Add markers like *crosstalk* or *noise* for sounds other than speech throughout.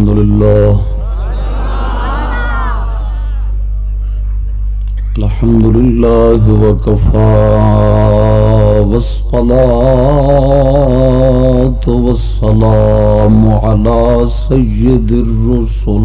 الحمد لله الحمد لله وكفى والصلاة والسلام على سيد الرسل۔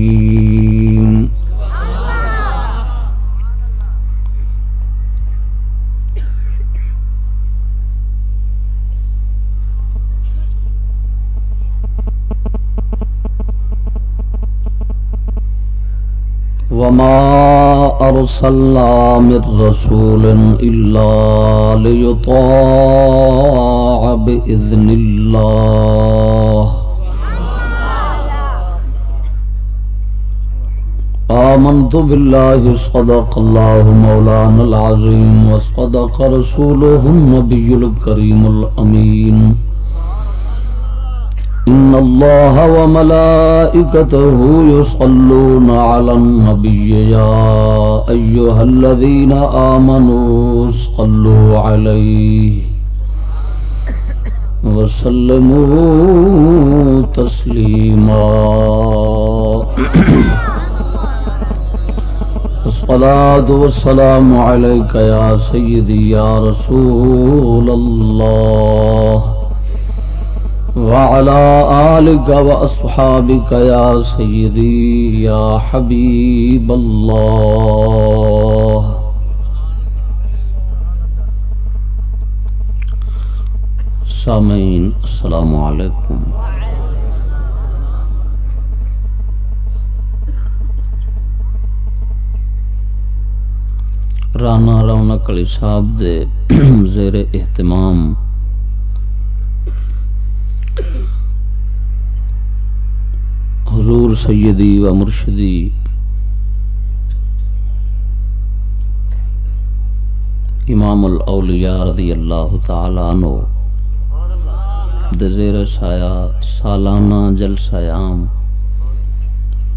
وما أرسلنا من رسول إلا ليطاع بإذن الله. آمنت بالله، صدق الله مولانا العظيم، وصدق رسوله النبي الكريم الأمين. إن الله وملائكته يصلون على النبي يا أيها الذين آمنوا صلوا عليه وسلموا تسليما *coughs* الصلاة والسلام عليك يا سيدي يا رسول الله وعلى آلك وأصحابك يا سيدي يا حبيب الله. سامعين السلام عليكم رانا رونق علی صاحب دے زیر اہتمام حضور سیدی و مرشدی۔ امام الاولیاء رضی اللہ تعالی عنہ۔ دزیر سایہ، سالانہ جلسہ عام۔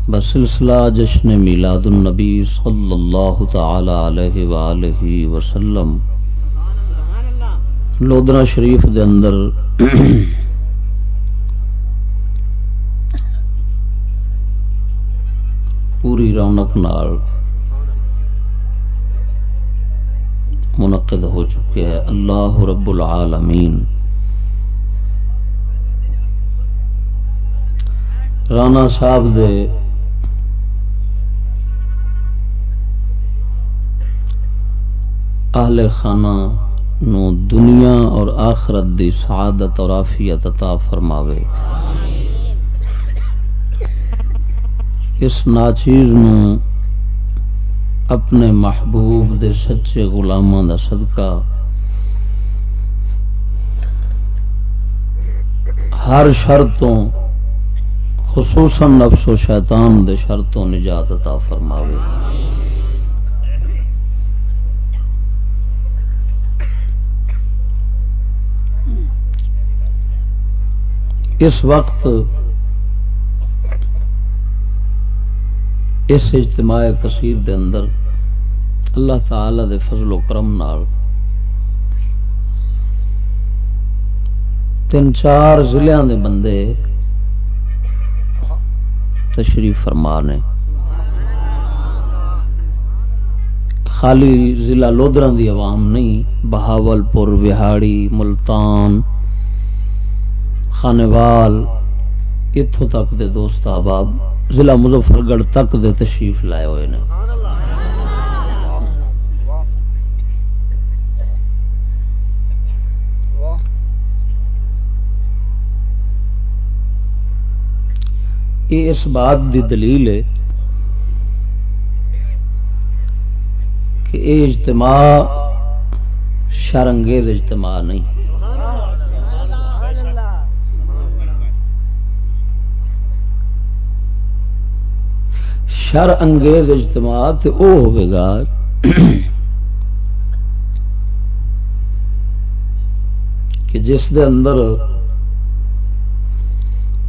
بسلسلہ جشن میلاد النبی صلی اللہ تعالی علیہ وآلہ وسلم۔ لودرا شریف دے اندر پوری رونق نال منعقد ہو چکے ہیں۔ اللہ رب العالمین۔ رانا صاحب دے اہل خانہ نو دنیا اور آخرت دی سعادت اور عافیت عطا فرماوے۔ اس ناچیز نو اپنے محبوب دے سچے غلاماں دا صدقہ ہر شرطوں خصوصاً نفس و شیطان دے شرطوں نجات عطا فرماوے۔ اس وقت اس اجتماع کثیر دے اندر اللہ تعالی دے فضل و کرم نال تین چار ضلع دے بندے تشریف فرما نے۔ خالی ضلع لودرا دی عوام نہیں، بہاول پور وہاڑی ملتان، خانوال اتوں تک دے دوست احباب ضلع مظفر گڑھ تک دے تشریف لائے ہوئے نے۔ یہ اس بات دی دلیل ہے کہ یہ اجتماع شرنگیز اجتماع نہیں۔ شر انگیز اجتماع تو وہ ہوگا کہ جس دے اندر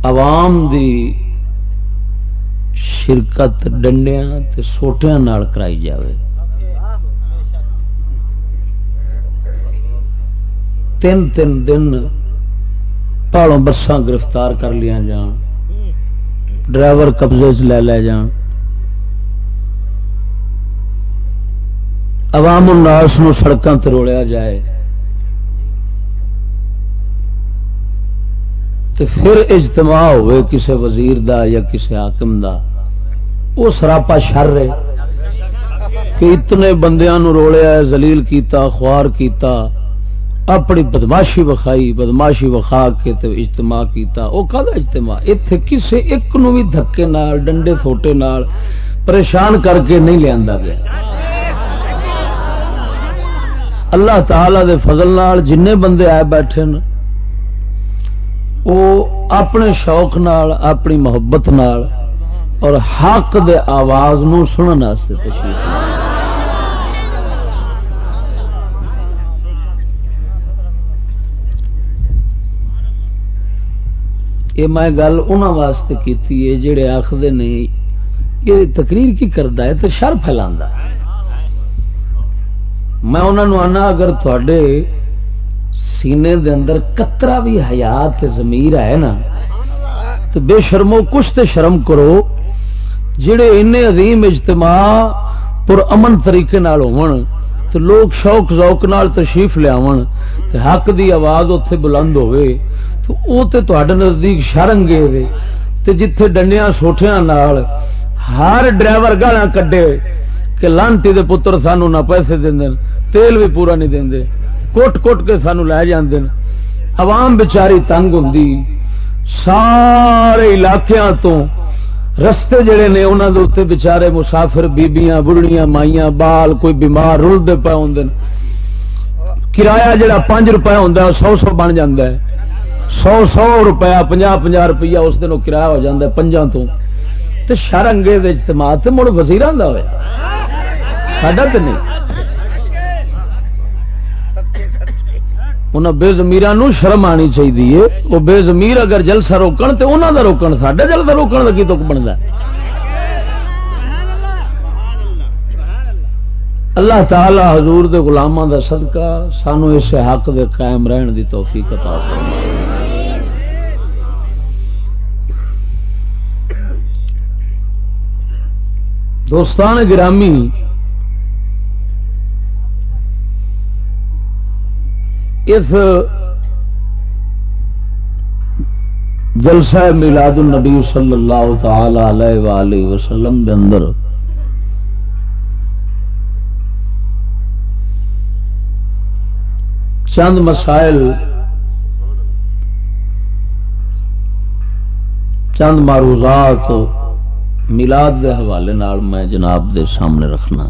عوام دی شرکت ڈنڈیا سوٹیا کرائی جاوے۔ تین تین دن پہاڑوں بسان گرفتار کر لیا جان ڈرائیور قبضے چ لے لے جان عوام الناس نو سڑکوں تروڑیا جائے۔ تو پھر اجتماع ہوئے کسی وزیر دا یا کسی حاکم دا۔ وہ سراپا شر رہے کہ اتنے بندیاں نو روڑیا زلیل کیتا، خوار کیتا۔ اپنی بدماشی وکھائی، بدماشی وکھا کے تو اجتماع کیتا۔ وہ کہا اجتماع اتنے کسی ایک نو بھی دھکے نال، ڈنڈے تھوٹے نال پریشان کر کے نہیں لیا گیا۔ اللہ تعالی دے فضل نال جن بندے آئے بیٹھے وہ اپنے شوق نال، اپنی محبت نال اور حق دے آواز نو سننے تشریف یہ میں گل انہوں واسطے کی جڑے آخر نے، یہ تقریر کی کرتا ہے تو شر پھیلا میں انہوں آنا، اگر تھوڑے سینے دے اندر کترا بھی حیات زمیر ہے نا، تو بے شرمو کچھ تے شرم کرو، جڑے ان عظیم اجتماع پر امن طریقے نال ہون، تو لوگ شوق ذوق نال تشریف لیا حق دی آواز اتے بلند ہوئے، تو او تے تواڈے نزدیک شرنگے دے تے جتھے ڈنڈیاں سوٹیاں نال ہر ڈرائیور گالاں کڈے کہ لانتی دے پتر سانو نہ پیسے دیندے تیل بھی پورا نہیں دیندے، کوٹ کوٹ کے سانو لے جاندے عوام بیچاری تنگ ہوندی، سارے علاقیاں تو رستے جڑے نے انہوں نے اتنے بچارے مسافر، بیبیاں، بڑھڑیاں، مائیاں، بال، کوئی بیمار رلتے پے ہوں کرایہ جڑا پانچ روپئے ہوں سو سو بن جا سو سو روپیہ پناہ پناہ روپیہ اس دن کرایہ ہو جاتا پنجا تو۔ شر انگے اجتماع مڑ وزیر ہوا ساڈا تو نہیں۔ بے زمیر شرم آنی چاہیے وہ بے زمیر اگر جلسہ روکن تو انہوں کا روکن ساڈا جلسہ روکن کا کی تک بنتا اللہ تعالی حضور دے غلاموں دا صدقہ سانو اس حق دے قائم رہن دی توفیق عطا فرمائے۔ دوستان گرامی اس جلسہ میلاد النبی صلی اللہ تعالی علیہ وآلہ وسلم کے اندر چند مسائل، چند معروضات میلاد کے حوالے میں جناب دے سامنے رکھنا۔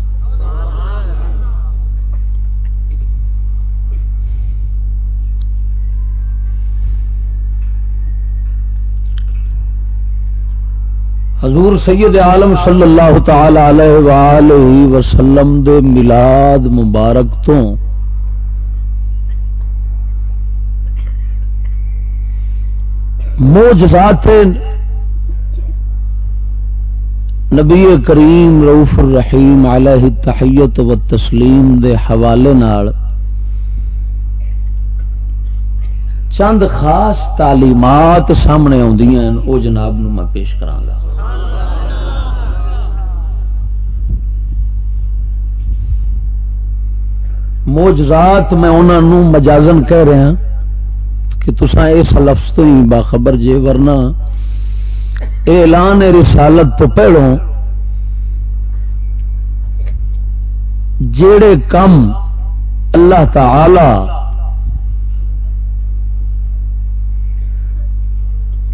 حضور سید عالم صلی اللہ تعالی علیہ وآلہ وسلم دے ملاد مبارک تو موجزات نبی کریم روف الرحیم علیہ تحیت و تسلیم دے حوالے نال چند خاص تعلیمات سامنے آ جناب نو میں پیش کرا موجزات میں انہوں مجازن کہہ رہا کہ تسا اس لفظ تو ہی باخبر جے، ورنہ اعلان رسالت تو پہلو جڑے کم اللہ تعالی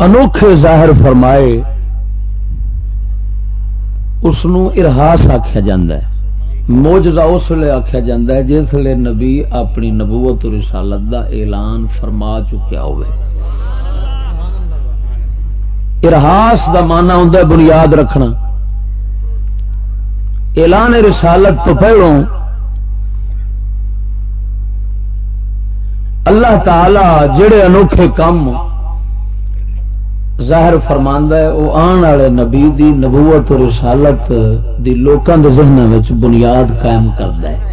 انوکھے ظاہر فرمائے، اس ارہاس آخیا جا موجزہ اس لیے آخیا جا جس لیے نبی اپنی نبوت رسالت دا اعلان فرما چکیا ہوئے۔ ارہاس دا مانا ہوں بنیاد رکھنا۔ اعلان رسالت تو پہلوں اللہ تعالی جڑے انوکھے کام ظاہر فرماندہ ہے وہ آن والے نبی دی نبوت و رسالت دی لوکاں دے ذہنوں بنیاد قائم کرتا ہے۔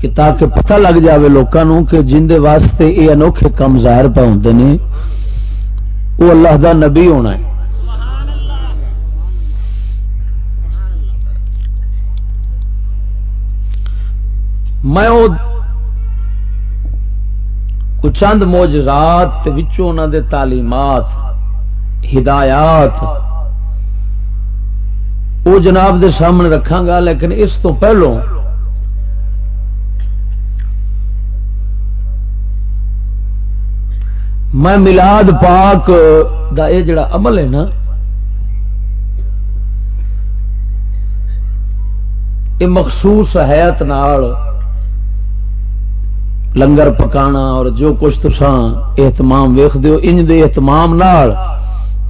کہ تاکہ پتہ لگ جاوے لوکاں کہ جن دے واسطے یہ انوکھے کم ظاہر پہ ہوندے نے وہ اللہ دا نبی ہونا ہے۔ میں چند موجزات انہوں دے تعلیمات، ہدایات۔ وہ جناب دے سامنے رکھا گا، لیکن اس تو پہلو میں ملاد پاک دا یہ جڑا عمل ہے نا یہ مخصوص حیات نال لنگر پکانا اور جو کچھ تسان اہتمام ویخ دیو انج دے اہتمام نال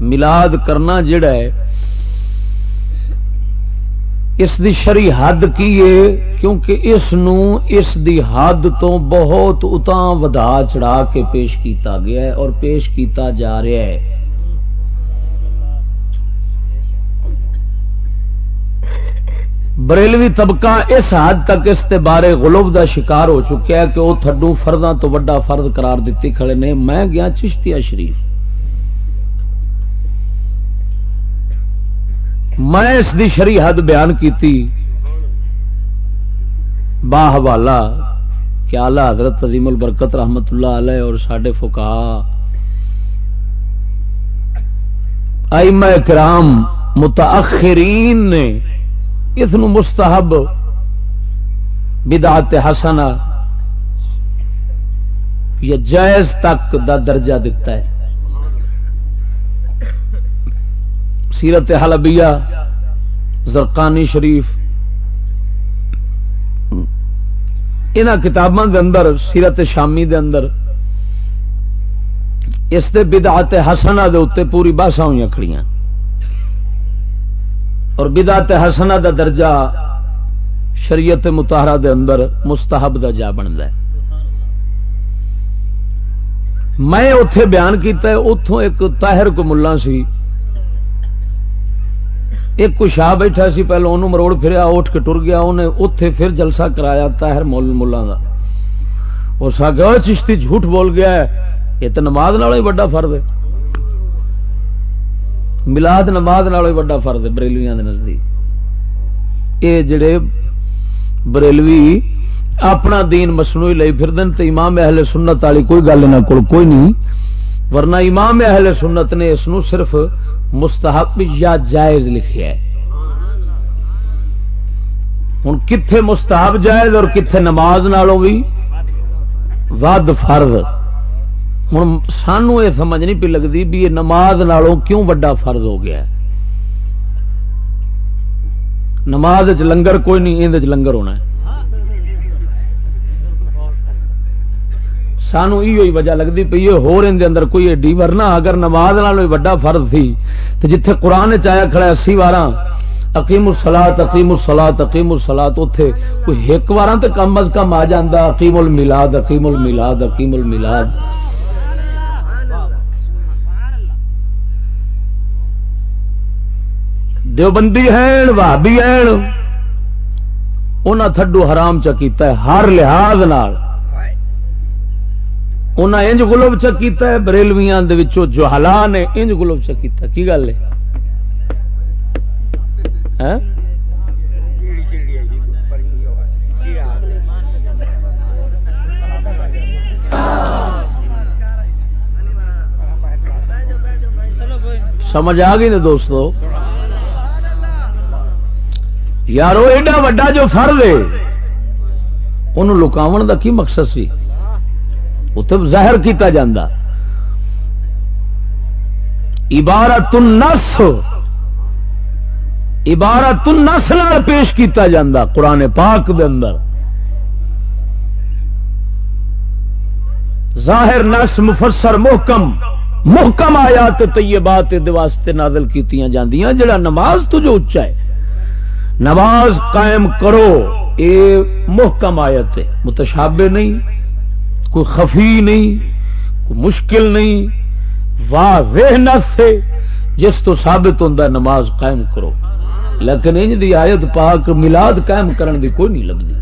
ملاد کرنا جڑا ہے، اس دی شری حد کی ہے، کیونکہ اس نو اس دی حد تو بہت اتاں ودا چڑھا کے پیش کیتا گیا ہے اور پیش کیتا جا رہا ہے۔ بریلوی طبقہ اس حد تک اس کے بارے غلوب دا شکار ہو چکا ہے کہ وہ تھڈو فرداں تو وڈا فرد قرار دیتی کھڑے نے۔ میں گیا چشتیا شریف۔ میں اس دی شری حد بیان کیتی۔ با حوالہ کہ آلہ حضرت عظیم البرکت رحمت اللہ علیہ اور سڈے فکا آئی کرام متاخرین نے اس مستحب بدعت حسنا یا جائز تک دا درجہ دیتا ہے۔ سیرت حلبیہ، زرقانی شریف ان کتابوں دے اندر، سیرت شامی دے اندر، اس دے بدعت حسنا دے اتنے پوری باسا ہوئی کھڑیاں۔ اور بدعت حسنا دا درجہ شریعت متحرہ دے اندر مستحب دا جا بنتا ہے۔ میں اتے بیان کیتا ہے اتوں ایک تاہر کو ملا سی۔ ایک کو شاہ بیٹھا سی، پہلے انہوں مروڑ پھریا اٹھ کے ٹر گیا انہیں اتے پھر جلسہ کرایا تاہر مول ملا کا اس آگے چشتی جھوٹ بول گیا ہے، یہ تو نماز ہی بڑا فرد ہے۔ ملاد نماز وا فرد ہے بریلویا نزدیک یہ جڑے بریلوی اپنا دین مسنوئی لئی پھر دن تو امام اہل سنت والی کوئی گل نہ کوئی نہیں ورنہ امام اہل سنت نے اس صرف مستحب یا جائز لکھیا ہے ہوں کتنے مستحب جائز اور کتنے نماز نالوں بھی ود فرد ہوں سانو یہ سمجھ نہیں پی لگتی بھی یہ نماز نالوں کیوں وڈا فرض ہو گیا ہے نماز لنگر کوئی نہیں یہ لنگر ہونا ہے سانو یہ وجہ لگتی پی یہ ہو رہے اندر کوئی ایڈی ورنا اگر نماز نال وڈا فرض تھی تو جتھے قرآن چایا کھڑا اسی بار اقیم السلاط اقیم السلاط اقیم السلاط اتے کوئی ایک بار تو کم از کم آ جا اقیم الملاد اقیم الملاد اقیم الملاد دیوبندی ہیں بھابی ہیں انہاں تھڈو حرام چا ہے، ہر لحاظ نال۔ انہاں انج گلوب چا کیتا ہے، بریلویاں دے وچوں جوہلا نے انج گلوب چا کیتا کی گل ہے؟ ہاں؟ سمجھ آ گئی نا دوستو؟ یارو ایڈا وڈا جو فرد ہے انہوں لکاو دا کی مقصد سی؟ اتنے ظاہر کیتا جاندہ عبارت النس عبارت النس نال پیش کیتا جاندہ قرآن پاک دے اندر۔ ظاہر نس، مفسر محکم محکم آیات طیبات دے واسطے نازل کیتیاں جاندیاں، جڑا نماز تو جو اچا ہے۔ نماز قائم کرو اے محکم آیت ہے۔ متشابہ نہیں، کوئی خفی نہیں، کوئی مشکل نہیں۔ واضح نس ہے، جس تو ثابت ہوتا نماز قائم کرو۔ لیکن انج دی آیت پاک ملاد قائم کرن دی کوئی نہیں لبدی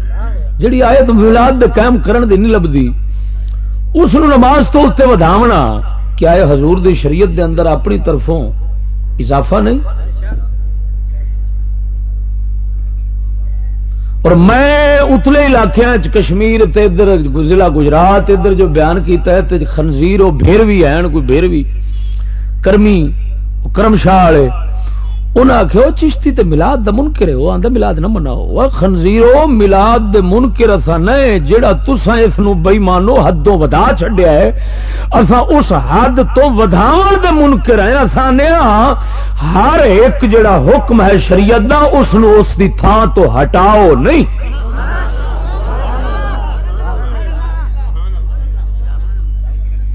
جڑی آیت ملاد دے قائم کرن دی نہیں لبدی اس نماز تو اتنے وداونا کیا ہے حضور دی شریعت دے اندر اپنی طرفوں اضافہ نہیں۔ اور میں اتلے علاقے کشمیر تے ادھر ضلع گجرات ادھر جو بیان کیتا ہے تے خنزیر وہ بھیر بھی ہیں کوئی بھیر بھی کرمی کرم شاہ والے انہیں آخیا چشتی تے ملاد دا منکر ہے وہ آدھا ملاد نہ مناؤ۔ خنزیرو، ملاد دے منکر اصا نہیں جہاں تسا اس بئی مانو حدوں ودا چڈیا ہے اصا اس حد تو وداو دے منکر ہیں۔ اصا نے ہاں، ہر ایک جڑا حکم ہے شریعت دا، اس اس دی تھان تو ہٹاؤ نہیں۔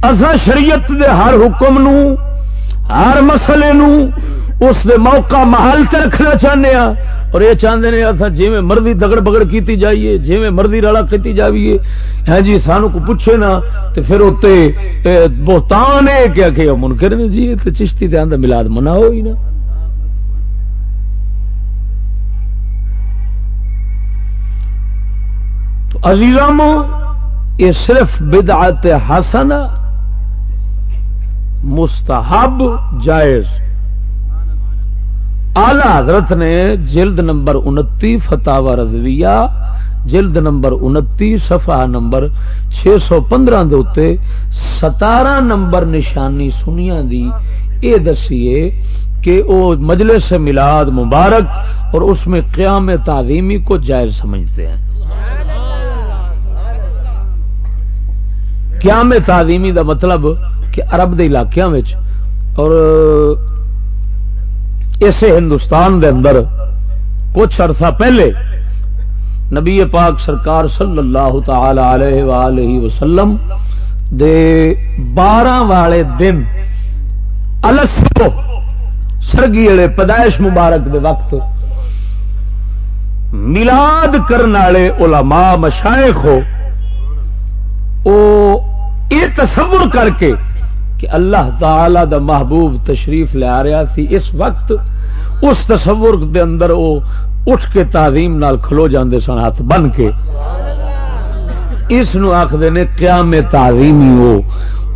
اصا شریعت دے ہر حکم نو، ہر مسئلے نو اس دے موقع محل سے رکھنا چاہنے ہاں۔ اور یہ چاہتے ہیں اصل جی مرضی دگڑ بگڑ کیتی جائیے جی مرضی رالا کیتی جائیے ہے ہاں جی سانو کو پوچھے نا تو پھر اتنے بہتان ہے کیا کہ منکر نے جی تو چشتی دھیان ملاد مناؤ ہی نا۔ تو عزیزم یہ صرف بدعت حسن مستحب جائز۔ آلہ حضرت نے جلد نمبر انتی فتح رضویہ، جلد نمبر انتی سفا نمبر چھ سو پندرہ دے ستارہ نمبر نشانی سنیا دی اے دسیے کہ وہ مجلس ملاد مبارک اور اس میں قیام تعظیمی کو جائز سمجھتے ہیں۔ قیام تعظیمی دا مطلب کہ عرب دے علاقوں اور اسے ہندوستان دے اندر کچھ عرصہ پہلے نبی پاک سرکار صلی اللہ تعالی علیہ وآلہ وسلم دے بارہ والے دن السو سرگی والے پیدائش مبارک دے وقت ملاد کرنے والے علماء مشائخ ہو، او یہ تصور کر کے کہ اللہ تعالی دا محبوب تشریف لیا رہا سی، اس وقت اس تصور دے اندر وہ اٹھ کے تعظیم نال کھلو جاندے سن، ہاتھ بن کے۔ اس نو آخر نے قیام تعظیمی ہو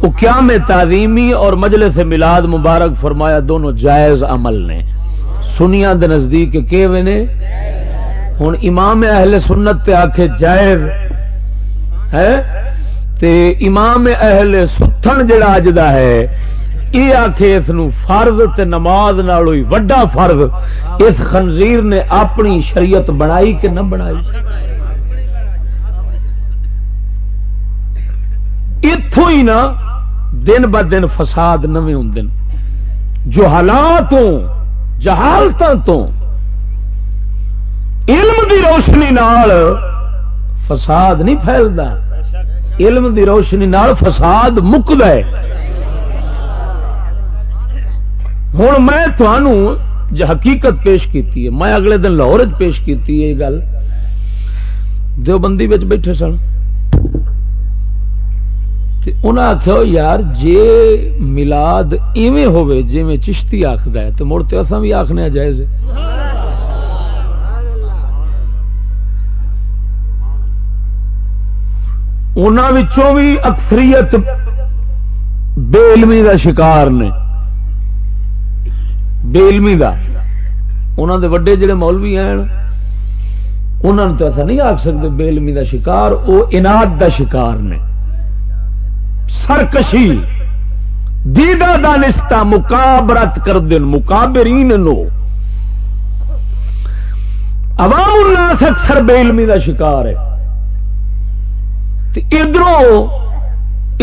وہ قیام تعظیمی اور مجلس ملاد مبارک فرمایا دونوں جائز عمل نے۔ سنیا دے نزدیک کہ نے؟ ہوں امام اہل سنت تے آخے جائز۔ ہے؟ تے امام اہل ستھن جڑا اج دا ہے یہ آخ اس فرض تے نماز نالوئی وڈا فرض۔ اس خنزیر نے اپنی شریعت بنائی کہ نہ بنائی؟ اتوں ہی نا دن ب دن فساد نویں ہوں جو حالاتوں جہالتوں تو علم دی روشنی نال فساد نہیں پھیلتا علم دی روشنی نال فساد مکد ہے۔ ہوں میں تھانوں جو حقیقت پیش کیتی ہے، میں اگلے دن لاہور پیش کیتی ہے یہ گل۔ دیوبندی بیٹھے سن۔ انہیں آخیا یار، جے ملاد ایویں ہوے جی میں چشتی آخد ہے تو مڑ تو اصا بھی آخنے جائز ہے۔ بھی اکثریت بے علمی دا شکار نے۔ بے علمی دا۔ انہوں دے وڈے جڑے مولوی ہیں انہوں نے تو ایسا نہیں آخ سکتے بے علمی دا شکار وہ اناد دا شکار نے۔ سرکشی، دیدہ دانستہ مقابرت کر دن مقابرین نو۔ عوام الناس اکثر بے علمی کا شکار ہے۔ ادھر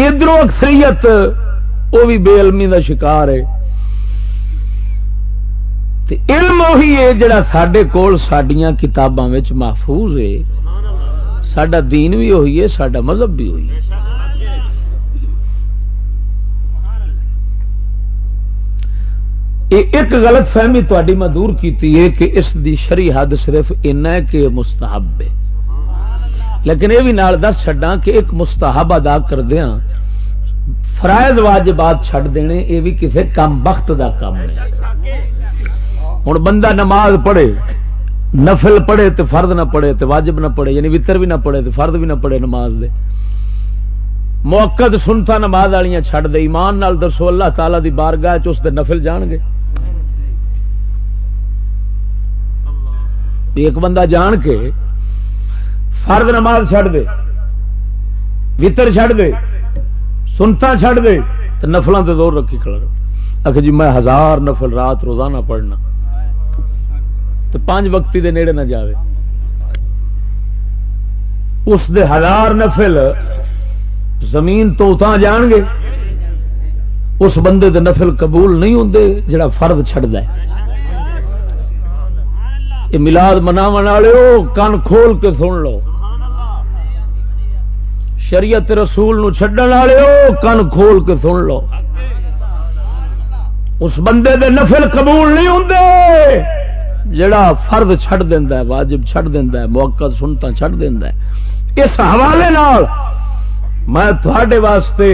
ادھر اکثریت وہ بھی بے علمی کا شکار ہے۔ علم وہی ہے جڑا سڈے کول سڈیا کتاباں محفوظ ہے۔ سڈا دین بھی ہوئی ہے سڈا مذہب بھی ہوئی ہے۔ ایک غلط فہمی تاری میں دور کی کہ اس دی شری حد صرف ہے کہ مستحب ہے۔ لیکن یہ بھی نال دس چڈا کہ ایک مستحب ادا کردیا فرائض واجبات چھڈ دینے، یہ بھی کسی کم بخت دا کام ہے ہوں بندہ نماز پڑھے، نفل پڑھے تو فرد نہ پڑھے تو واجب نہ پڑھے یعنی وطر بھی نہ پڑھے تو فرد بھی نہ پڑھے نماز دے۔ موقع سنتا نماز والیاں چھڈ دے، ایمان نال دسو اللہ تعالی دی بارگاہ اس دے نفل جان گے۔ ایک بندہ جان کے فرد نماز چھڑ دے، وطر چھڑ دے سنتا چھڑ دے تو نفلوں سے دور رکھی کھڑا آخر جی میں ہزار نفل رات روزانہ پڑھنا۔ تو پانچ وقتی دے نیڑے نہ جاوے۔ اس دے ہزار نفل زمین تو اتنا جان گے۔ اس بندے دے نفل قبول نہیں ہوں جڑا فرد چھڑ دے یہ ملاد مناو والے کن کھول کے سن لو۔ شریعت رسول نو چھڈن والے کن کھول کے سن لو۔ اس بندے دے نفل قبول نہیں ہوں جڑا فرد چھڑ دینا ہے، واجب چھڑ دینا ہے، موقع سنتا چھڑ دینا ہے۔ اس حوالے نال میں تھوڑے واسطے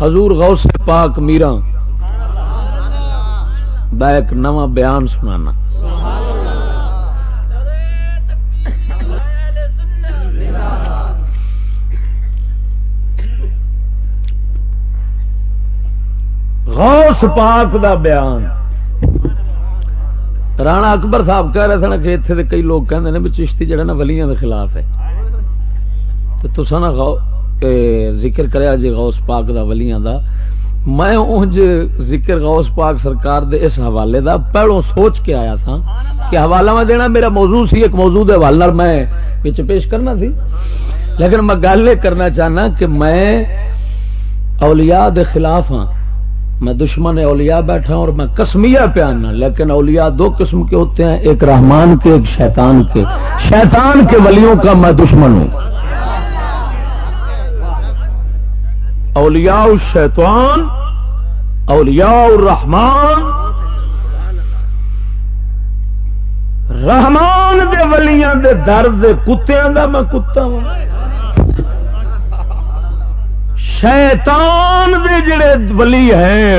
حضور غوث پاک میرا ایک نواں بیان سنانا۔ غوث پاک دا بیان۔ رانا اکبر صاحب کہہ رہے تھے کہ اتنے کئی لوگ کہتے ہیں بھی چشتی جڑا نا ولیاں دے خلاف ہے۔ تو تسا نا ذکر کریا جی غوث پاک دا ولیاں دا۔ میں اونج ذکر غوث پاک سرکار دے اس حوالے دا پہلو سوچ کے آیا تھا کہ حوالہ میں دینا میرا موضوع سی، ایک موضوع دے حوالہ میں پیچھے پیش کرنا تھی لیکن میں گل یہ کرنا چاہنا کہ میں اولیاء دے خلاف ہاں۔ میں دشمن اولیاء بیٹھا ہوں اور میں کسمیا پیانا لیکن اولیاء دو قسم کے ہوتے ہیں، ایک رحمان کے، ایک شیطان کے۔ شیطان کے ولیوں کا میں دشمن ہوں۔ اولیاء الشیطان، اولیاء الرحمان رحمان دے ولیاں دے درد کتیاں دا میں کتا ہوں۔ شیطان دے جڑے ولی ہیں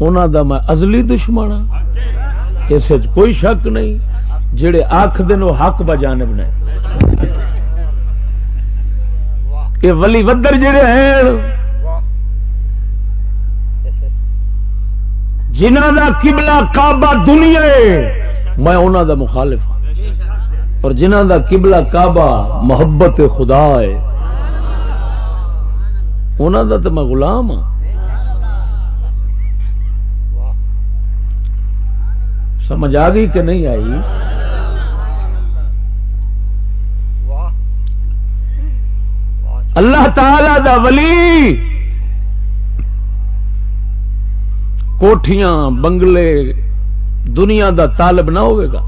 انہوں دا میں ازلی دشمن ہاں۔ اس کوئی شک نہیں، جڑے آخ دن وہ حق بجانب نے۔ یہ ولی ودر جڑے ہیں جنہ دا قبلہ کعبہ دنیا میں انہوں دا مخالف ہوں اور جنہ دا قبلہ کعبہ محبت خدا ہے انہوں دا تو میں غلام ہاں۔ سمجھ آ گئی کہ نہیں آئی؟ اللہ تعالی دا ولی۔ کوٹھیاں، بنگلے، دنیا دا طالب نہ ہوئے گا۔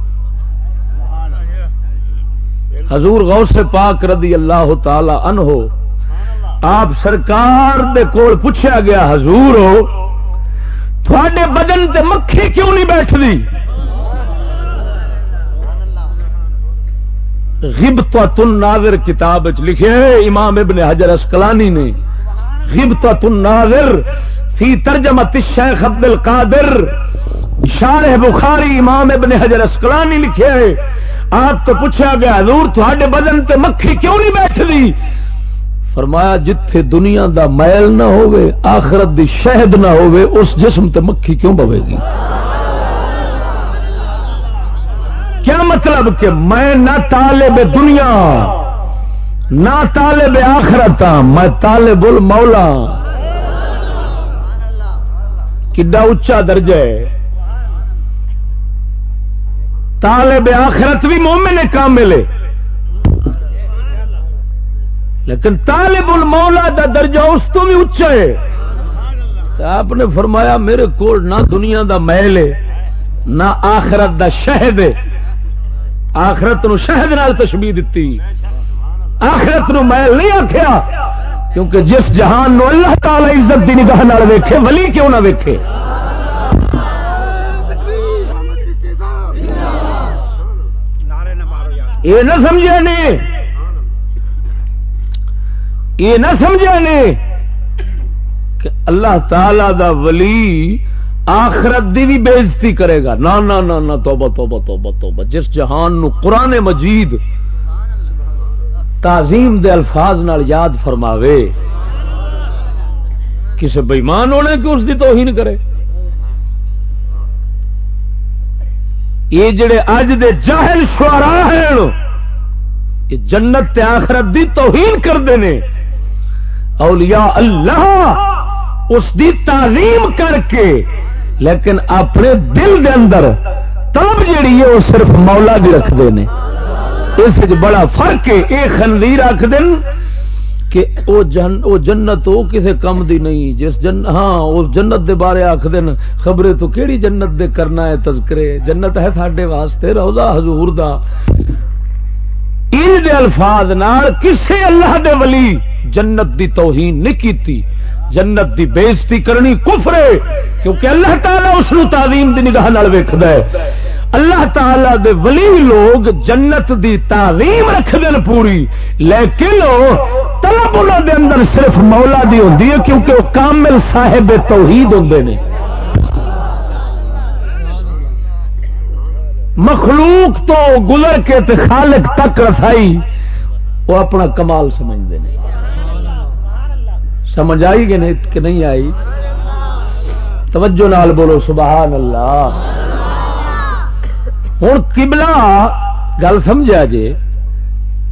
حضور غوث پاک رضی اللہ تعالی عنہ آپ سرکار دے کول پوچھا گیا، حضور ہو، تھوڑے بدن تے مکھی کیوں نہیں بیٹھ دی غبت الناظر کتاب لکھے امام ابن حجر اسکلانی نے غبت الناظر فی ترجمت الشیخ عبد القادر شارح بخاری امام ابن حجر اسکلانی لکھے آپ تو پوچھا گیا، حضور تھوڑے بدن تے مکھی کیوں نہیں بیٹھ دی فرمایا جتھے دنیا دا میل نہ ہوئے آخرت دی شہد نہ ہوئے اس جسم تے مکھی کیوں بوے گی؟ کیا مطلب کہ میں نہ طالب دنیا، نہ طالب آخرت ہاں میں طالب المولا۔ کڈا اچا درجہ ہے۔ طالب آخرت بھی مومن کام ملے لیکن طالب المولا دا درجہ اس تو بھی اچا ہے۔ آپ نے فرمایا میرے کو نہ دنیا دا محل ہے، نہ آخرت دا شہد ہے۔ آخرت نو شہد نال تشبیح دیتی آخرت نو محل نہیں آخیا کیونکہ جس جہان نو اللہ تعالی عزت دی نگاہ نال ویکھے، ولی کیوں نہ ویکھے؟ یہ نہ سمجھا نے۔ یہ نہ سمجھا نے کہ اللہ تعالی دا ولی آخرت دی بھی بےزتی کرے گا۔ نہ نہ نہ نہ توبہ توبہ توبہ توبہ۔ جس جہان نو قرآن مجید تعظیم دے الفاظ نال یاد فرماوے، کسے بےمان ہونے کہ اس دی توہین کرے۔ یہ جڑے اج دے جاہل شعرا ہیں، یہ جنت تے آخرت دی توہین کرتے ہیں اولیاء اللہ اس دی تعلیم کر کے، لیکن اپنے دل دے اندر طلب جیڑی ہے وہ صرف مولا دی رکھتے ہیں اس بڑا فرق ہے۔ یہ خنزیر آخ دن کہ او جن، او جنت وہ کسے کم دی نہیں۔ جس جن ہاں اس جنت دے بارے آخ دن خبریں تو کیڑی جنت دے کرنا ہے، تذکرے؟ جنت ہے ساڈے واسطے، روزہ حضور دا۔ ان دے الفاظ نال کسے اللہ دے ولی جنت دی توہین نہیں کیتی، جنت دی بےزتی کرنی کفر ہے، کیونکہ اللہ تعالیٰ اس تعظیم دی نگاہ ویکد ہے۔ اللہ تعالی دے ولی لوگ جنت دی تعظیم رکھ دین پوری، لیکن طلب انہوں دے اندر صرف مولا دی ہوتی ہے، کیونکہ وہ کامل صاحب توحید ہوں نے۔ مخلوق تو گزر کے تے خالق تک رسائی، وہ اپنا کمال سمجھتے ہیں۔ سمجھ آئی کہ نہیں کہ نہیں آئی؟ توجہ نال بولو، سبحان اللہ۔ ہوں کبلا گل سمجھا جے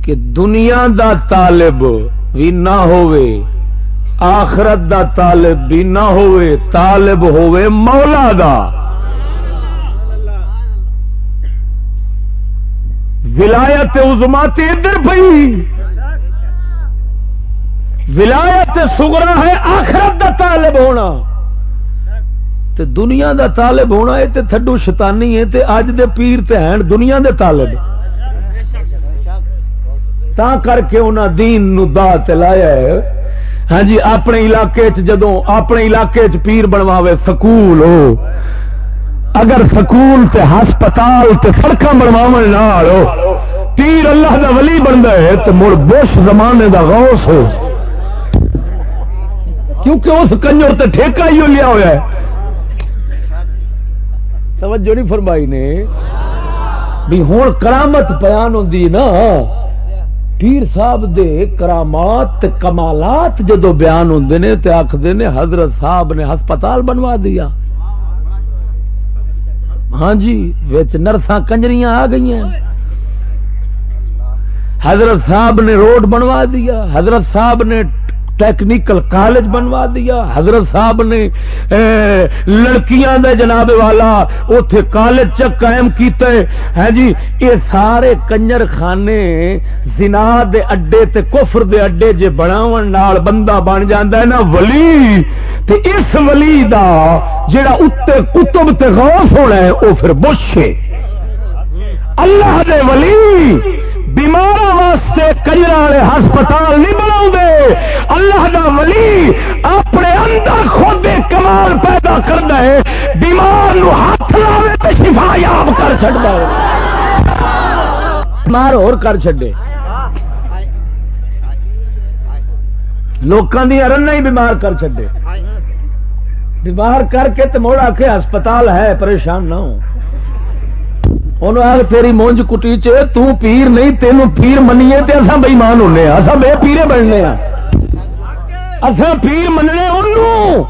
کہ دنیا دا طالب بھی نہ ہوئے آخرت دا طالب بھی نہ ہوئے طالب ہوئے مولا دا۔ ولایت عظما تے ادھر پئی. ولایت سگرا ہے، آخرت دا طالب ہونا. تے دنیا دا طالب ہونا ہے تے تھڈو شیطانی ہے، تے اج دے پیر تے ہیں، دنیا دے طالب. تا کر کے انہاں دین نو دا تے لایا ہے۔ ہاں جی اپنے علاقے چ جدوں اپنے علاقے چ پیر بنواوے، سکول ہو۔ اگر سکول تے ہسپتال تے سڑکاں بنواون نال ہو پیر اللہ دا ولی بندا ہے تے مڑ بش زمانے دا غوث ہو۔ کیونکہ اس کنجر تے ٹھیکہ ہی لیا ہوا ہے۔ توجہ نہیں فرمائی نے۔ بھی ہوں کرامت بیان ہوتی نا۔ پیر صاحب دے کرامات کمالات جدو بیان ہوتے نے تے آخر نے حضرت صاحب نے ہسپتال بنوا دیا۔ ہاں جی نرساں کنجریاں آ گئی ہیں حضرت صاحب نے روڈ بنوا دیا، حضرت صاحب نے ٹیکنیکل کالج بنوا دیا، حضرت صاحب نے لڑکیاں دے جناب والا اتے کالج قائم کیتے ہے۔ ہاں جی یہ سارے کنجر خانے زنا دے اڈے تے کفر دے اڈے جے بناون نال بندہ بن جاندا ہے نا ولی۔ تے اس ولی دا جڑا اتے کتب تے غوث ہونا ہے، او پھر بش ہے۔ اللہ دے ولی۔ بیمار واسطے کجرا والے ہسپتال نہیں بنا اللہ دا ولی اپنے اندر خود کمال پیدا کرتا ہے، بیمار نو ہاتھ لاوے تو شفا یاب کر چڑتا ہے۔ بیمار اور کر چڈے لوگوں کی ارن ہی بیمار کر چڈے بیمار کر کے تو موڑ آ کے ہسپتال ہے، پریشان نہ ہو تیری مونج کٹی چ پیر نہیں تینوں پیر منیے اصا بئیمان ہونے اصا بے پیرے بننے اصا پیر مننے انہوں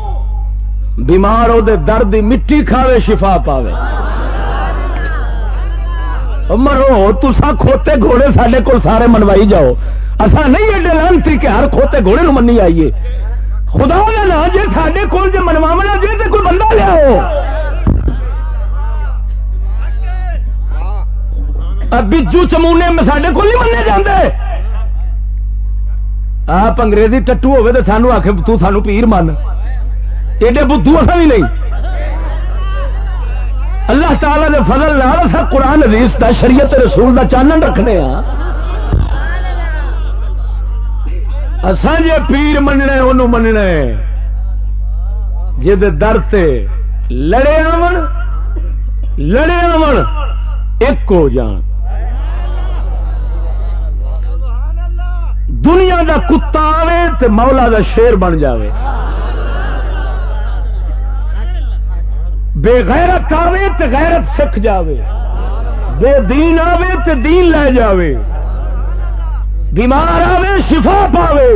بیمار وہ درد مٹی کھاوے شفا پاوے مرو تسا کھوتے گھوڑے سڈے کو سارے منوائی جاؤ اصا نہیں ایڈے لانتی کہ ہر کھوتے گھوڑے نو منی آئیے خدا کا جی سارے کول جی منواونا جی تو کوئی بندہ لیا بجو چمونے سڈے کو نہیں منے جاندے۔ آپ انگریزی ٹٹو ہوے تو سانو آخ تو سانو پیر من۔ ایڈے بدھو اصا بھی نہیں۔ اللہ تعالی نے فضل لال سا قرآن حدیث دا شریعت رسول دا چانن رکھنے ہاں۔ اسان جی پیر مننا انہوں مننا جی در سے لڑے آن لڑے آن ایک ہو جان۔ دنیا دا کتا آوے تے مولا دا شیر بن جاوے۔ بے غیرت آوے تے غیرت سکھ جاوے۔ بے دین آوے تے دین لے جاوے۔ بیمار آوے شفا پاوے۔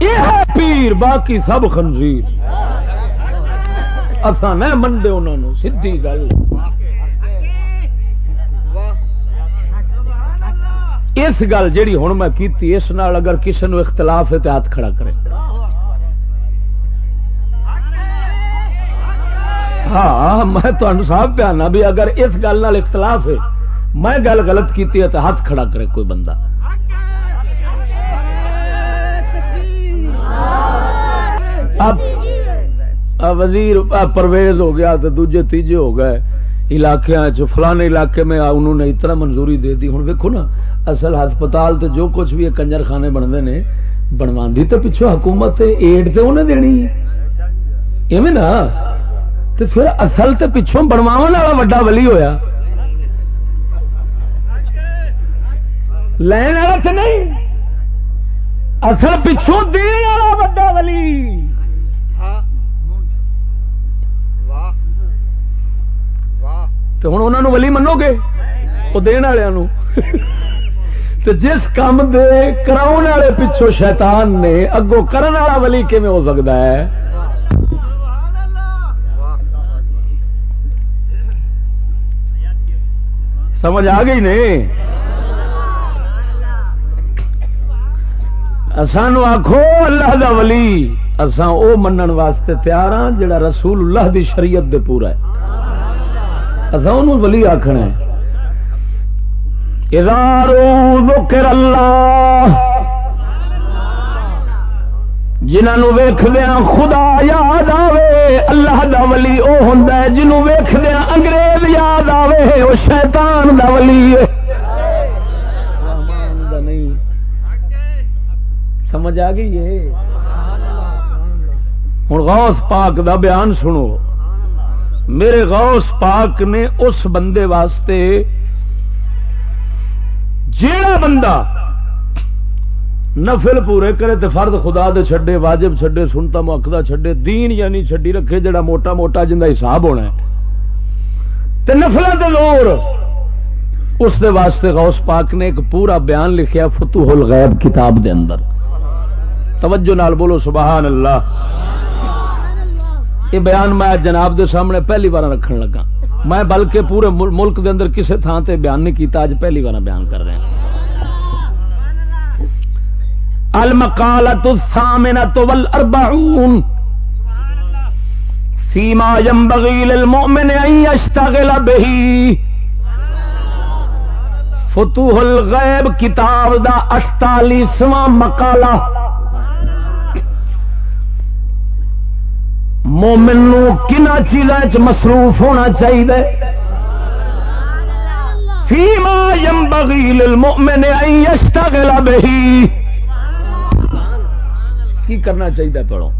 یہ ہے پیر، باقی سب خنزیر۔ اصا نہ منڈے انہوں سیدھی گل۔ اس گل جیڑی ہوں میں کیتی، اس نال اگر کسی نو اختلاف ہے تو ہاتھ کھڑا کرے۔ ہاں میں صاحب پیانا بھی اگر اس گل نال اختلاف ہے، میں گل غلط کیتی ہے تو ہاتھ کھڑا کرے کوئی بندہ۔ اب وزیر پرویز ہو گیا تو دوجے تیجے ہو گئے۔ علاقے فلانے علاقے میں انہوں نے اتنا منظوری دے دی۔ ہوں ویکو نا اصل ہسپتال تو جو کچھ بھی کنجر خانے بنتے ہیں بنوا تو پچھو حکومت ایڈ تو انہیں دینی۔ ایویں نا؟ تو پھر اصل تو پچھوں بنوا والا وا ولی ہویا۔ لین والا تو نہیں۔ اصل پچھوں دین والا وا ولی۔ تو ہوں انہوں ولی منو گے؟ وہ دن والوں *laughs* تو جس کام دے کراؤ والے پچھو شیطان نے اگو کرن والا ولی کیون ہو سکتا ہے؟ سمجھ آ گئی نہیں سانو آخو اللہ دا ولی اسان او منن واسطے تیار ہاں جڑا رسول اللہ دی شریعت دے پورا ہے۔ اصا ولی آخنا ہے۔ ادارو ذکر اللہ جنہوں ویخ دیا خدا یاد آوے، اللہ دا ولی او ہوں جنہوں ویخ دیا انگریز یاد آوے وہ شیطان دا ولی سمجھ آ گئی ہے؟ ہوں غوث پاک دا بیان سنو۔ میرے غوث پاک نے اس بندے واسطے جیڑا بندہ نفل پورے کرے تو فرد خدا دے چھڈے، واجب چھڈے، سنتا مکدا چھڈے، دین یعنی چھڈی رکھے جڑا موٹا موٹا جن حساب ہونا ہے۔ نفل زور، اس دے واسطے غوث پاک نے ایک پورا بیان لکھیا فتوح الغیب کتاب دے اندر۔ توجہ نال بولو سبحان اللہ۔ یہ بیان میں جناب دے سامنے پہلی بار رکھن لگا۔ میں بلکہ پورے ملک دے اندر کسے تھان تے بیان نہیں کیتا اج پہلی بار بیان کر رہے ہیں۔ المقالۃ الثامنۃ والاربعون۔ فيما ينبغي للمؤمن ان يشتغل به فتوح الغیب، کتاب دا 48واں مقالہ۔ مومن نو کنا چیزوں مصروف ہونا چاہیے فیما یم بغیل المؤمن ان یشتغل بہی۔ کی کرنا چاہیے پڑھو؟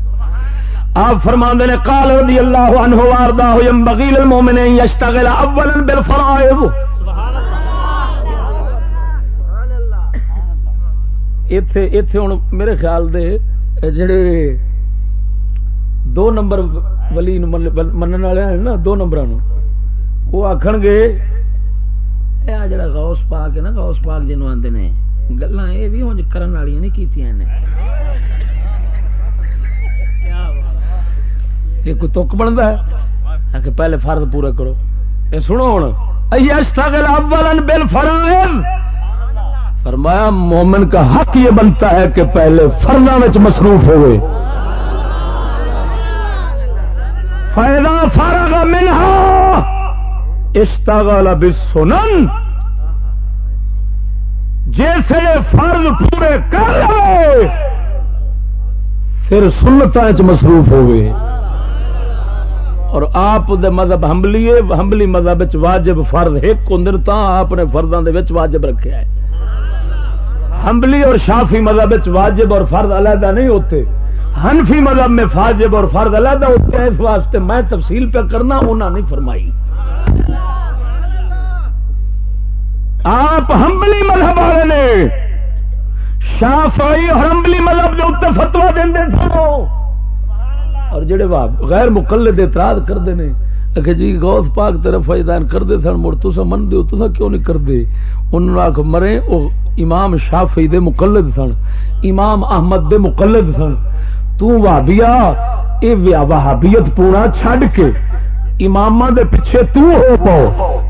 آپ فرما نے قال رضی اللہ عنہ واردا یم بغیل المؤمن ان یشتغل اولا بالفرائض۔ ایتھے ایتھے ہن میرے خیال دے، جڑے دو نمبر ولی من والے نا دو نمبر وہ آخ گے یہ جڑا غوث پاک ہے نا غوث پاک جنوب آتے نے گلا یہ بھی ہوں کرن والی نہیں کی کوئی تک بنتا ہے کہ پہلے فرد پورا کرو یہ سنو ہوں بل فرائض فرمایا مومن کا حق یہ بنتا ہے کہ پہلے فرنا مصروف ہوئے منہا استغل بسنن جیسے فرض پورے کر لے، پھر سنتا مصروف ہوئے اور آپ دے مذہب ہمبلی ہمبلی مذہب واجب فرض ایک ہوں تا آپ نے فرداں واجب رکھا ہے۔ ہمبلی اور شافی مذہب واجب اور فرد علیحدہ نہیں ہوتے۔ ہنفی مذہب میں فاجب اور فرد علیحدہ ہوتے ہیں، اس واسطے میں تفصیل پہ کرنا انہوں نے فرمائی۔ آپ ہمبلی مذہب والے نے شافائی اور ہمبلی مذہب کے اتنے فتوا دے سنو۔ اور جڑے غیر مقلد اعتراض کرتے ہیں کہ جی گوس پاک طرف فائدان کرتے سن، مڑ تو من دو تو کیوں نہیں کرتے انہوں آخ مرے وہ امام شافی دے مقلد سن، امام احمد دے مقلد سن۔ تابیا یہ وہابیت پونا چھڈ کے امام دے پیچھے تو ہو پاؤ۔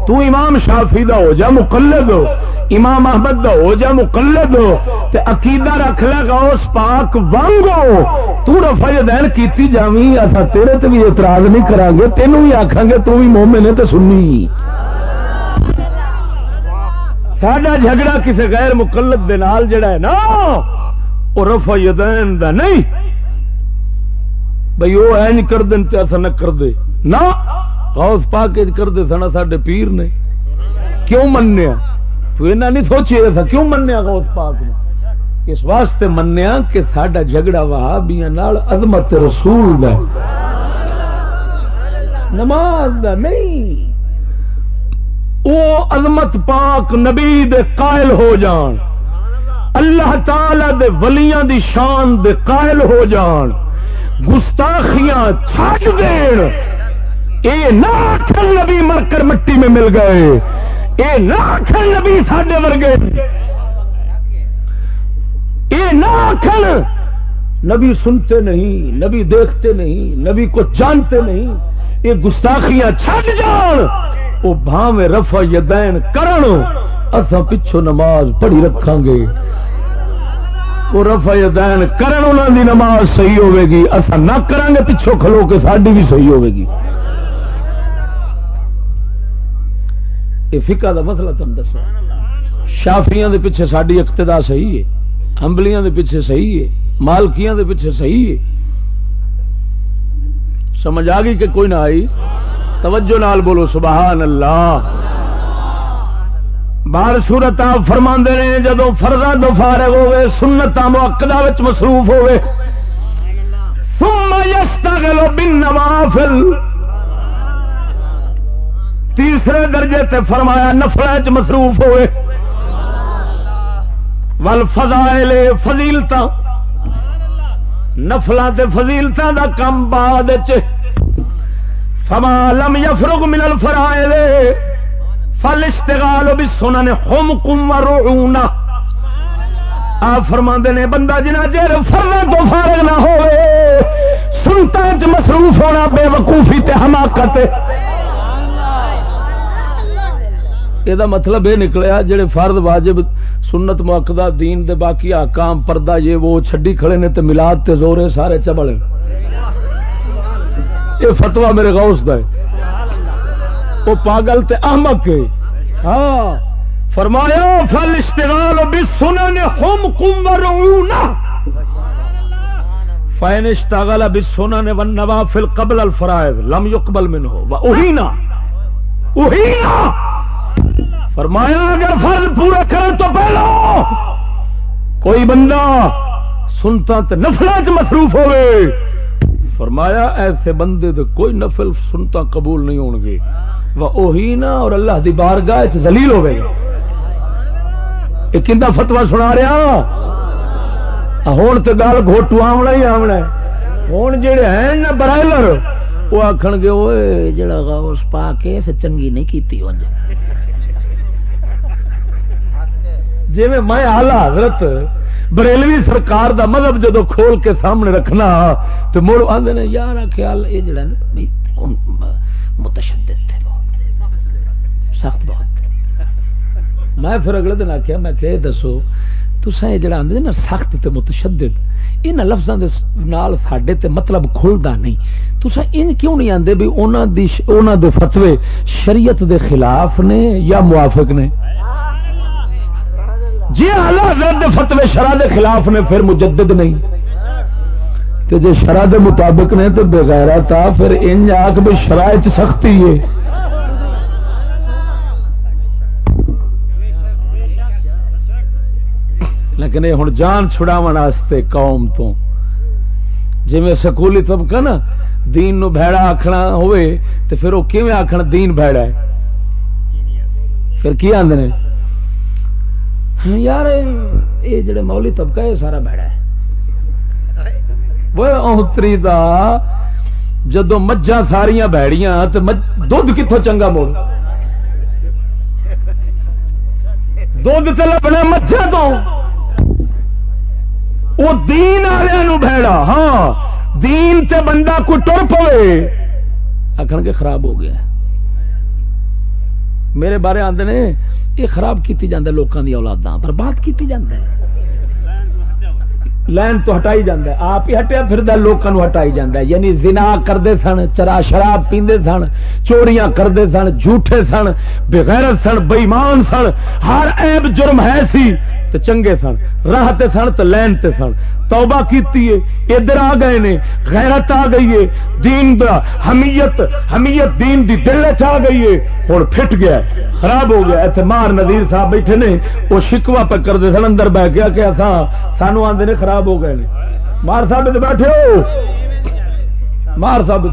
تو امام شافی دا ہو جا مقلد۔ ہو امام احمد دا ہو جا مقلد۔ ہو تے عقیدہ رکھ لے گا اس پاک وانگو۔ تو رفع دین کیتی جاویں اسا تیرے تے بھی اعتراض نہیں کران گے تینوں ہی آکھاں گے تو بھی مومن ہے تے سنی۔ ساڈا جھگڑا کسی غیر مقلد دے نال جڑا ہے نا، وہ رفع دین دا نہیں۔ بھائی وہ این کر دیں تے نہ کر دے نہ! غوث پاک کر دے سنا ساڈے پیر نے۔ کیوں منیا تو اینا نہیں سوچے تھا کیوں منیا غوث پاک نے اس واسطے منیا کہ ساڈا جھگڑا وہابیاں نال عظمت رسول دا نماز دا نہیں۔ او عظمت پاک نبی دے قائل ہو جان۔ اللہ تعالی دے ولیاں دی شان دے قائل ہو جان۔ گستاخیاں چھٹ دین۔ اے نہ آخر نبی مر کر مٹی میں مل گئے۔ اے نہ آخر نبی ساڈے ورگے۔ اے نہ آخر نبی سنتے نہیں، نبی دیکھتے نہیں، نبی کو جانتے نہیں۔ یہ گستاخیاں چھٹ جان۔ وہ بھاوے رفع یدین کرن۔ اصا پچھو نماز پڑھی رکھاں گے۔ وہ رفع دین کرن انہوں دی نماز صحیح ہوے گی اصا نہ کریں گے پچھو کھلو کے ساری بھی صحیح ہوے گی یہ فکا کا مسئلہ مطلب تم دسو۔ شافیاں دے پیچھے ساری اقتدا صحیح ہے امبلیاں دے پیچھے صحیح ہے، مالکیاں دے پیچھے صحیح ہے۔ سمجھ آ گئی کہ کوئی نہ آئی؟ توجہ نال بولو، سبحان اللہ۔ بار سورت آپ فرما رہے جدو فرضا دو فارغ ہوے سنتا مقدا مصروف ہوے گلو بن نوافل تیسرے درجے تے فرمایا نفل چ مصروف ہوئے۔ ول فضائل فضیلتا نفل فضیلت دا کم بعد فما لم یفرغ من الفرائض۔ فل استغال بھی سونا نے ہوم کم رونا آپ فرما نے، بندہ جنا چیر فرنا تو فارغ نہ ہوئے سنتا چ مصروف ہونا بے وقوفی تے حماقت یہ مطلب یہ نکلیا، جڑے فرد واجب سنت موقع دین دے باقی آکام پردہ یہ وہ چھڈی کھڑے نے تے ملاد تے زورے سارے چبل۔ یہ فتوا میرے غوث دا ہے۔ وہ پاگل تے احمق ہاں۔ فرمایا فل استغال بھی سنن ہم کم رونا فین اشتغل بھی سنن ون قبل الفرائض لم يقبل منه۔ واہینا اہینا فرمایا، اگر فرض پورا کرے تو پہلو۔ کوئی بندہ سنتا تے تو نفلات مصروف ہوئے۔ فرمایا، ایسے بندے تو کوئی نفل سنتا قبول نہیں ہون گے وہی نا اور اللہ دی بارگاہ زلیل ہو گئی۔ یہ کتا فتوا سنا رہا۔ ہوں تو گل گوٹو آمنا ہی آمنا ہوں جہے ہیں نا برائلر، وہ آخ گے وہ جڑا اس پا کے چنگی نہیں کی جی میں آلہ حضرت بریلوی سرکار دا مذہب جدو کھول کے سامنے رکھنا تو مڑ آدھے یار خیال یہ جڑا متشدد تھے سخت بہت میں پھر اگلے دن آخیا میں کہ دسو تسا یہ جڑا آدھے نا سخت تے متشدد ان لفظوں ساڈے تے مطلب کھلتا نہیں۔ تسا ان کیوں نہیں آتے بھی انہوں دے فتوے شریعت دے خلاف نے یا موافق نے؟ جی ہاں، حضرت دے فتوے شرح دے خلاف نے، پھر مجدد نہیں۔ تے جے شرح دے مطابق نے، تو بغیر تھا پھر ان آخ بھی شرح سختی ہے۔ لیکن یہ ہوں جان چھڑاو قوم تو۔ جی سکولی طبقہ نا، دین نو بھڑا آخنا ہوئے تو پھر وہ کیون آخر دین بھڑا ہے؟ پھر کی آدھے یار، یہ جڑے مولی طبقہ یہ سارا بھڑا ہے۔ وہ اہتری دا، جدو مجھا ساریا بھڑیاں تو دھد کتوں چنگا موڑ دھد تو لبنا مجھا تو۔ وہ دین والوں بھڑا ہاں۔ دین سے بندہ کو ٹر پوے آخر کے خراب ہو گیا۔ میرے بارے آتے نے، یہ خراب کی جاتا لوگوں کی اولاداں، برباد کی جاتا لائن لین تو ہٹائی جاندہ ہے۔ آپ ہی ہٹیا پھر لوگوں ہٹائی جاندہ ہے۔ یعنی زنا کرتے سن، چرا شراب پیندے سن، چوریاں کرتے سن، جھوٹے سن، بغیرت سن بےمان سن، ہر عیب جرم ہے سی تو چنگے سن، راہ تے سن تو لین تے سن۔ توبہ کیتی ہے، ادھر آ گئے نے، غیرت آ گئی ہے، دین دا حمیت حمیت دین دی دل چ آ گئی ہے ہوں پھٹ گیا ہے، خراب ہو گیا اتنے مار نظیر صاحب بیٹھے نے، وہ شکوا پہ کرتے سن، اندر بہ گیا کہ اصا سانو آدھے نے خراب ہو گئے نے۔ مار صاحب بیٹھے ہو۔ مار صاحب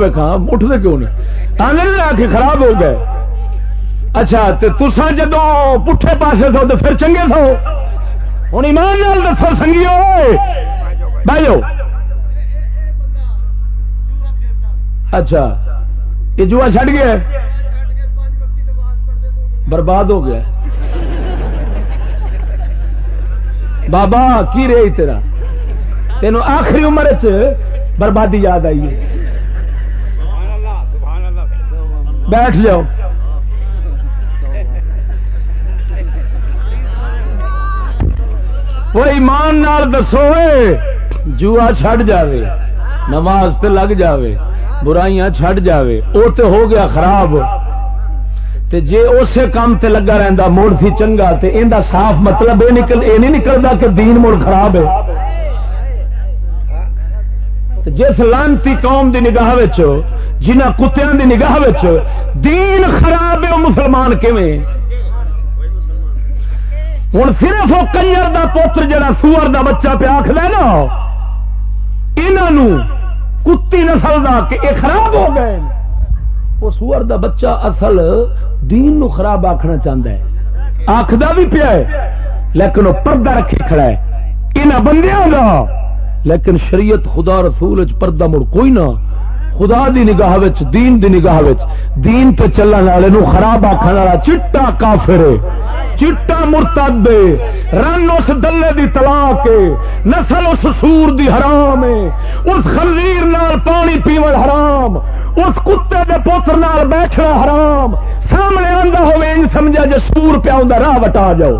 ویکا اٹھتے کیوں نہیں آنے آ کے خراب ہو گئے۔ اچھا تسا جدو پٹھے پاسے سو تو پھر چنگے سو۔ ہوں ایمان لال دسو، سنگیو۔ بھائی اچھا یہ جوا چڑ گیا برباد ہو گیا بابا، کی رہی تیرا؟ تین آخری عمر چ بربادی یاد آئی ہے۔ بیٹھ جاؤ۔ وہ ایمان نال دسو جوا چھڈ جاوے، نماز تے لگ جاوے، برائیاں چھڈ جاوے، او تے ہو گیا خراب۔ تے جے اسے کام تے لگا رہندا، موڑ سی چنگا، تے ایندا صاف مطلب اے نکل، اے نہیں نکلدا کہ دین موڑ خراب ہے۔ جس لانتی قوم دی نگاہ وچ، جنہ کتیاں دی نگاہ وچ دین خراب ہے، او مسلمان کیویں؟ ہوں صرف وہ کنجر دا پوتر جڑا سور دا بچہ پیا آخر نا انہوں کتی نسل دا کہ یہ خراب ہو گئے۔ وہ سور دا بچہ اصل دین نو خراب آخنا چاہتا ہے۔ آخر بھی پیا ہے، لیکن وہ پردہ رکھے کھڑا ہے۔ یہاں بندیاں دا لیکن شریعت خدا رسول پردہ مڑ کوئی نہ۔ خدا دی نگاہ وچ، دین دی نگاہ وچ، دین تے چلن والے نو خراب آخر والا چٹا کافر ہے۔ چٹا مرتد رن اس دلے دی طلاق نسل اس سور دی حرام ہے۔ اس خنزیر نال پانی پیون حرام، اس کتے دے پوتر نال بیٹھنا حرام۔ سامنے آندا ہوئے ان سمجھا جے سور پیا ہوندا، راہ وٹا جاؤ۔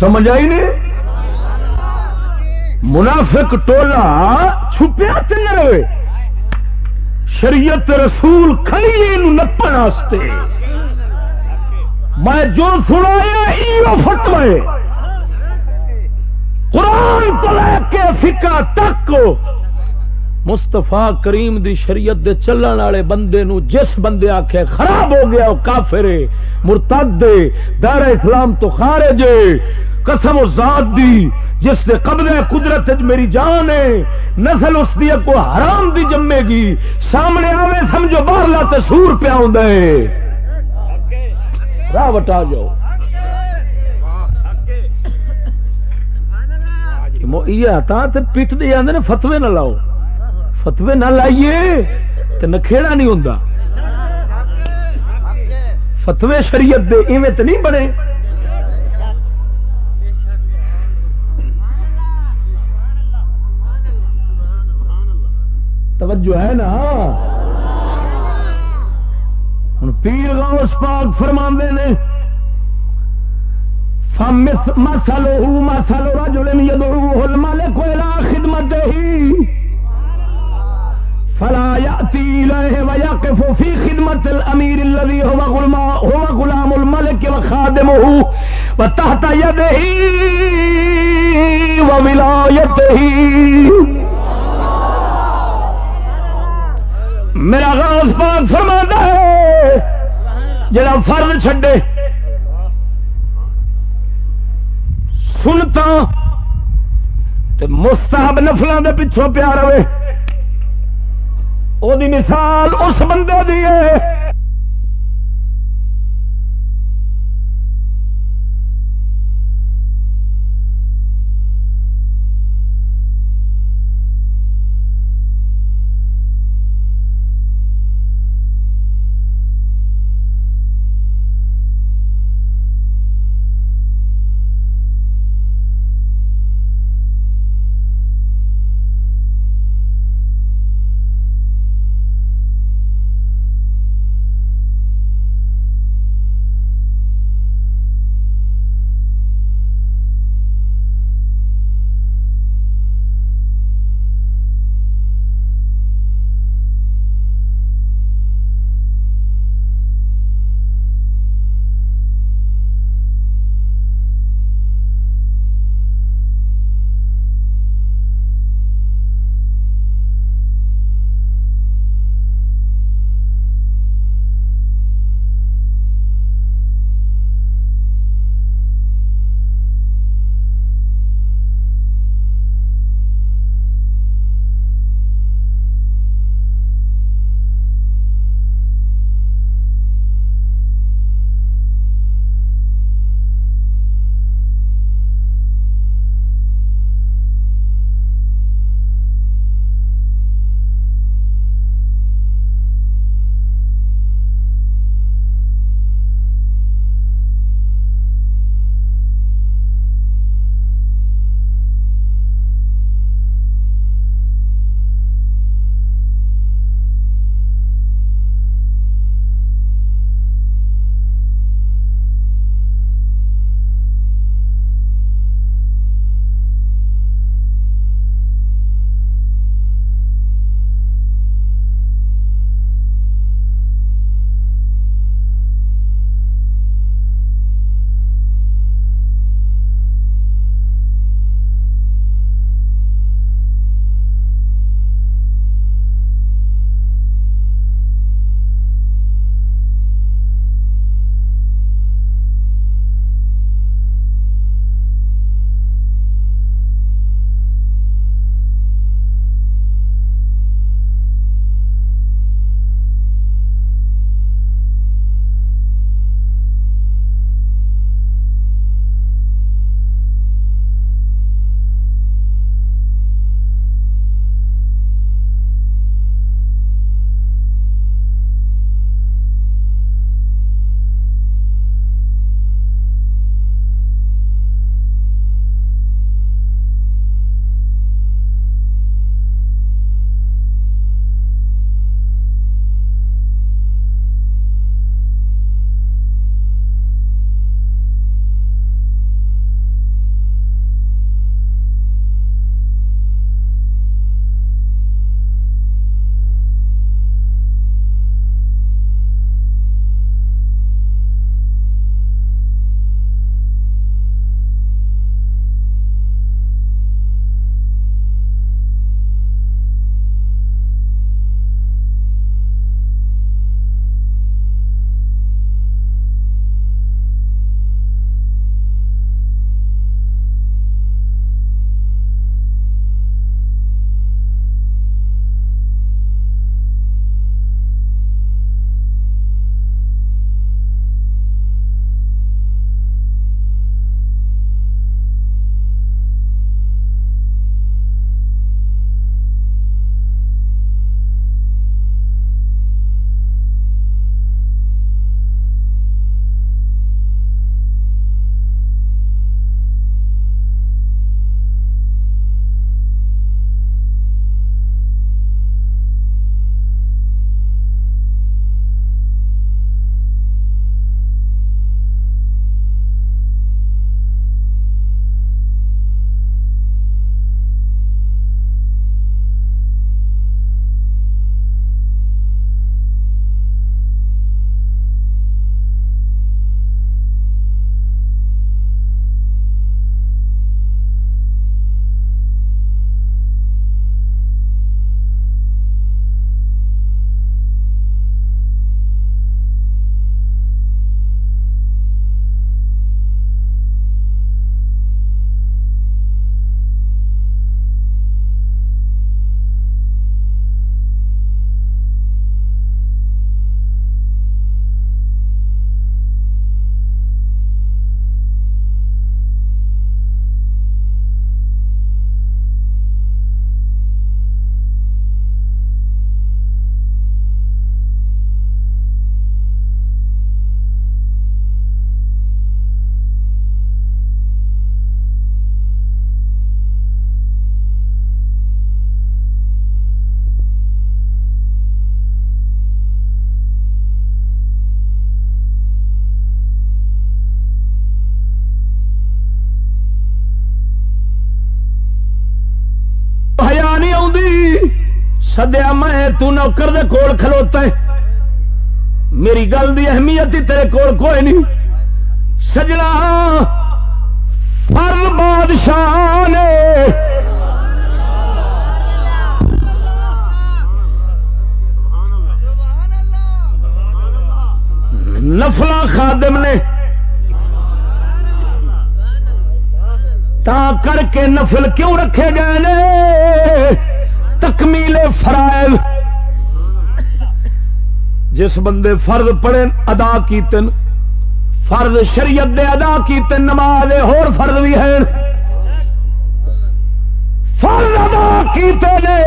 سمجھ آئی نہیں؟ منافق ٹولا چھپیا تین رہے۔ شریعت رسول کھڑی نپن میں جو سنایا فتوے قرآن تو لے کے فکا تک مستفا کریم دی شریعت دے چلن والے بندے نو جس بندے آخے خراب ہو گیا، وہ کافر مرتد دار اسلام تو خارج قسم و ذات دی جس نے قبضے قدرت میری جان ہے نسل اس دی کو حرام دی جمے گی۔ سامنے آوے، سمجھو باہر لاتے سور پیا ہوں راہ وٹا جاؤ۔ پیٹ دے آدھے فتوے نہ لاؤ۔ فتوے نہ لائیے تو نکھےڑا نہیں ہوں فتوے شریعت دے ایویں تو نہیں بنے۔ توجہ ہے نا؟ ہوں پیر غوث پاک فرما نے مسلو مسلو رجل يدعوه الملك الى خدمته، فلا ياتي اليه ويقف في خدمه الامير الذي هو غلام هو غلام الملك وخادمه وتحت يده وولايته میرا غوث پاک فرما ہے۔ جڑا فرد چھڈے۔ سنتا مستحب نفلوں کے پچھوں پیا رہے۔ وہ مثال اس بندے دی ہے۔ سدیا میں، تو نوکر دے کول کھلوتا ہے۔ میری گل دی اہمیت ہی تیرے کول کوئی نہیں۔ سجنا فر بادشاہ نے۔ نفلا خادم نے۔ تا کر کے نفل کیوں رکھے گئے نے؟ تکمیل فرائض۔ جس بندے فرض پڑے ادا کیتے فرض شریعت دے ادا کیتے نماز ہور فرض بھی ہے فرض ادا کیتے نے۔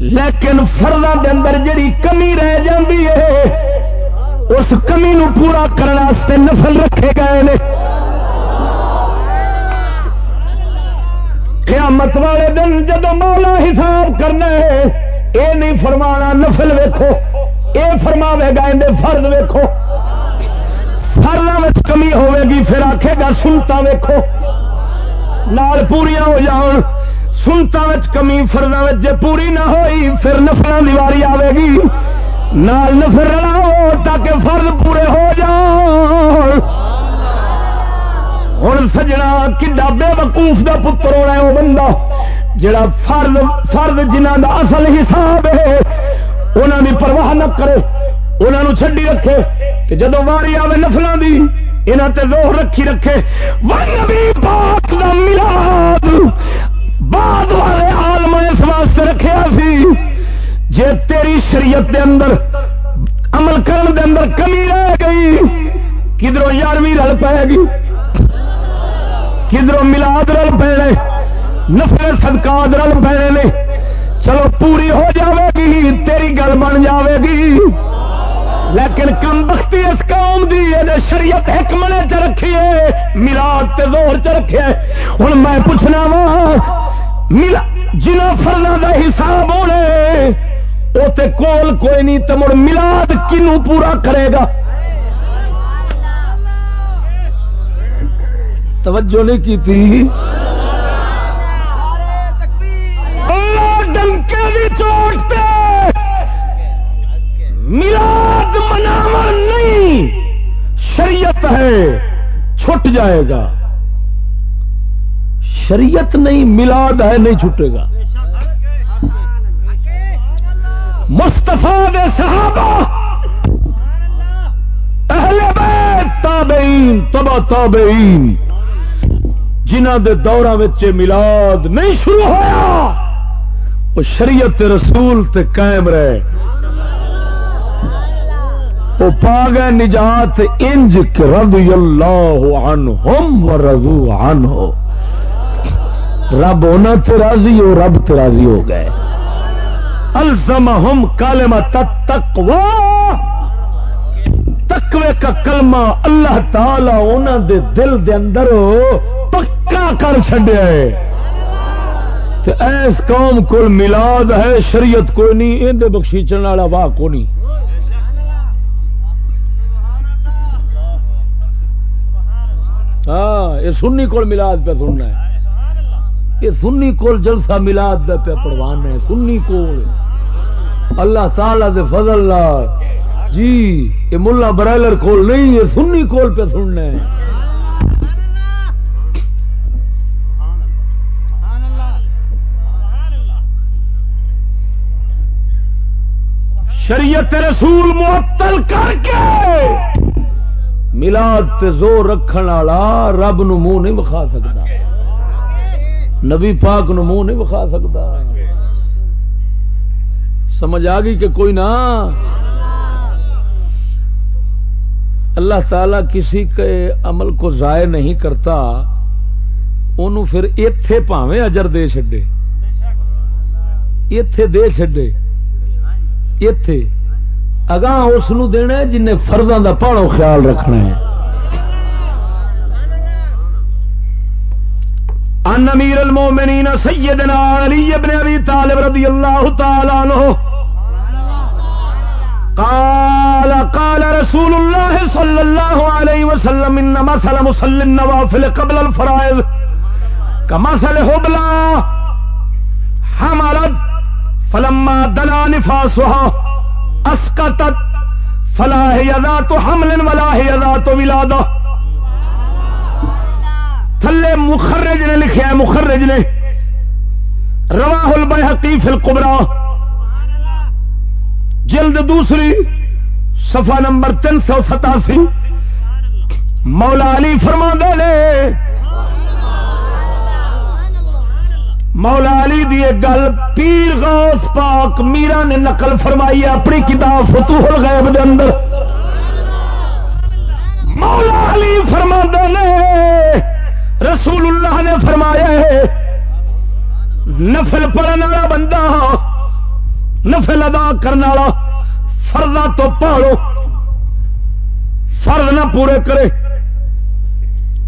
لیکن فرض دے اندر جڑی کمی رہ جاندی ہے، اس کمی نو پورا کرنے نفل رکھے گئے نے۔ قیامت والے دن جب مولا حساب کرنا ہے، اے نہیں فرمانا نفل ویکھو، اے فرماوے گا اندر فرد ویکھو۔ فرض کمی ہوے گی پھر آکھے گا سنتا ویکھو۔ نال پوریا ہو جان سنتا کمی فردا جے پوری نہ ہوئی، پھر نفل دیواری آئے گی نال نفر رلاؤ تاکہ فرض پورے ہو جان۔ ہوں سجنا کڈا بے وقوف دا پتر ہونا ہے وہ بندہ جڑا فرد فرد جنہ دا اصل حساب ہے انہوں دی پرواہ نہ کرے انہوں چڈی رکھے۔ کہ جدو واری آئے نفلوں دی یہاں تے زور رکھی رکھے۔ نبی پاک دا میلاد بعد والے آلم اس واسطے رکھا سی، جے تیری شریعت دے اندر، عمل کرن دے اندر کمی رہ گئی کدھروں یارویں رل پائے گی۔ کدھروں ملاد رل پے نفر صدقات رل پے نے، چلو پوری ہو جاوے گی، تیری گل بن جاوے گی۔ لیکن کم بختی اس قوم دی شریعت ایک چ رکھی ہے، ملاد تے زور چ رکھے ہوں میں پوچھنا وا جنہ فرنا دا حساب ہونے وہ کول کوئی نہیں تو مڑ ملاد کنو پورا کرے گا؟ توجہ نہیں کی تھی۔ ڈنکے چوٹتے۔ ملاد مناو نہیں۔ شریعت ہے، چھٹ جائے گا۔ شریعت نہیں ملاد ہے، نہیں چھٹے گا۔ مستفا دے صحابہ، اہل بیت، تابعین، تبا تابعین۔ جنہ دے دورہ وچے ملاد نہیں شروع ہویا، وہ شریعت رسول تے قائم رہے۔ وہ پا گئے نجات انج کے رضی اللہ عنہم و رضو عنہ۔ رب ہونا تے راضی ہو، رب تے راضی ہو گئے۔ الزمہم کالما تقوا تقوی کا کلمہ اللہ تعالی انہاں دے دل دے اندر پکا کر چھڈیا ہے ایس قوم کول میلاد ہے، شریعت کوئی نہیں این بخشیچن والا واہ کو نہیں۔ ہاں یہ سنی کول میلاد پہ سننا ہے۔ یہ سنی کول جلسہ ملاد دے پہ پڑھوانا ہے، سنی کول۔ اللہ تعالی دے فضل لال جی یہ ملا برائلر کول نہیں، یہ سنی کول پہ سننا ہے۔ شریعت رسول معطل کر کے ملاد تے زور رکھن والا رب نو منہ نہیں بکھا سکتا۔ نبی پاک نو منہ نہیں بکھا سکتا۔ سمجھ آ گئی کہ کوئی نہ۔ اللہ تعالی کسی کے عمل کو ضائع نہیں کرتا انہوں پھر اتے پاوے اجر دے چڈے اتے دے چڈے اتے اگاں اس دینا جن فرداں دا پاڑو خیال رکھنا ہے ان امیر المومنین سیدنا علی ابن ابی طالب رضی اللہ تعالی عنہ قال قال رسول الله صلى الله عليه وسلم ان مثل مصل النوافل قبل الفرائض كمثل هبلا حملت فلما دلا نفاسها، اسقطت، فلا هي ذات حمل ولا هي ذات ولاده تھلے مخرج نے لکھیا ہے مخرج نے، رواہ البیہقی فی القبرہ۔ جلد دوسری، صفحہ نمبر تین سو ستاسی۔ مولا علی فرما دے مولا علی دی ایک گل، پیر غوث پاک میرا نے نقل فرمائی ہے اپنی کتاب فتوح الغیب دے اندر۔ مولا علی فرما دے رسول اللہ نے فرمایا ہے، نفل پڑھنے والا بندہ، نفل ادا کرنے والا فردا تو پاڑو فرد نہ پورے کرے،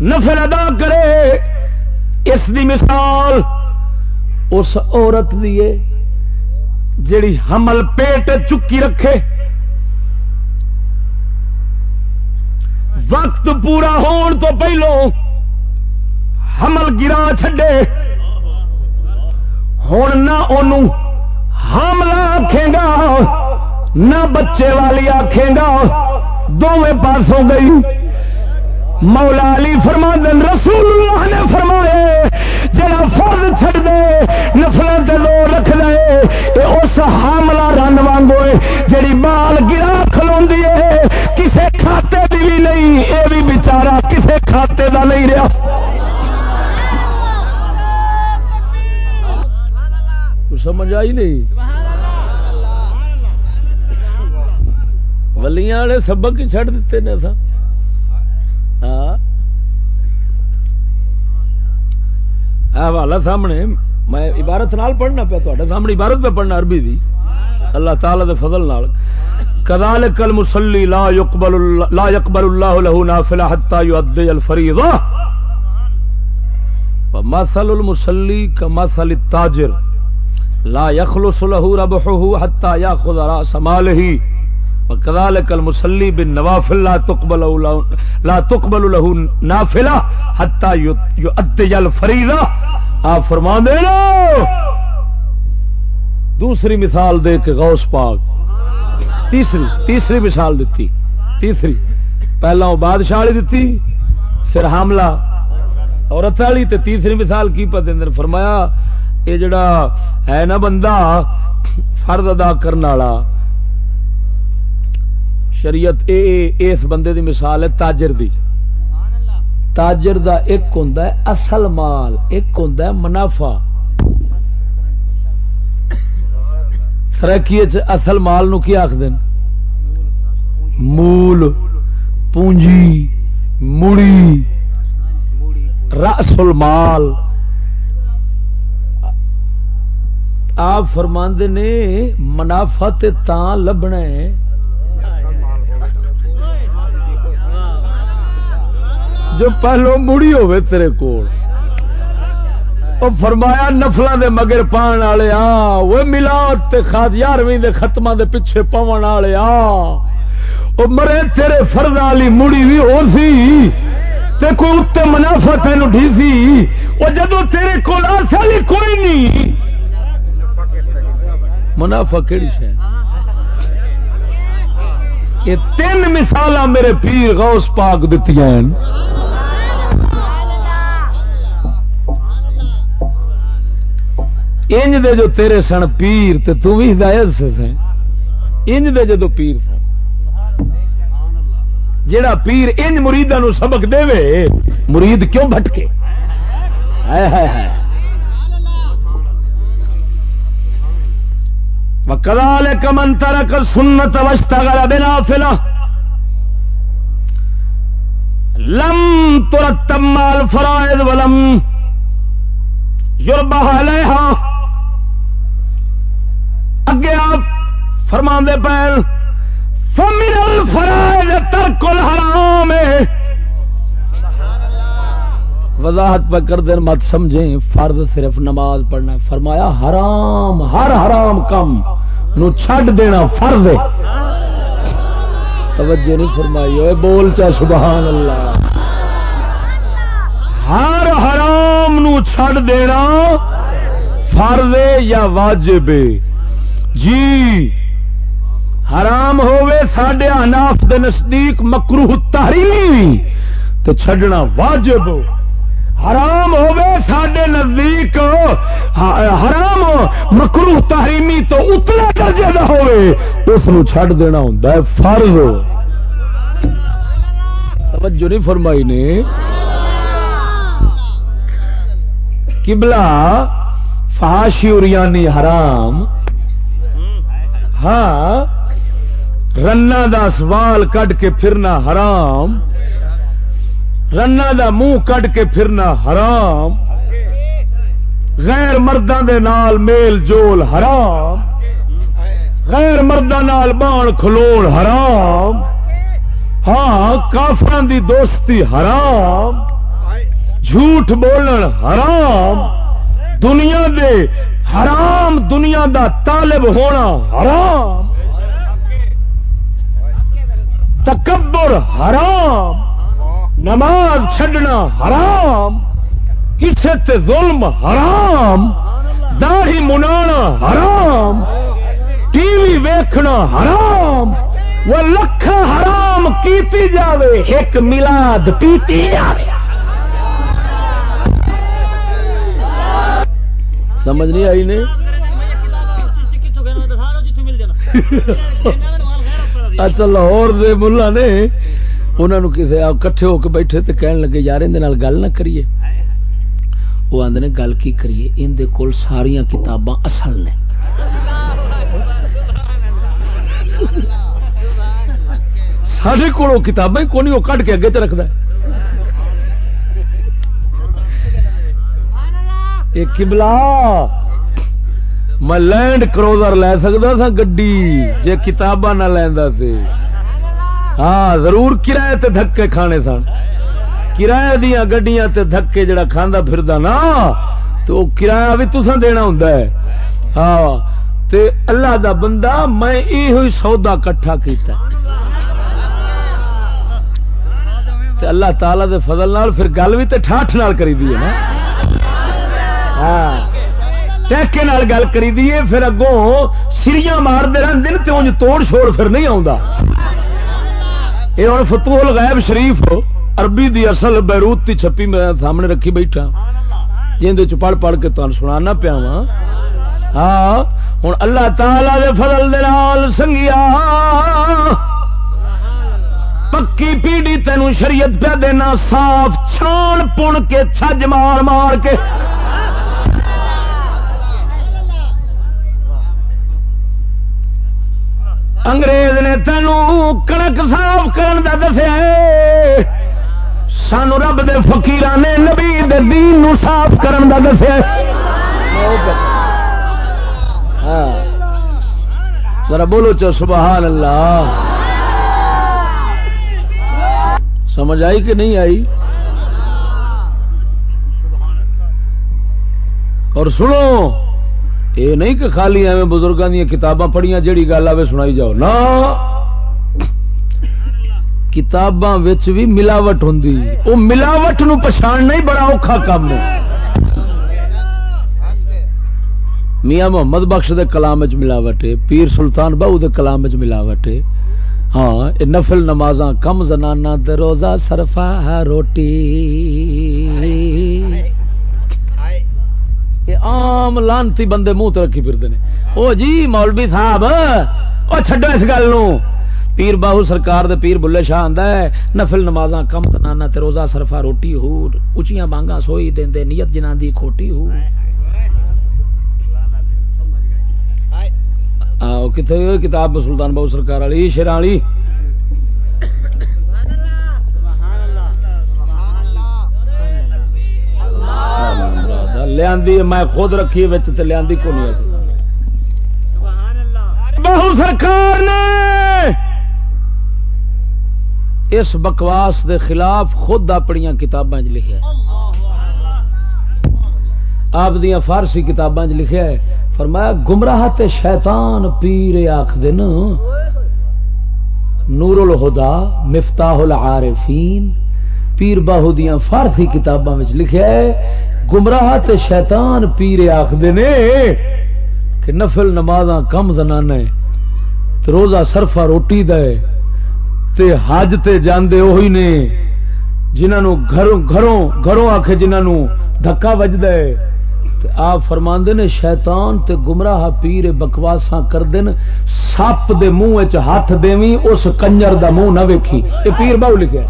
نفل ادا کرے۔ اس دی مثال اس عورت دیے جیڑی حمل پیٹ چکی رکھے۔ وقت پورا ہون تو پہلو حمل گرا چھڈے۔ ہوں نہ انہوں حاملہ آکھے گا، نہ بچے والی آکھے گا۔ دونوں پاسوں گئی۔ مولا علی فرما دن رسول اللہ نے فرمائے جڑا فرد چھڑ دے، نفلوں سے لو رکھ دے اس حاملہ رن وانگو جڑی بال گرا کھلو ہے کسے کھاتے دی بھی نہیں یہ بھی بچارا کسے کھاتے دا نہیں رہا۔ سمجھ آئی نہیں؟ ولیاں والے سبق ہی چڑھ دیتے نے سا حوالہ سامنے، میں عبارت نال پڑھنا پیا تو سامنے عبارت پہ پڑھنا عربی دی۔ اللہ تعالی دے فضل نال۔ كذلك المصلي لا يقبل لا يقبل الله له نافله حتى يؤدي الفريضه ومثل المصلي كمثل التاجر۔ لا يخلص له ربحه حتى ياخذ راس ماله وكذلك المصلي بالنوافل لا تقبل لا تقبل له نافله حتى يؤدي الفريضه آپ فرما دے لو دوسری مثال دے کے غوث پاک. تیسری تیسری مثال دیتی. تیسری. پہلا وہ بادشاہ والی دیتی، پھر حاملہ. عورت والی تے تیسری مثال کی پتہ اندر فرمایا، یہ جڑا ہے نا بندہ فرد ادا کرنے والا شریعت اے اے اس بندے دی مثال ہے تاجر دی۔ تاجر دا ایک ہوں اصل مال ایک ہوں منافع۔ سرکی اصل مال نو کی آخد مول پونجی مڑی رس المال۔ آپ فرماند نے منافع لبنا ہے۔ جو پہلو مڑی ہوئے تیرے کول۔ او فرمایا نفل دے مگر پان والے آ وہ ملاد خاص یارویں دے ختم دے پیچھے پون والے آ۔ وہ مرے تیرے فرد والی مڑی بھی ہو سی۔ تے کوئی اتنے منافع تین ڈی سی۔ وہ جدو تیرے کول اصل کوئی نہیں۔ منافع کہڑی شہ یہ تین مثال میرے پیر غوث پاک دیتی ہیں۔ انج دے جو تیرے سن پیر تے تو بھی ہدایت سے سن، انج دے جو پیر سن۔ جیڑا پیر انج مریداں نو سبق دے وے مرید کیوں بھٹکے؟ ہائے ہائے ہائے۔ وکذالک من ترک سنت واشتغل بنافلہ لم ترتب مال فرائض ولم یربہ علیہا اگے آپ فرما دے پین فمن ترک الحرام۔ وضاحت پہ کر دین، مت سمجھیں، فرض صرف نماز پڑھنا فرمایا، حرام، ہر حرام کم نو چھڈ دینا فرض توجہ نہیں فرمائی ہوئے بول چا سبحان اللہ ہر حرام نو چھڈ دینا فرض یا واجب جی۔ حرام ہوے سڈے اناف دے نزدیک مکروہ تحریمی تے چھڈنا واجب۔ حرام ہوے سڈے نزدیک حرام مکروہ تحریمی تو اتنا درجے کا ہوے اس چھڈ دینا ہوں فرض۔ توجہ نہیں فرمائی نے۔ کبلا فہاشی اریانی حرام ہاں رنا دا سوال کڈ کے پھرنا حرام، رنا دا منہ کڈ کے پھرنا حرام، غیر مردوں دے نال میل جول حرام، غیر مردوں نال بان کھلوڑ حرام ہاں کافران دی دوستی حرام، جھوٹ بولن حرام، دنیا دے حرام دنیا دا طالب ہونا حرام. تکبر حرام. نماز چھڈنا حرام. کسی تے ظلم حرام. داڑھی منانا حرام. ٹی وی ویکھنا حرام. وہ لکھا حرام کیتی جاوے، ایک ملاد پیتی جاوے. سمجھ نہیں آئی نے اچھا لاہور دے ملا نے انہوں نے کسی کٹھے ہو کے بیٹھے تو کہنے لگے، یار اندر گل نہ کریے۔ وہ آدھے گل کی کریے؟ اندر کول ساریا کتاباں اصل نے۔ سارے کو کتابیں کون وہ کٹ کے اگے چ رکھد کبلا میں لینڈ کروزر لے سکتا تھا گڈی، جے کتاباں نہ لینا سی۔ ہاں ضرور کرایہ تے دھکے کھانے سن۔ کرایہ دیا گڈیاں تے دھکے جڑا کھانا پھردا نا، تو کرایہ بھی تسا دینا ہوں ہاں تے اللہ دا بندہ، میں یہ سودا کٹھا کیتا تے اللہ تعالی دے فضل نال پھر گل بھی تے ٹھاٹھ نال کری دی ہے نا۔ ہاں۔ ٹیکے گل کری دی ہے پھر اگوں سریاں مار دے رہندے تے اونج توڑ چھوڑ پھر نہیں آوندا۔ اے ہن فتوح الغیب شریف عربی دی اصل بیروت تی چھپی میں سامنے رکھی بیٹھا۔ جیندے پڑھ پڑھ کے تانوں سنانا پیا وا ہاں ہن اللہ تعالی دے فضل دے سنگیا۔ پکی پیڑی تینوں شریعت پہ دینا صاف چھان پن کے، چھج مار مار کے۔ انگریز نے تینوں کنک صاف کرن دا دسیا سانو رب دے فقیر نے نبی دے دین نو صاف کرن دا دسیا ہاں۔ ذرا بولو چو سبحان اللہ سمجھ آئی کہ نہیں آئی؟ اور سنو۔ یہ نہیں کہ خالی ایویں بزرگوں دیا کتاباں پڑھیاں جیڑی گل آئے سنائی جاؤ۔ نا کتاباں بھی ملاوٹ ہوں وہ ملاوٹ نو پچھان نہیں، بڑا اوکھا کام میاں محمد بخش دے کلام چ ملاوٹ ہے، پیر سلطان بہو دے کلام چ ملاوٹ ہے۔ ہاں نفل نماز کم زنانہ زنانا روزہ سرفا روٹی۔ آم لانتی بندے منہ رکھی پھرتے ہیں او جی مولوی صاحب او چھڈو اس گل پیر باہو سرکار دے پیر بلے شاہ آندا ہے نفل نماز کم زنانا روزہ سرفا روٹی ہو اچیاں بانگا سوئی دے نیت جنہ دی کھوٹی ہو کتنے کتاب سلطان بہو سرکار والی شیر والی۔ لیا میں خود رکھی لیا کو نہیں بہو سرکار نے اس بکواس دے خلاف خود اپنی کتاباں لکھا آپ دیا فارسی کتاباں لکھا ہے، فرمایا، گمراہ تے شیطان پیر آخ دن نور الہدا مفتاح العارفین پیر باہو دیا فارسی کتاباں لکھا ہے، گمراہ تے شیطان پیرے آخر نے کہ نفل نماز کم زنانے روزہ سرفا روٹی دے تے حج تے جاندے وہی نے، جنہوں گھروں گھروں گھروں آخ جنہوں دکا وجد آپ فرما نے، شیطان تے گمراہ پیر بکواسا کر دین سپ دے منہ ہاتھ دیوی اس کنجر دا منہ نہ ویکھی۔ یہ پیر باؤ لکھے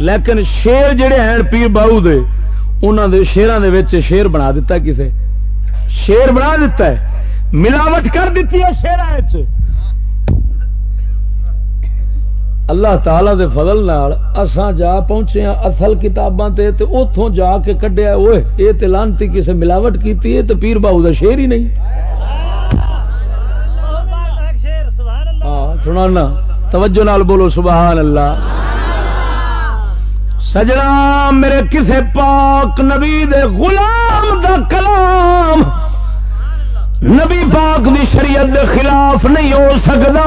لیکن شیر جڑے ہیں پیر باؤ دے انہوں دے شیران دے وچ شیر بنا دیتا کسے؟ شیر بنا دیتا ہے۔ ملاوٹ کر دیتی ہے شیر اللہ تعالی دے فضل نال اساں جا پہنچے ہیں اصل کتاباں تے تے اوتھوں جا کے کڈیا اوئے اے تے لانتی کسے ملاوٹ کیتی ہے تے پیر باو دا شیر ہی نہیں۔ ہاں سنانا توجہ نال بولو سبحان اللہ۔ سجنا میرے کسے پاک نبی دے غلام دا کلام۔ نبی پاک دی شریعت دے خلاف نہیں ہو سکتا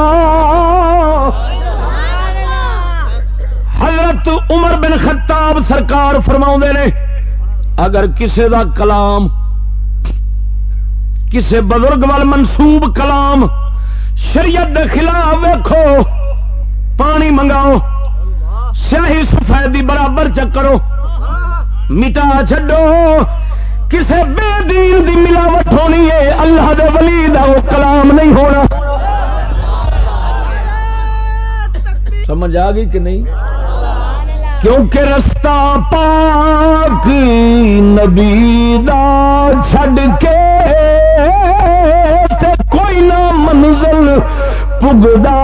حضرت عمر بن خطاب سرکار فرما نے، اگر کسے دا کلام، کسے بزرگ وال منسوب کلام شریعت دے خلاف ویکھو، پانی منگاؤ۔ سیاہی سفیدی برابر چکرو مٹا چڈو کسے بے دین دی ملاوٹ ہونی ہے، اللہ دے ولی دا وہ کلام نہیں ہونا۔ سمجھ آ گئی کہ نہیں؟ کیونکہ رستہ پاک نبی دا چھڈ کے کوئی نہ منزل پگدا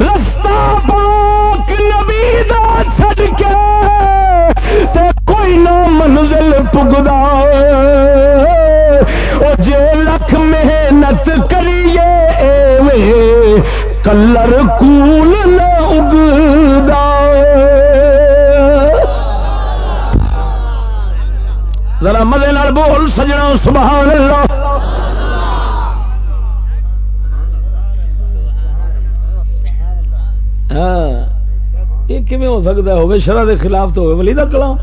رستہ پاک نبی دا چھڑ کے تے کوئی نہ منزل پگدا۔ او جے لکھ محنت کریے ایویں کلر کول نہ اگدا۔ ذرا مزے بول سجنا سبحان اللہ ہاں یہ کیون ہو سکتا ہوگی شرح کے خلاف تو ہوئے ولی کا کلام۔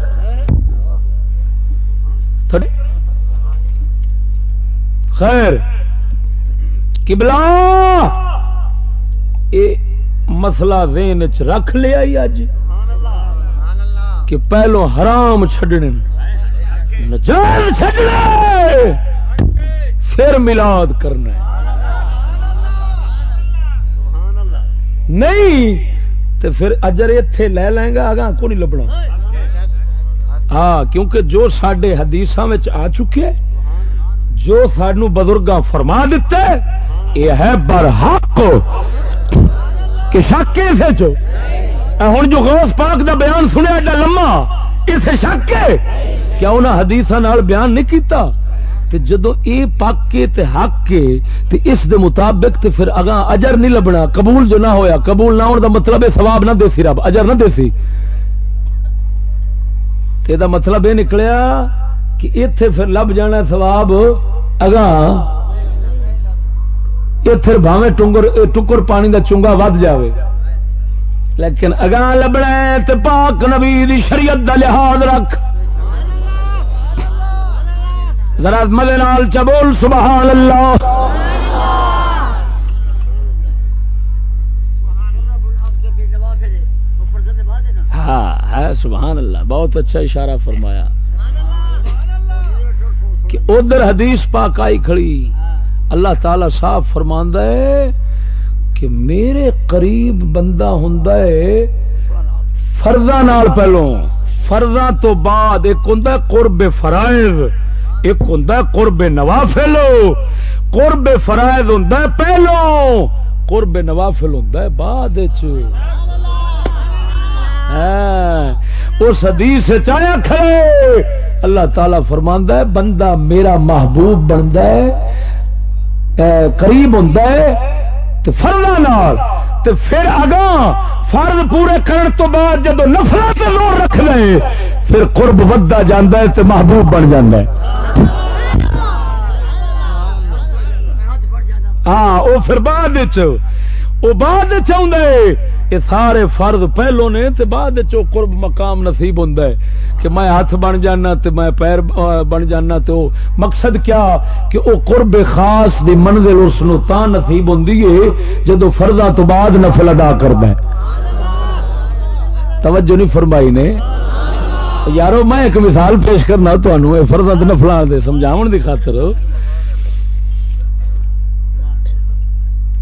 خیر کبلا یہ مسئلہ ذہن چ رکھ لیا اج کہ پہلو حرام چڈنے پھر ملاد کرنا نہیں تو پھر اجر اتے لے لیں گا آگاہ کو نہیں لبنا۔ ہاں کیونکہ جو سڈے حدیث آ چکے، جو سانو بزرگ فرما دیتے یہ ہے برحق۔ کہ شک اسے ہوں جو غوث پاک دا بیان سنیا، ایڈا لما اسے شک ہے؟ کیا انہیں حدیث بیان نہیں کیتا؟ تے جدو اے پک کے تے حق کے، تے اس دے مطابق تے پھر اگاں اجر نہیں لبنا، قبول جو نہ ہویا، قبول نہ ہونے دا مطلب ہے ثواب نہ دے سی رب، اجر نہ دے سی تے دا مطلب یہ نکلیا کہ اتے پھر لب جانا سواب اگاں۔ اتے بھاوے ٹنگر ٹکر پانی دا چونگا ود جاوے۔ لیکن اگاں لبنا تے پاک نبی دی شریعت دا لحاظ رکھ۔ ذرا مدے نال چبول، سبحان اللہ۔ ہاں ہے، سبحان اللہ۔ بہت اچھا اشارہ فرمایا۔ کہ ادھر حدیث پاک آئی کھڑی۔ اللہ تعالی صاف فرماند ہے کہ میرے قریب بندہ ہوں فرضا نال پہلو۔ فرضا تو بعد ایک ہوں قرب فرائض۔ ایک ہوں قرب نوافل، قرب فرائض ہوں پہلو، قرب نوافل ہوں بعد ہاں، اس حدیث چایا کھڑے اللہ تعالی فرماندا ہے، بندہ میرا محبوب بنتا ہے قریب ہوں فرنا نال پھر اگاں فرض پورے کرن تو بعد جب نفرت سے لوڑ رکھ لے، پھر قرب ودا جانا ہے تو محبوب بن جانا ہے۔ ہاں وہ پھر بعد وہ بعد چاہتا ہے۔ یہ سارے فرد پہلو نے تے بعد چو قرب مقام نصیب ہوں کہ میں ہاتھ بن جانا تے میں پیر بن جانا تو مقصد کیا؟ کہ وہ قرب خاص دی منزل اس تا نصیب ہوں جدو فردا تو بعد نفل ادا کرتا توجہ نہیں فرمائی نے؟ یارو، میں ایک مثال پیش کرنا تمہوں فردا نفلوں کے سمجھاؤ کی خاطر۔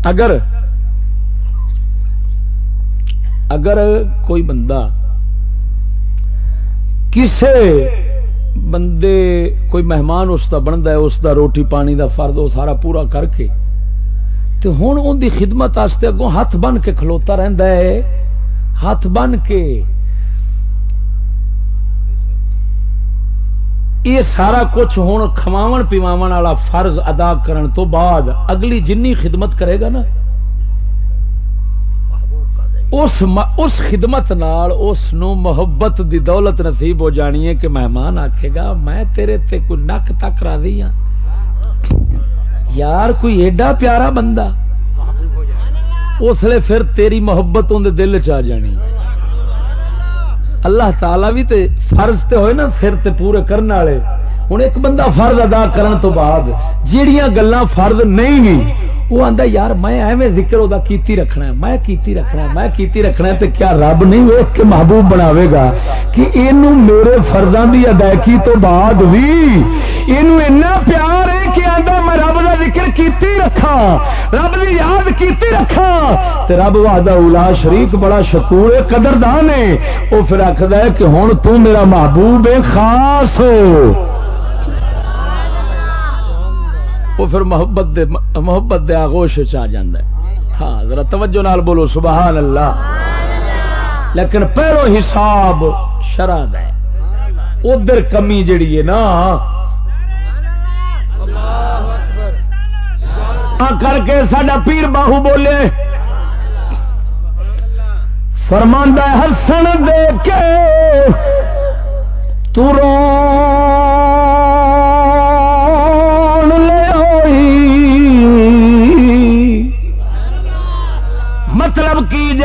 اگر اگر کوئی بندہ کسے بندے کوئی مہمان اس کا بنتا ہے، اس کا روٹی پانی دا فرد، وہ سارا پورا کر کے تو ہوں ان کی خدمت اگوں ہاتھ بن کے کھلوتا رہتا ہے۔ ہاتھ بن کے یہ سارا کچھ ہوں کھواو پیواو والا فرض ادا کرن تو بعد اگلی جنی خدمت کرے گا نا۔ اس اس خدمت نال اس نو محبت دی دولت نصیب ہو جانی ہے کہ مہمان آکھے گا، میں تیرے تے کوئی نک تک راضی ہاں۔ یار، کوئی ایڈا پیارا بندہ، اس لیے پھر تیری محبت اندر دل چ جانی۔ اللہ تعالی بھی تے فرض تے ہوئے نا سر تے پورے کرنے والے۔ ہوں ایک بندہ فرض ادا کرن تو بعد جیڑیاں گلاں فرض نہیں وہ آتا یار میں ایویں ذکر وہ کیتی رکھنا ہے، میں کیتی رکھنا ہے، میں کیتی رکھنا ہے تو کیا رب نہیں ویک کے محبوب بناوے گا کہ یہ میرے فرضاں دی ادائیگی تو بعد بھی یہ پیار ہے کہ آتا میں رب کا ذکر کیتی رکھا رب کی یاد کیتی رکھا تے رب وحدہ اولا شریک بڑا شکور ہے، قدردان ہے وہ پھر آخر ہے کہ ہوں تو میرا محبوب ہے، خاص ہو۔ وہ پھر محبت دے محبت دے آگوش آ ہے۔ ہاں ذرا توجہ نال بولو سبحان اللہ لیکن پہلو حساب شراد ہے۔ ادھر کمی جڑی ہے نا۔ کر کے سڈا پیر باہو بولے۔ فرماندہ ہسن دے کے تو رو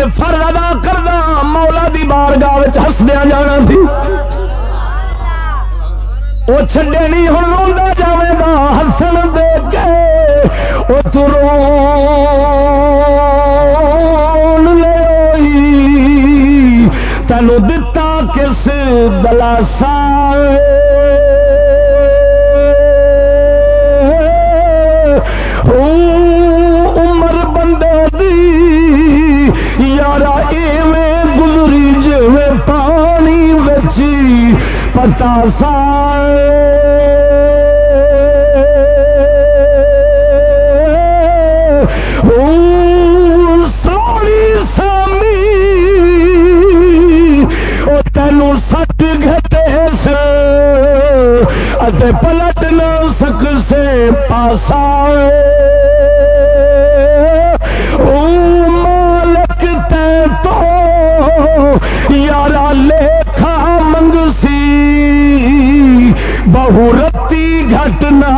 مطلب فر ادا کردا مولا دی بارگاہ ہسدیا جانا سی۔ وہ چڈے نہیں ہوں رو جائے گا ہسن دے کے۔ وہ ترو تینوں دتا کس دلاسا بچی پتا سوڑی سامی وہ تینوں سچ گھٹے سے پلٹ نہ سک سے پاسا سی بہو رتی گھٹنا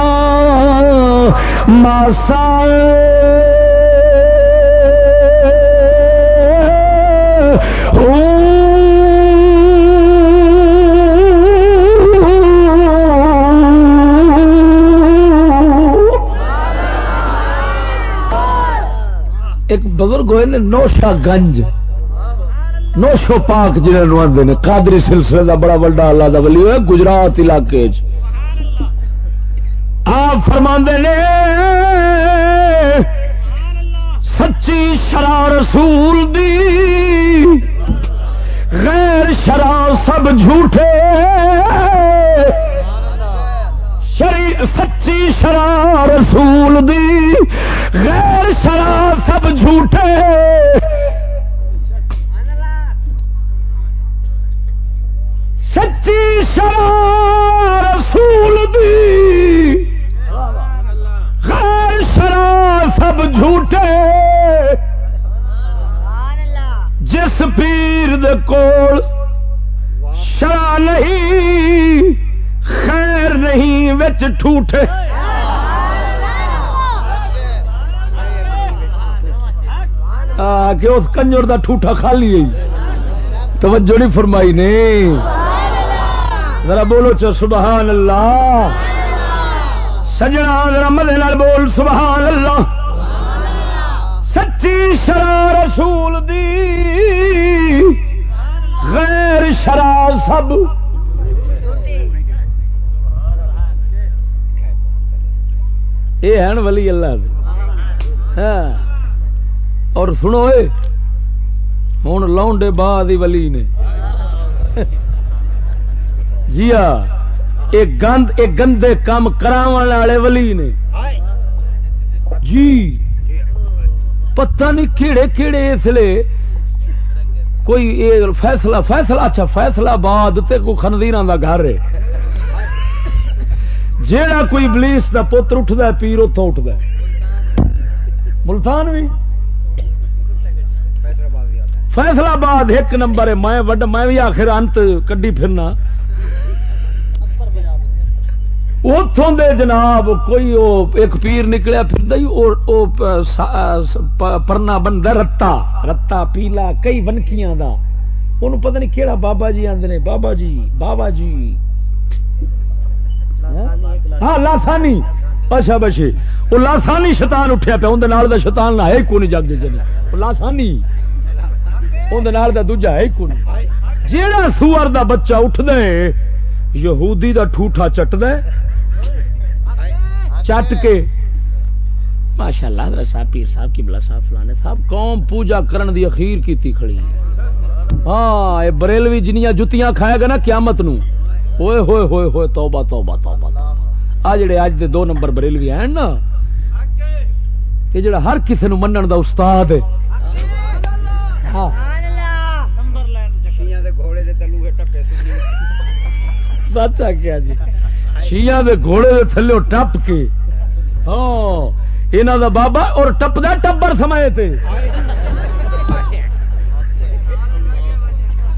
ماسا ایک بزرگ ہوئے نے نوشا گنج نوشو پاک جنہوں آتے ہیں قادری سلسلے کا بڑا بڑا اللہ کا ولی ہے گجرات علاقے آپ فرما نے، سچی شرا رسول دی غیر شرا سب جھوٹے۔ شری، سچی شرا رسول دی غیر شرا سب جھوٹے۔ ٹھوٹے۔ کہ اس کنجر دا ٹھوٹا خالی ہے۔ توجہ نہیں فرمائی نے۔ ذرا بولو چو، سبحان اللہ۔ سجنا، ذرا مدے بول، سبحان اللہ۔ سچی شرع رسول دی۔ غیر شرع سب۔ یہ ہیں ولی اللہ دے۔ ہاں۔ اور سنو اے ہوں لاؤنڈے بعد ہی ولی نے۔ جی ہاں ایک گند ایک گندے کام کراو والے ولی نے۔ جی۔ پتہ نہیں کیڑے کیڑے اس لیے کوئی فیصلہ فیصلہ اچھا فیصلہ بعد تے کوئی خندیراں دا گھر ہے۔ جیڑا کوئی ابلیس دا پتر اٹھدا ہے، پیر اتوں اٹھدا ہے۔ ملتان بھی فیصلہ باد ایک نمبر ہے، میں وڈ میں بھی آخر انت کڈی پھرنا۔ اتوں دے جناب کوئی او ایک پیر نکلیا پھر پرنا بنتا رتا۔ رتا پیلا کئی ونکیاں دا۔ انہوں پتہ نہیں کیڑا بابا جی آدھے بابا جی بابا جی۔ ہاں لاسانی۔ اچھا بچے وہ لاسانی شیطان اٹھیا پیا اندر دا شیطان نہ ہے کو نہیں جگ جی لاسانی۔ اندر دا دوجا ہے کو نہیں۔ جیڑا سور دا بچہ اٹھ دے یہودی دا ٹھوٹا چٹ دے چٹ کے۔ ماشاء اللہ حضرت صاحب پیر صاحب کی بلا صاحب، فلانے صاحب، قوم پوجا کرن دی اخیر کی کھڑی۔ ہاں یہ بریلوی جنیاں جتیاں کھائے گا نا، قیامت نو۔ ہوئے ہوئے ہوئے ہوئے توبہ توبہ توبہ آ جڑے اج دے دو نمبر بریلوی ہیں نا یہ جڑا ہر کسی نو منن دا استاد ہے۔ ہاں۔ سچ آ جی۔ شیعہ دے گھوڑے دے تھلے ٹپ کے۔ ہاں۔ یہاں دا بابا اور ٹپدا ٹبر سمائے تے۔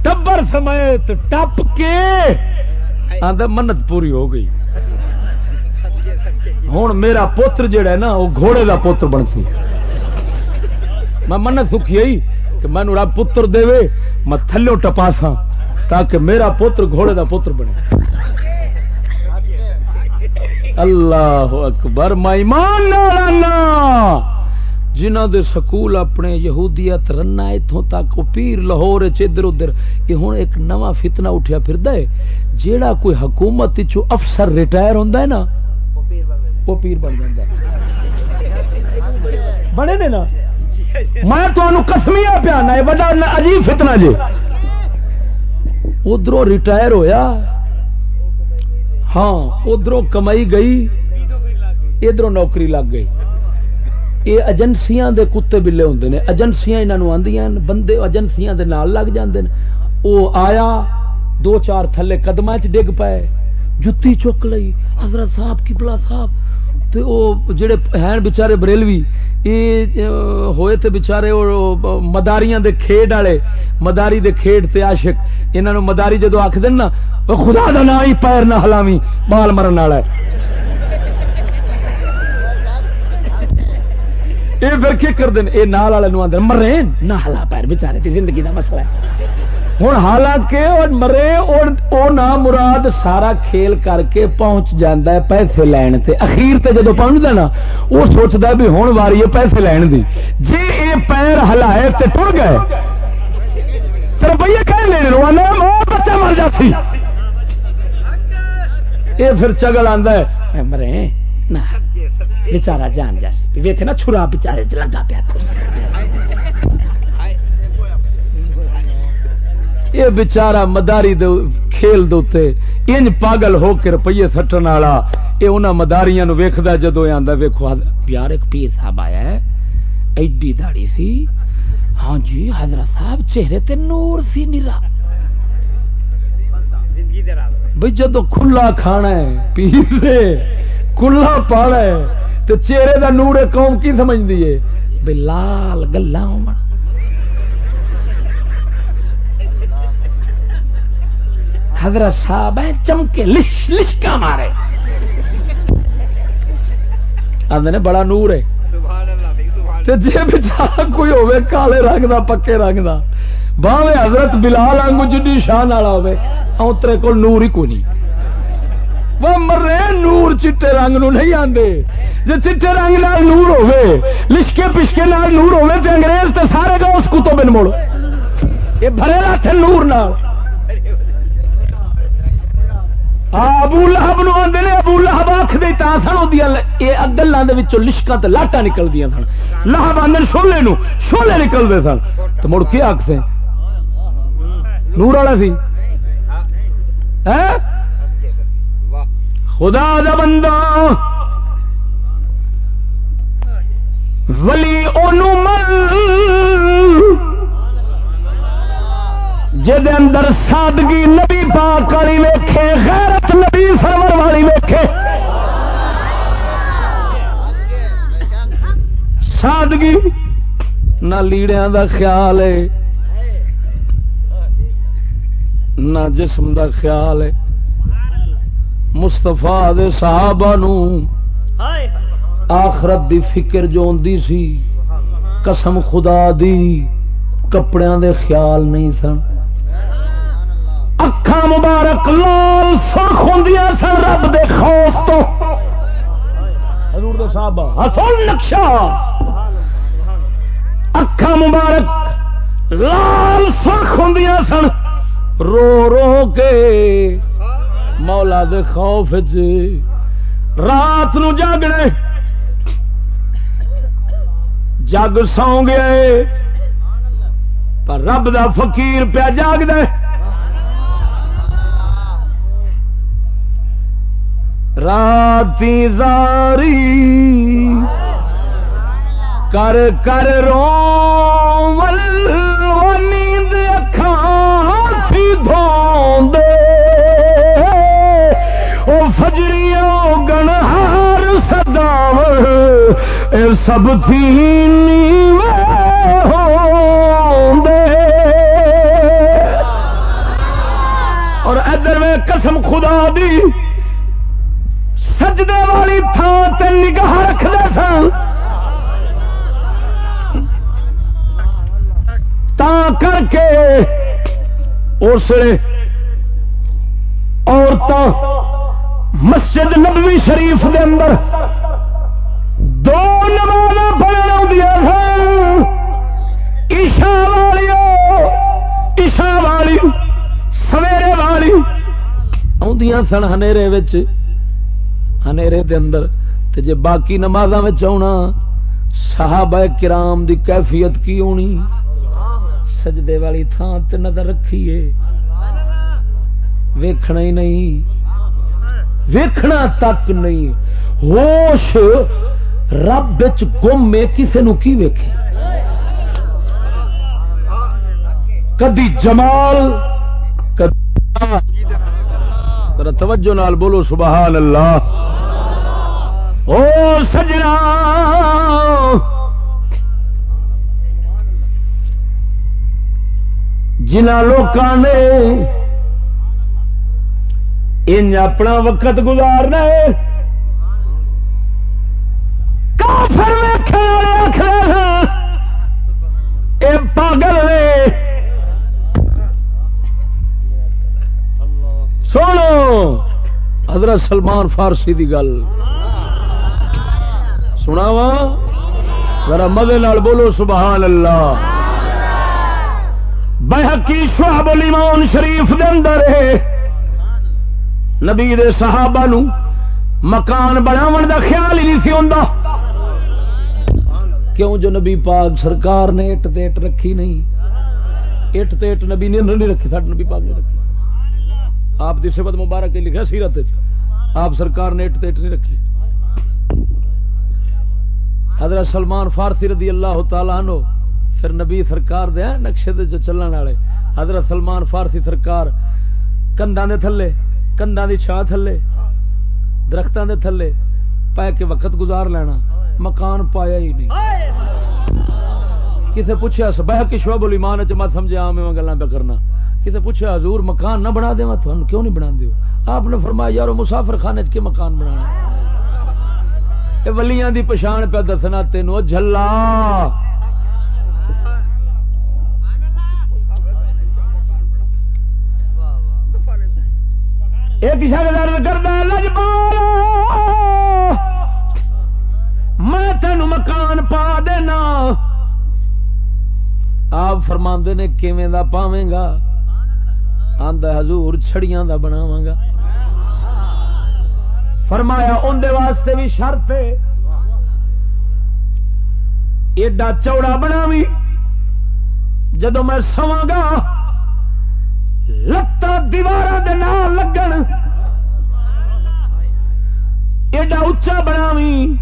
ٹبر سمائے ٹپ کے۔ آدھا منت پوری ہو گئی۔ ہوں میرا پوتر جڑا ہے نا وہ گھوڑے دا پوتر بن سی میں منت سکھی آئی کہ مینو رب پتر دے میں تھلو ٹپاسا تاکہ میرا پوتر گھوڑے دا پوتر بنے۔ اللہ اکبر مائمان جنہ دے سکول اپنے یہودیت رنا اتوں تک پیر لاہور ادھر ادھر یہ ہوں ایک نواں فتنہ اٹھیا پھر جیڑا کوئی حکومت چو افسر ریٹائر ہوتا ہے نا وہ پیر بن جا بڑے نے نا؟ میں تمہیں کسمیا پیا بڑا عجیب فتنہ جی۔ ادھر ریٹائر ہویا ہاں ادھر کمائی گئی ادھر نوکری لگ گئی۔ یہ ایجنسیاں دے کتے بلے ہوں نے ایجنسیاں یہاں آدی بندے ایجنسیاں دے نال لگ جاندے او آیا، دو چار تھلے قدم چ ڈگ پائے، جتی چک لئی، حضرت صاحب کی بلا صاحب۔ تے او جڑے ہیں بچارے بریلوی یہ ہوئے تے بچارے مداریاں دے کھیڈ والے، مداری دے کھیڈ تے عاشق۔ انہاں نو مداری جدو آکھ دین نا خدا دا نا ہی پیر نہ ہلاوی بال مرن والا ہے۔ یہ پھر کی کر دین اے نال والے اندر مرے نہ ہلا پیر بیچارے تے زندگی دا مسئلہ ہے۔ ہوں حالانکہ مرے اور او نا مراد سارا کھیل کر کے پہنچ جاندہ ہے پیسے لین تے۔ اخیر تے جدو پہنچتا نا وہ سوچتا بھی ہوں واری ہے پیسے لین دی۔ جی اے پیر ہلائے تے ٹر گئے تو روپیے کہ لینے لو بچہ مر جاتی یہ پھر چگل آتا ہے مرے نہ۔ بچارا جان جاسی ویک نا چھرا بچارے لگا پیا یہ بچارا مداری دے کھیل دے انج پاگل ہو کے روپیے سٹن والا یہ انہوں مداریاں ویکد جدو آتا ویکو یار ایک پیر صاحب آیا ہے ایڈی داڑی سی ہاں جی حضرت صاحب چہرے تے نور سی نیرا بھائی جدو کھلا کھانا ہے پیر کھلا پانا ہے تو چہرے دا نور قوم کی سمجھتی ہے؟ بھائی لال گلا حضرت صاحب ہے چمکے لش لشکا مارے۔ آدھے بڑا نور ہے۔ جی بچارا کوئی ہوے کالے رنگ دا، پکے رنگ دا۔ باوے حضرت بلال آنگو جی شان والا ہوے اوترے کو نور ہی کوئی نہیں۔ وہ مرے نور چٹے رنگ نو نہیں آندے۔ جی چٹے رنگ نال نور ہوے لشکے پشکے نال نور ہوے تے انگریز تے سارے گا اس کتو بن مڑ یہ بھرے رہتے نور نال۔ ابو لہب نو آدھے نے، ابو لہب آخری تا سن یہ گلوں کے لشکا تو لاٹا نکلدیا سن۔ لہب آدھے شولے نو، شولے نکلتے سن۔ تو مڑ کے آختے نور والا سی۔ ہاں۔ خدا دا بندہ۔ ولی اونو مل اندر سادگی نبی پاک والی ویکھے، غیرت نبی سرور والی ویکھے۔ سادگی نہ لیڑیاں دا خیال ہے، نہ جسم دا خیال ہے۔ مستفا صحابہ نو آخرت دی فکر جو سی قسم خدا دی کپڑیاں دے خیال نہیں سن۔ اکھا مبارک لال سرخ ہوں سن رب دے خوف تو۔ حسن نقشہ۔ اکھا مبارک لال سرخ ہوں سن۔ رو رو کے مولا دے خوف رات نو جاگنے جگ سو گئے۔ پر رب دا فقیر پیا جاگ دے۔ راتی زاری۔ کر کر رو۔ سب تھی اور ادھر میں قسم خدا دی، سجدے والی تھان تے نگاہ رکھتے سن تا کر کے اس مسجد نبوی شریف دے اندر دو نماز پڑھنے سن۔ ایشا والی ایشا والی، سویرے والی آدیا سن ہنیرے دے اندر تے جے باقی نماز آنا صحابہ کرام دی کیفیت کی ہونی؟ سجدے والی تھان تے نظر رکھیے۔ ویکھنا ہی نہیں۔ ویکھنا تک نہیں۔ ہوش رب گم میں کسے نو کی ویکھے؟ کدی جمال، کدی توجہ نال بولو سبحان اللہ۔ او سجنا۔ جنہ لوکاں نے ان اپنا وقت گزارنا ہے کافر اے پاگل نے سنو، حضرت سلمان فارسی دی گل۔ سنا وا ذرا مدے بولو، سبحان اللہ۔ بحقی شہب الایمان شریف دے اندر نبی دے صحابہ نو مکان بناو دا خیال ہی نہیں سی ہوندا۔ کیوں جو نبی پاک سرکار نے اٹ تے رکھی نہیں؟ اٹ تے نبی نے نہیں رکھی، ساڈے نبی پاک نے رکھی۔ آپ دی صفت مبارک لکھا سیرت آپ سرکار نے اٹ تے نہیں رکھی۔ حضرت سلمان فارسی رضی اللہ تعالیٰ عنہ، پھر نبی سرکار دے نقشے دے جو چلن والے۔ حضرت سلمان فارسی سرکار کنداں دے تھلے کنداں دی چھا تھلے، درختاں دے تھلے، پے کے وقت گزار لینا۔ مکان پایا ہی نہیں۔ کسے پوچھا سبح کی شعب الایمان چ مت سمجھے عام میں گلاں پہ کرنا۔ کسے پوچھا حضور مکان نہ بنا دیواں تھانوں کیوں نہیں بنا دیو آپ نے فرمایا، یارو، مسافر خانے چ کے مکان بنانا ولیاں دی پچھان پہ دسنا تینوں جلا ایک شخص کرتا لجپال میں تین مکان پا دینا۔ آپ فرما نے کیویں دا پاویں گا؟ آندا حضور چھڑیاں دا بناواں گا۔ فرمایا اندر واسطے بھی شرط ایڈا چوڑا بناوی جدو میں سواں گا لتان دیوار لگن۔ ایڈا اچا بناوی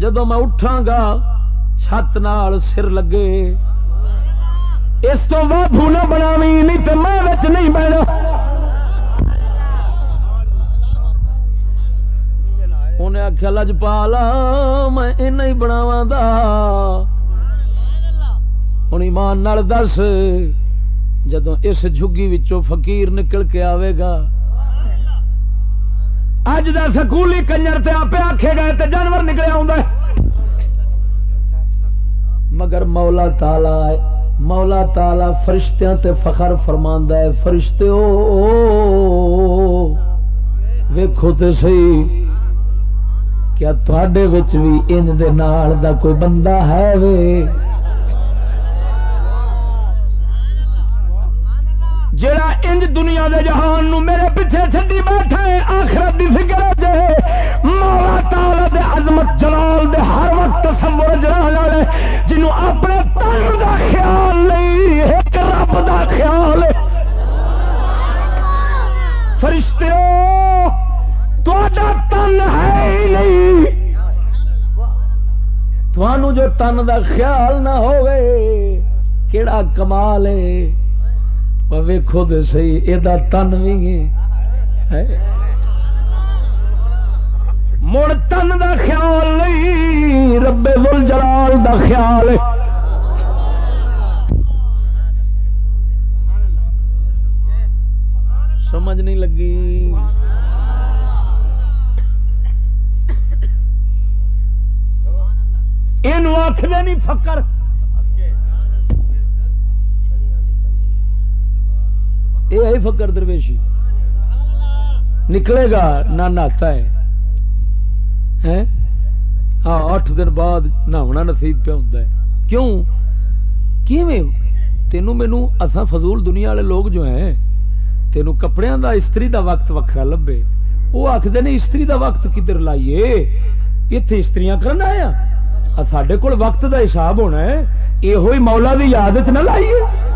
جدو میں اٹھا گا چھت نال سر لگے۔ اس تو بابو نہ بناوی، نہیں تو میں نہیں بہنا۔ انہیں آخیا لجپالا، میں ہی بناوا ہوں ایمان نال دس جدو اس جھگی وچوں فقیر نکل کے آئے گا اج دا سکولی کنجر تے آپ آخے گئے تے جانور نکلے آ مگر مولا تالا مولا تالا فرشتیاں تے فخر فرماندا ہے فرشتے ویکھو تے صحیح۔ کیا تھوڑے بھی ان دے نال دا کوئی بندہ ہے وے؟ جڑا انج دنیا دے جہان نو میرے پیچھے چڈی بیٹھا ہے، آخرت دی فکر جے مولا تعالی دے عظمت جلال دے ہر وقت تصور جلال والے جنوں اپنے تن دا خیال نہیں، ایک رب دا خیال ہے۔ فرشتے تن ہے ہی نہیں۔ تھانوں جو تن دا خیال نہ ہوئے کیڑا کمال ہے؟ ویکو تو سی یہ تن بھی مڑ تن دا خیال نہیں ربے دل جلال دا خیال سمجھ نہیں لگی یہ آخر نہیں فکر یہ ہے فکر درویشی۔ نکلے گا، نہ نہتا ہے۔ ہاں اٹھ دن بعد نہونا نصیب پہ ہوتا ہے۔ کیوں؟ کیویں؟ تینوں مینو اصا فضول دنیا والے لوگ جو ہیں، تینوں کپڑے دا استری دا وقت وکھرا لبے۔ وہ آخر نے، استری دا وقت کدھر لائیے؟ اتنے استری کرنا آیا ہاں۔ سڈے کول وقت دا حساب ہونا ہے۔ یہ مولا دی یاد چ نہ لائیے۔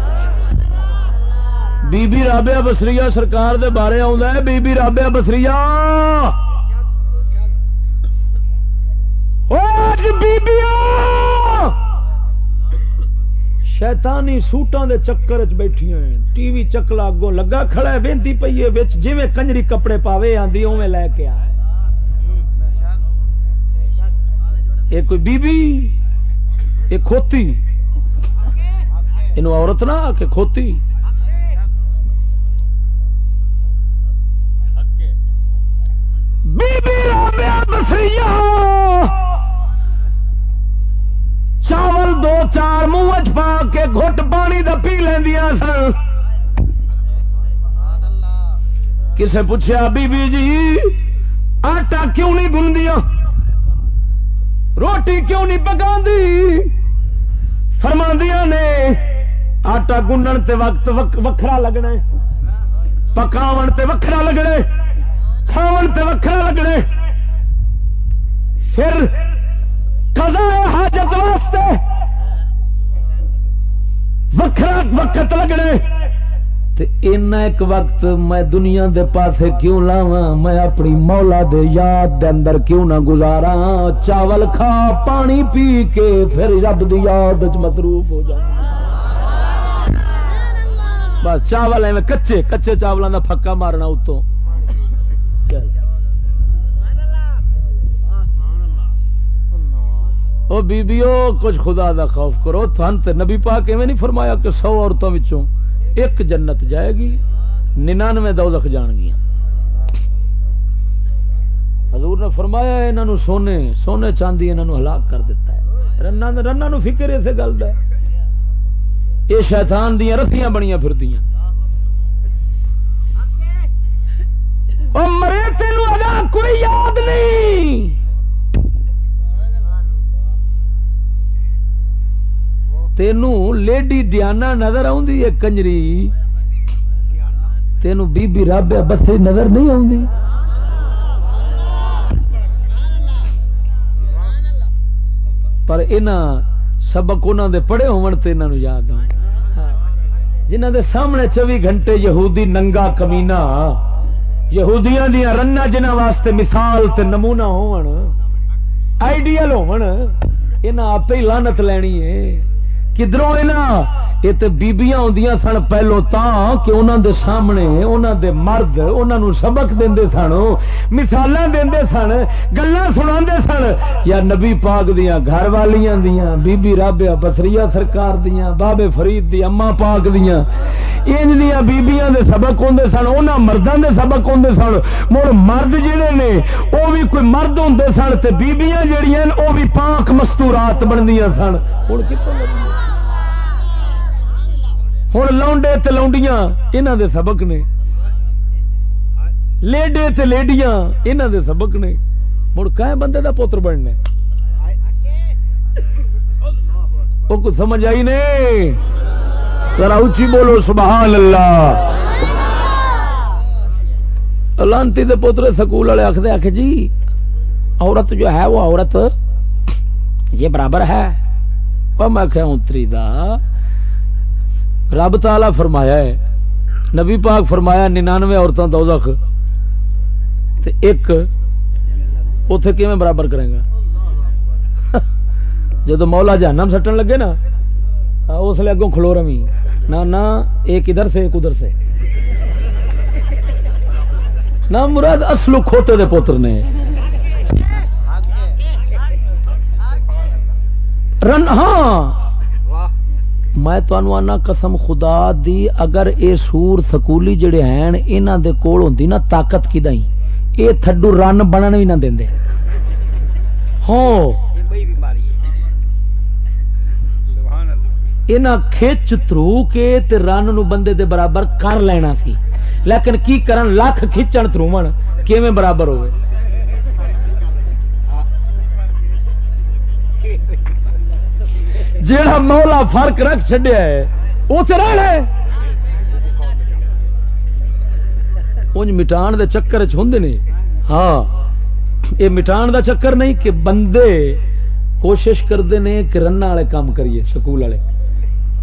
بی بی رابیا بسری سرکار دے بارے ہے، بی بی رابیا بسری شیطانی سوٹان دے چکر چ بیٹھی ٹی وی چکلا اگوں لگا کھڑا ہے بینتی پی ہے جی کنجری کپڑے پاوے آدھی اوے لے کے آ۔ کوئی بی بی یہ کھوتی؟ یہ عورت نہ آ کے کھوتی چاول دو چار منہ پا کے گٹ پانی دا پی لیا سن. کسے پوچھا بی بی جی آٹا کیوں نہیں گندیا روٹی کیوں نہیں پکا فرماندیاں نے، آٹا گنڈن تے وقت وکھرا لگنا پکاو تے وکھرا لگنا کھاون تے وکھرا لگنے پھر قضاء حاجت واسطے وکھرا وقت لگنے ایک وقت میں دنیا دے پاسے کیوں لاوا میں اپنی مولا دے یاد دے اندر کیوں نہ گزارا چاول کھا، پانی پی کے پھر رب دی یاد مصروف ہو جا بس چاول ایویں کچے کچے چاولوں کا پکا مارنا اتوں۔ او بیبیو، کچھ خدا دا خوف کرو تھن تے نبی پاک ایویں نہیں فرمایا کہ سو عورتوں وچوں ایک جنت جائے گی، ننانوے دوزخ جان گیا حضور نے فرمایا انہوں سونے سونے چاندی انہوں ہلاک کر دیتا ہے۔ رنا رنا نو فکر اسے گل کا یہ شیطان دیا رسیاں بنیا پھر مرے تین ادا کوئی یاد نہیں۔ تینوں لیڈی ڈیانا نظر آئی ہے کنجری۔ تینوں بی بی رب بسری نظر نہیں آتی پر سبق انہوں دے پڑھے انہوں یاد آ جنہ دے سامنے چوبی گھنٹے یہودی ننگا کمینا یہودیاں دیا رنا جنہ واسطے مثال تے نمونہ ہون آئیڈیل ہون آپ ہی لانت لینی ہے۔ کدھروں یہ تو بیبیاں آدیاں سن پہلو تا کہ انہوں دے سامنے انہوں دے مرد انہوں سبق دے سن مثال دے سن گلا سنا سن یا نبی پاک دیا گھر والیاں دیا بی بی رابیا بسری سرکار دیا بابے فرید دی اما پاک دیا ان دیا بیبیاں دے سبق ہوں سن انہوں مردوں دے سبق ہوں سن مڑ مرد جڑے نے وہ بھی کوئی مرد ہوں سن تے بیبیاں جڑیاں وہ بھی پاک مستورات بندیاں سن ہوں کتوں ہوں لونڈے تے لونڈیاں انہوں دے سبق نے۔ لیڈے تے لیڈیاں انہوں دے سبق نے۔ مڑ کہ بندے دا پوتر بننے؟ وہ کچھ سمجھ آئی نہیں؟ ذرا اچھی بولو، سبحان اللہ۔ لانتی دے پوتر سکول والے آخر آخ جی عورت جو ہے وہ عورت، یہ برابر ہے۔ میں کہ اتری دا۔ رب تالا فرمایا ہے، نبی پاک فرمایا ننانوے عورتوں دوزخ تے ایک اتے کیون برابر کرے گا؟ *laughs* جب مولا جہنم سٹن لگے نا اس لیے اگوں کھلو روی نہ ایک ادھر سے، ایک ادھر سے۔ نہ، مراد اصل کھوتے دے پوتر نے۔ رن ہاں۔ میں آنا قسم خدا دی اگر اے سور سکولی جڑے ہیں انہاں دے کول ہوندی نا طاقت کی دائی اے تھڈو رن بنن بھی نہ دیندے ہاں۔ انہاں کھچ ترو کے تے رن نو بندے دے برابر کر لینا سی۔ لیکن کی کرن؟ لاکھ کھچن ترومن کیویں برابر ہوئے؟ *laughs* جیڑا مولا فرق رکھ چڈیا ہے رہنا انج مٹان دے چکر چند نے۔ ہاں یہ مٹان دا چکر نہیں کہ بندے کوشش کرتے ہیں کہ رن والے کام کریے، سکول والے۔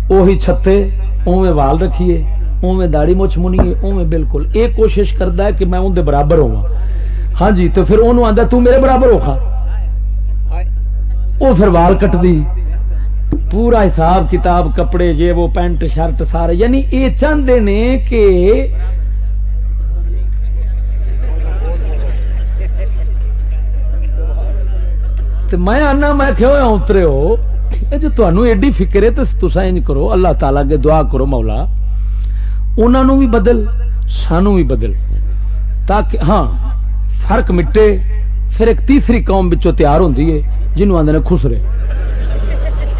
وہی چھتے اوے وال رکھیے اوے داڑی مچھ منیے اوے بالکل۔ یہ کوشش کرتا ہے کہ میں اندر برابر ہوا ہاں جی تو پھر انہوں آتا میرے برابر ہو وہ پھر وال کٹ دی پورا حساب کتاب، کپڑے یہ وہ پینٹ، شرٹ سارے۔ یعنی یہ چاہتے نے کہ میں آنا، میں کہو ہاں، اترے ہو۔ جو تمہیں ایڈی فکر ہے تو تصا انج کرو، اللہ تعالی کے دعا کرو مولا۔ انہوں بھی بدل سانو بھی بدل۔ تاکہ ہاں فرق مٹے، پھر ایک تیسری قوم بچوں تیار ہوتی ہے جنوب آدھے خسرے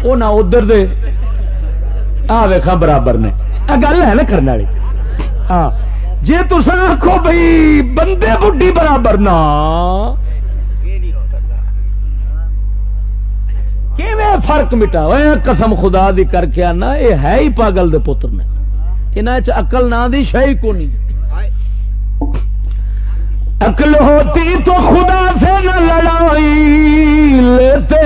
وہ نہ ادھر دے۔ آ ویخا برابر نے۔ گل ہے نا کرنے والی۔ ہاں جی تس آخو بھائی بندے بڈی برابر نہ فرق مٹا؟ قسم خدا دی کر کے آنا یہ ہے ہی پاگل دے پتر نے۔ یہاں اقل نہ دی شاہی کو نہیں عقل ہوتی تو خدا سے نہ لڑائی لیتے۔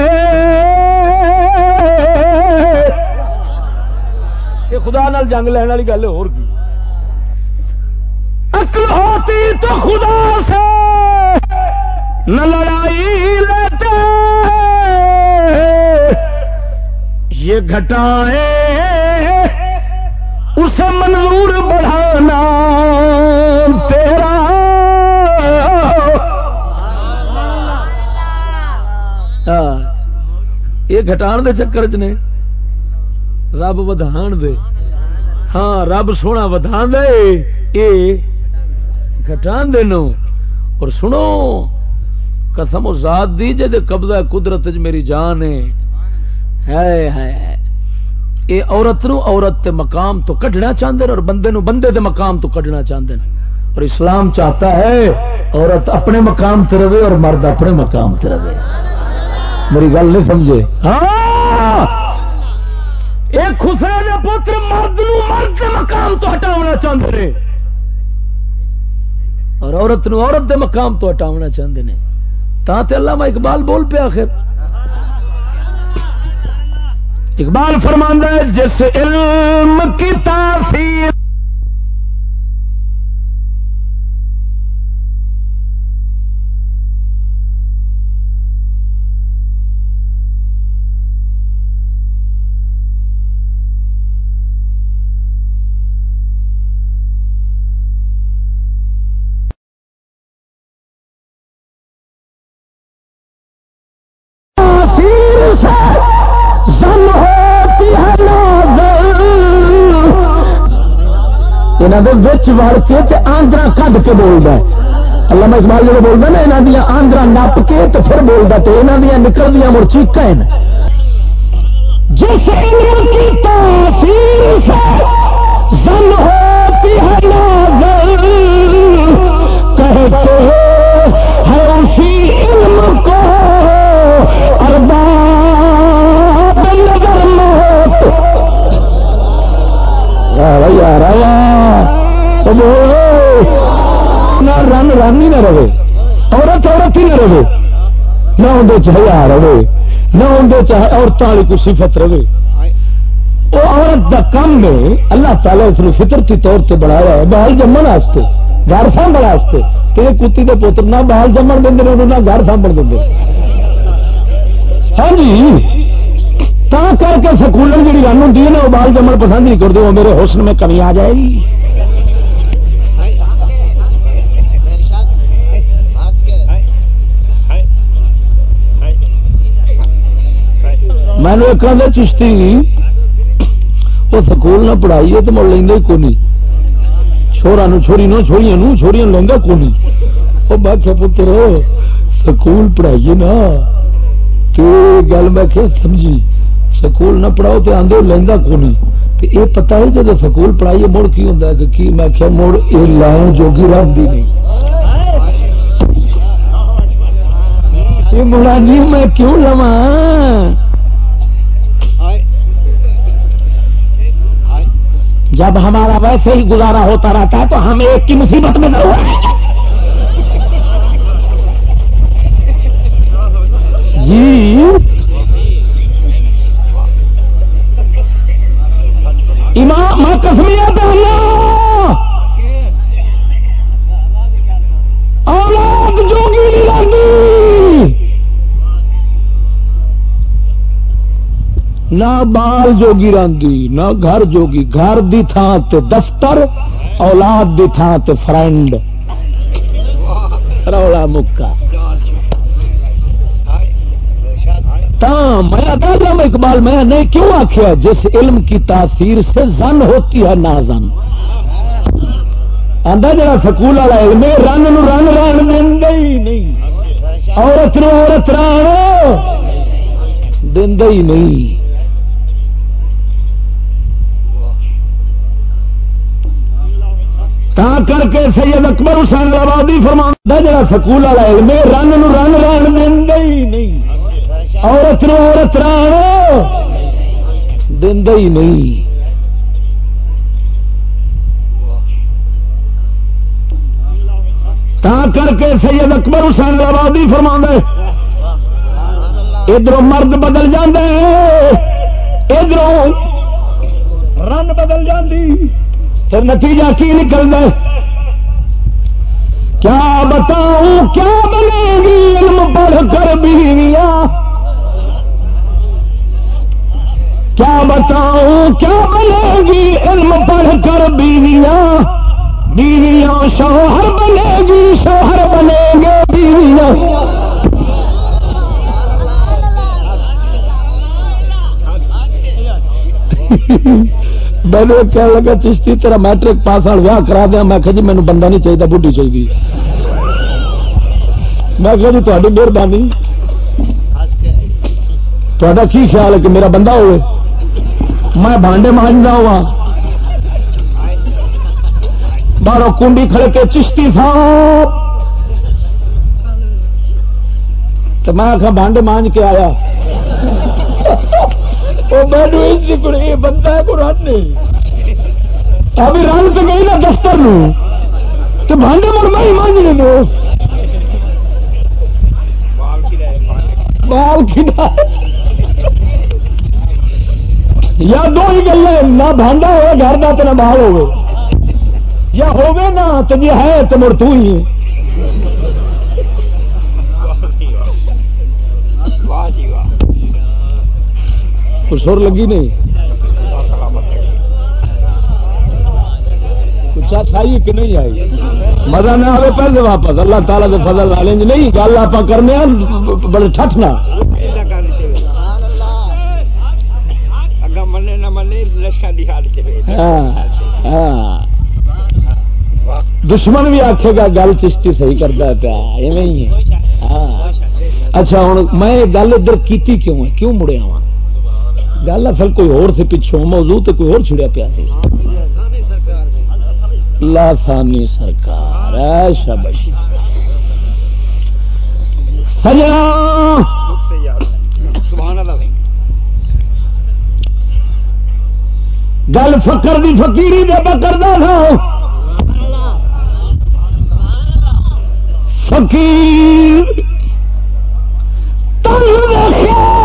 یہ خدا نال جنگ لینے والی گل ہو ہوتی تو خدا سے نہ لڑائی لیتے یہ گھٹائے اسے منظور بڑھانا تیرا ہاں، یہ گھٹان دے چکر چ نے رب ودھان دے۔ ہاں رب سونا ودھان دے، اے گھٹان دے نو اور سنو، قسم و ذات دی جے دے قبضہ قدرت میری جان ہے۔ اے عورت نو عورت تے مقام تو کڈنا چاہتے ہیں اور بندے نو بندے دے مقام تو کڈنا چاہتے ہیں اور اسلام چاہتا ہے عورت اپنے مقام تے رہے اور مرد اپنے مقام تے رہے۔ میری گل نہیں سمجھے۔ ہاں؟ ایک حسین پتر مرد نو مرد کے مقام تو ہٹاونا چاہتے ہیں اور عورت نو عورت دے مقام تو ہٹاونا چاہتے ہیں تا تے اللہ میں اقبال بول پیا آخر۔ اقبال فرماندہ ہے، جس علم کی تاثیر وڑ کے آندرا کھ کے بولتا اللہ میں اقبال جب بولتا نا یہاں دیا آندرا نپ کے تو پھر بولتا تو یہاں دیا نکل دیا مڑ چیک جس علم کی تاثیر سے زن ہوتی ہے نازل۔ کہتے ہے اسی علم کو ارباب نظر موت۔ نہ رن رن ہی نہ رہے عورت عورت ہی نہ رہے نہ اندر چاہے رہے نہ اندر چاہے عورتوں والی کوئی صفت رہے وہ عورت کا کم ہے اللہ تعالیٰ اس نے فطرتی طور سے بنایا ہے بال جمن واسطے گھر سانبھنے واسطے کہ کتی کے پوتر نہ بال جمن دیں انہوں نہ گھر سانبھ دیں ہاں جی تا کر کے سکول جی رن ہوں نا وہ بال جمن پسند نہیں کرتے وہ میرے حسن میں کمی آ جائے گی میں نے ایک چشتی، وہ سکول نہ پڑھائی ہے تو مڑ لینا کو نہیں چھوڑا نو چھوڑی نو چھوڑیاں نو چھوڑیاں لینا کو نہیں وہ میں کیا پتر، سکول پڑھائیے نا۔ تو گل میں کیا سمجھی، سکول نہ پڑھاؤ تو آدھے لینا کو نہیں یہ پتا ہے جب سکول پڑھائیے مڑ کی ہوں کہ کی میں کیا مڑ یہ لائن جوگی رہی نہیں۔ مڑا جی میں کیوں لوا جب ہمارا ویسے ہی گزارا ہوتا رہتا ہے تو ہم ایک کی مصیبت میں نہ جی۔ امام کسمیا اولاد جوگی نہ بال جوگی راندی، نہ گھر جوگی۔ گھر دی تھان تے دفتر، اولاد دی تھان تے فرینڈ۔ رولا مکا میں اقبال، میں نے کیوں آخیا جس علم کی تاثیر سے زن ہوتی ہے، نہ زن۔ آدھا جا سکول والا علم رن نو رن رن ہی نہیں۔ عورت نو عورت رن دے ہی نہیں۔ تا کر کے سید اکبر حسین آبادی فرما جا سکول والا علم رن نو رن رن دے ہی نہیں۔ عورت نو عورت ران دے ہی نہیں۔ تا کر کے سید اکبر حسین آبادی فرما ادھر مرد بدل جاندے ادھر رن بدل جاندی۔ پھر نتیجہ کی نکلنا کیا بتاؤں، کیا بنے گی؟ علم پڑھ کر بیویا کیا بتاؤں، کیا بنے گی؟ علم پڑھ کر بیویا بیویاں شوہر بنے گی، شوہر بنے گے بیویاں۔ *laughs* میں کہنے لگا چشتی تیرا میٹرک پاس واہ کرا دیا میں کہ جی مینو بندہ نہیں چاہیے بڑھی چاہیے میں کہ جی تاری مہربانی تا کی خیال ہے کہ میرا بندہ ہوئے میں بانڈے مانجا ہوا باہر کنڈی کھڑے کے چشتی صاحب تو میں آخا بانڈے مانج کے آیا بندہ ہے کو رن ابھی رن تو گئی نا دفتر نو تو بانڈے مر میں مانجنے دو بال یا دو ہی گلے نہ بانڈا ہوئے، گھر کا تو نہ بال ہوئے۔ یا ہوگے نا تو جی ہے تو مڑ تو ہی۔ ہے سر لگی نہیں؟ آئی کہ نہیں آئی؟ مزہ نہ آئے پہلے واپس۔ اللہ تعالیٰ کے فضل والے نہیں گل آپ کرنے بڑے ٹھٹ نہ۔ دشمن بھی آخے گا گل چشتی صحیح کرتا پیا۔ ہاں۔ اچھا ہوں میں گل ادھر کی کیوں ہے؟ کیوں مڑیا وا گل اصل کوئی اور سے پچھوں، موضوع تو کوئی اور چھڑیا پیا سی۔ لاسانی سرکار شبش۔ گل فکر دی فکیری دے کرتا تھا فقیر۔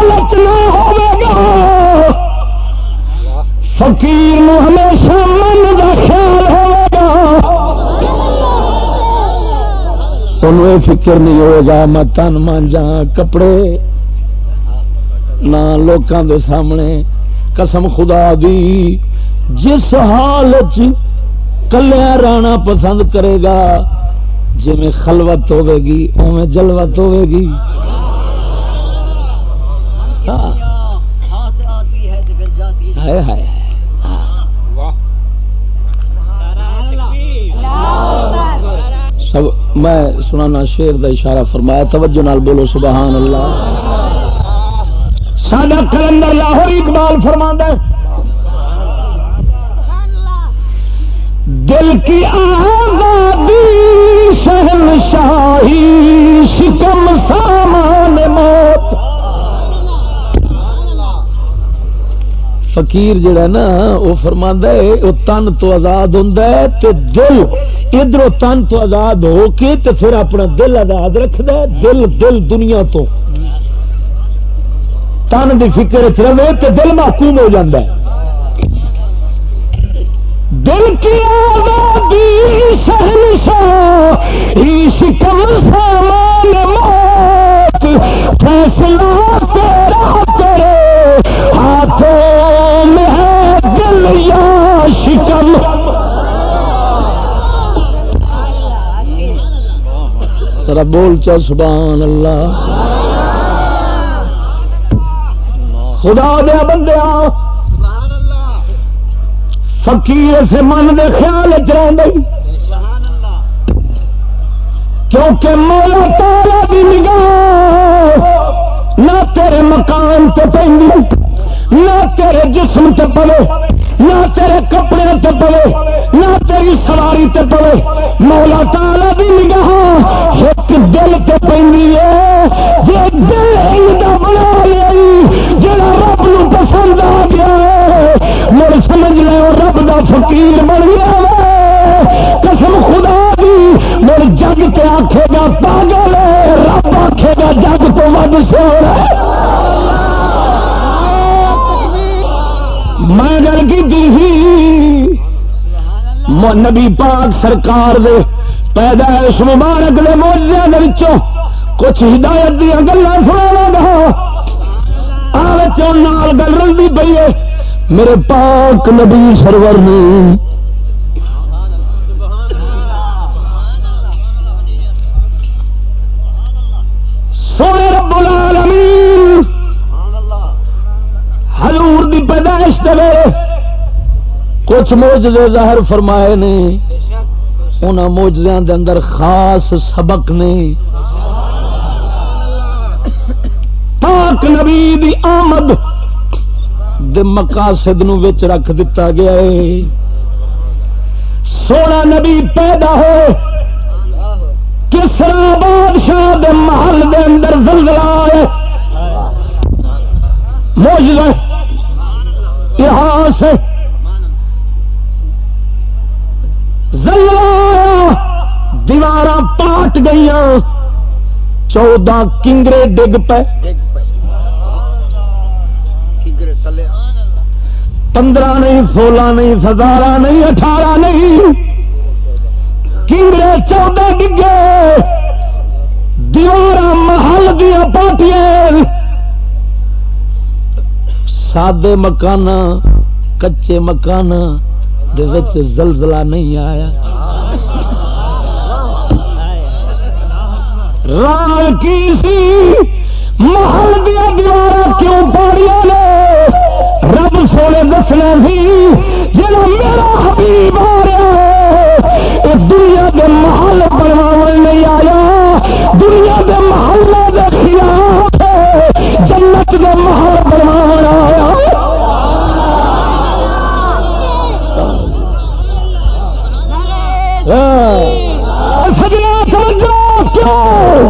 لالچ نہ ہوگا فقیر ہمیشہ من کا خیال ہوگا تمہیں یہ فکر نہیں ہوگا میں تن مانجا کپڑے نہ لوگوں کے سامنے۔ قسم خدا دی، جس حال کلیا رانا پسند کرے گا جی خلوت ہوے گی اوے جلوت ہوے گی۔ سب میں سنانا شیر دا اشارہ فرمایا توجہ نال بولو سبحان اللہ۔ ساڈا کلندر لاہور اقبال فرما دل کی آزادی شہن شاہی شکم سامان موت۔ فقیر جڑا نا، وہ فرما ہے، وہ تن تو آزاد ہوں دل، ادھر تن تو آزاد ہو کے تے پھر اپنا دل آزاد رکھد دل دل دنیا تو۔ تن کی فکر چ رہے تو دل محکوم ہو جاتا ہے۔ دل کی آزادی شکم سامان موت، فیصلہ تیرا تیرے ہاتھوں میں ہے دل یا شکم۔ ترا بول چا سبحان اللہ۔ خدا دیا بندے فقیر سے من دے خیال چ کیونکہ مولا تالا بھی نگاہ نہ تیرے مکان تے پہ نہ تیرے جسم تے پلے نہ تیرے کپڑے تے پوے، نہ تیری سواری تے پوے۔ مولا تالا دی نگاہ ایک دل تے پینی ہے جے دل ایندا بنا لئی، جڑا رب نو پسند آ گیا مڑ سمجھ لے، رب دا فقیر بن گیا قسم خدا دی مڑ جگ تے آکھے گا پاگل رب آکھے گا جگ تو ود سور میں گل کی نبی پاک سرکار دے پیدائش مبارک دے موجودہ کچھ ہدایت دیا گلا سنا گا۔ نال گل رلتی پی ہے۔ میرے پاک نبی سرور نے سونے رب العالمین! حضور دی پیدائش دے کچھ موجزے ظاہر فرمائے نے ان موجزے دے اندر خاص سبق نے۔ پاک نبی دی آمد دے مقاصد نو وچ رکھ دتا گیا ہے۔ سونا نبی پیدا ہو کسرا بادشاہ دے محل دے اندر زلزلہ آئے موجود اتہاس زلزلہ دیوار پاٹ گئی چودہ کنگرے ڈگ پے۔ پندرہ نہیں، سولہ نہیں ستارہ نہیں، اٹھارہ نہیں۔ کنگرے چودہ ڈگے دیوار محل دیا پارٹیاں سادے مکان کچے مکان زلزلہ نہیں آیا۔ رال کی سی؟ محل دیا دیوار کیوں پاڑیا نے؟ رب سونے دسنا سی جا میرا حبیب آ رہا ہے۔ یہ دنیا کے محل بنوا نہیں آیا۔ دنیا کے محلے کے خلاف جنت کے محل بنوا آیا۔ ہاں۔ سجنا، سمجھو کیوں؟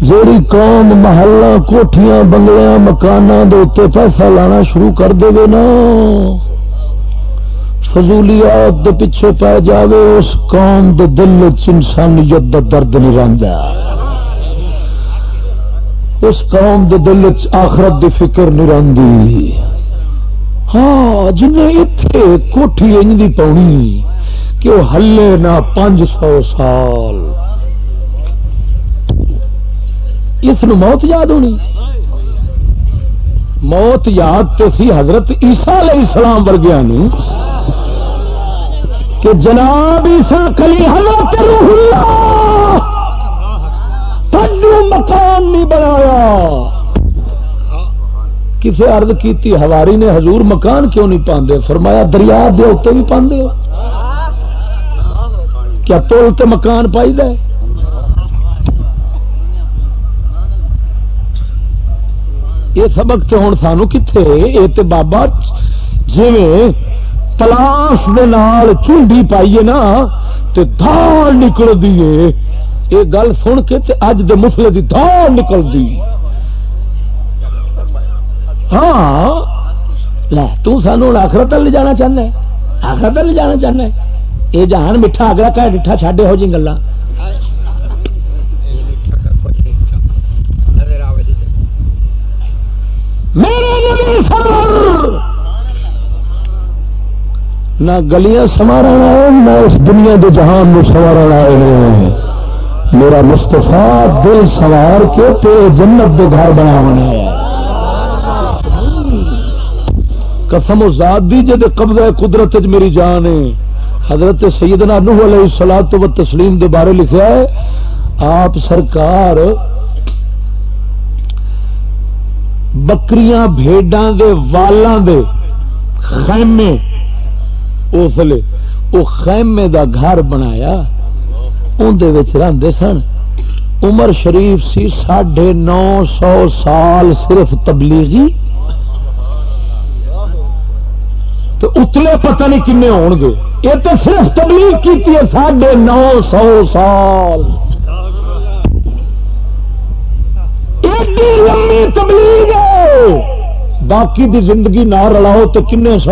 جیڑی قوم محلہ کوٹیاں بنگلیاں مکانوں کے اتنے پیسہ لانا شروع کر دے نا۔ فضولیات دے پیچھے پی جاوے، اس قوم دے دل انسانیت دا درد نہیں رہتا اس قوم دے دل آخرت دی فکر نہیں رہتی ہاں جنہیں اتے کوٹھی انج دی پاؤنی کہ وہ ہلے نہ پانچ سو سال۔ اس موت یاد ہونی۔ موت یاد تو سی حضرت عیسا علیہ السلام ورگیا کہ جناب عیسا کلی حضرت روح اللہ مکان نہیں بنایا۔ کسی ارد کی ہواری نے حضور مکان کیوں نہیں پاندے؟ فرمایا دریا دے اتنے بھی پاندے ہو۔ کیا پل تے مکان پائی دے؟ یہ سبق تو ہوں سانو کتنے یہ تو بابا جی پلاس چونڈی پائیے نا تو دال نکل دیے یہ گل سن کے تے اج دے مسلے دی دال نکل دی۔ ہاں۔ لے، تو سانو آخرت لے جانا چاہنا آخرت لے جانا چاہنا یہ جہان میٹھا اگلا کہ ڈٹھا چاڈے ہو جی گلا میرے نبی صبر نہ گلیاں سوار نہ اس دنیا کے جہان میں سوار آئے ہیں میرا مستفا دل سوار کے تیرے جنت کے گھر بنا قسم و ذات دی جے قبضہ قدرت میری جان ہے۔ حضرت سیدنا نوح علیہ السلام تو تسلیم دے بارے لکھا ہے، آپ سرکار بکریاں، بھیڈاں دے والاں دے، خیمے اسلے وہ خیمے دا گھر بنایا اندر رہتے سن۔ عمر شریف سی ساڑھے نو سو سال صرف تبلیغی۔ تو اتلے پتہ نہیں کنے ہون گے۔ یہ تو صرف تبلیغ کی ساڑھے نو سو سال۔ ایڈی لمبی تبلیغ باقی دی زندگی نہ رلاؤ تو کن سو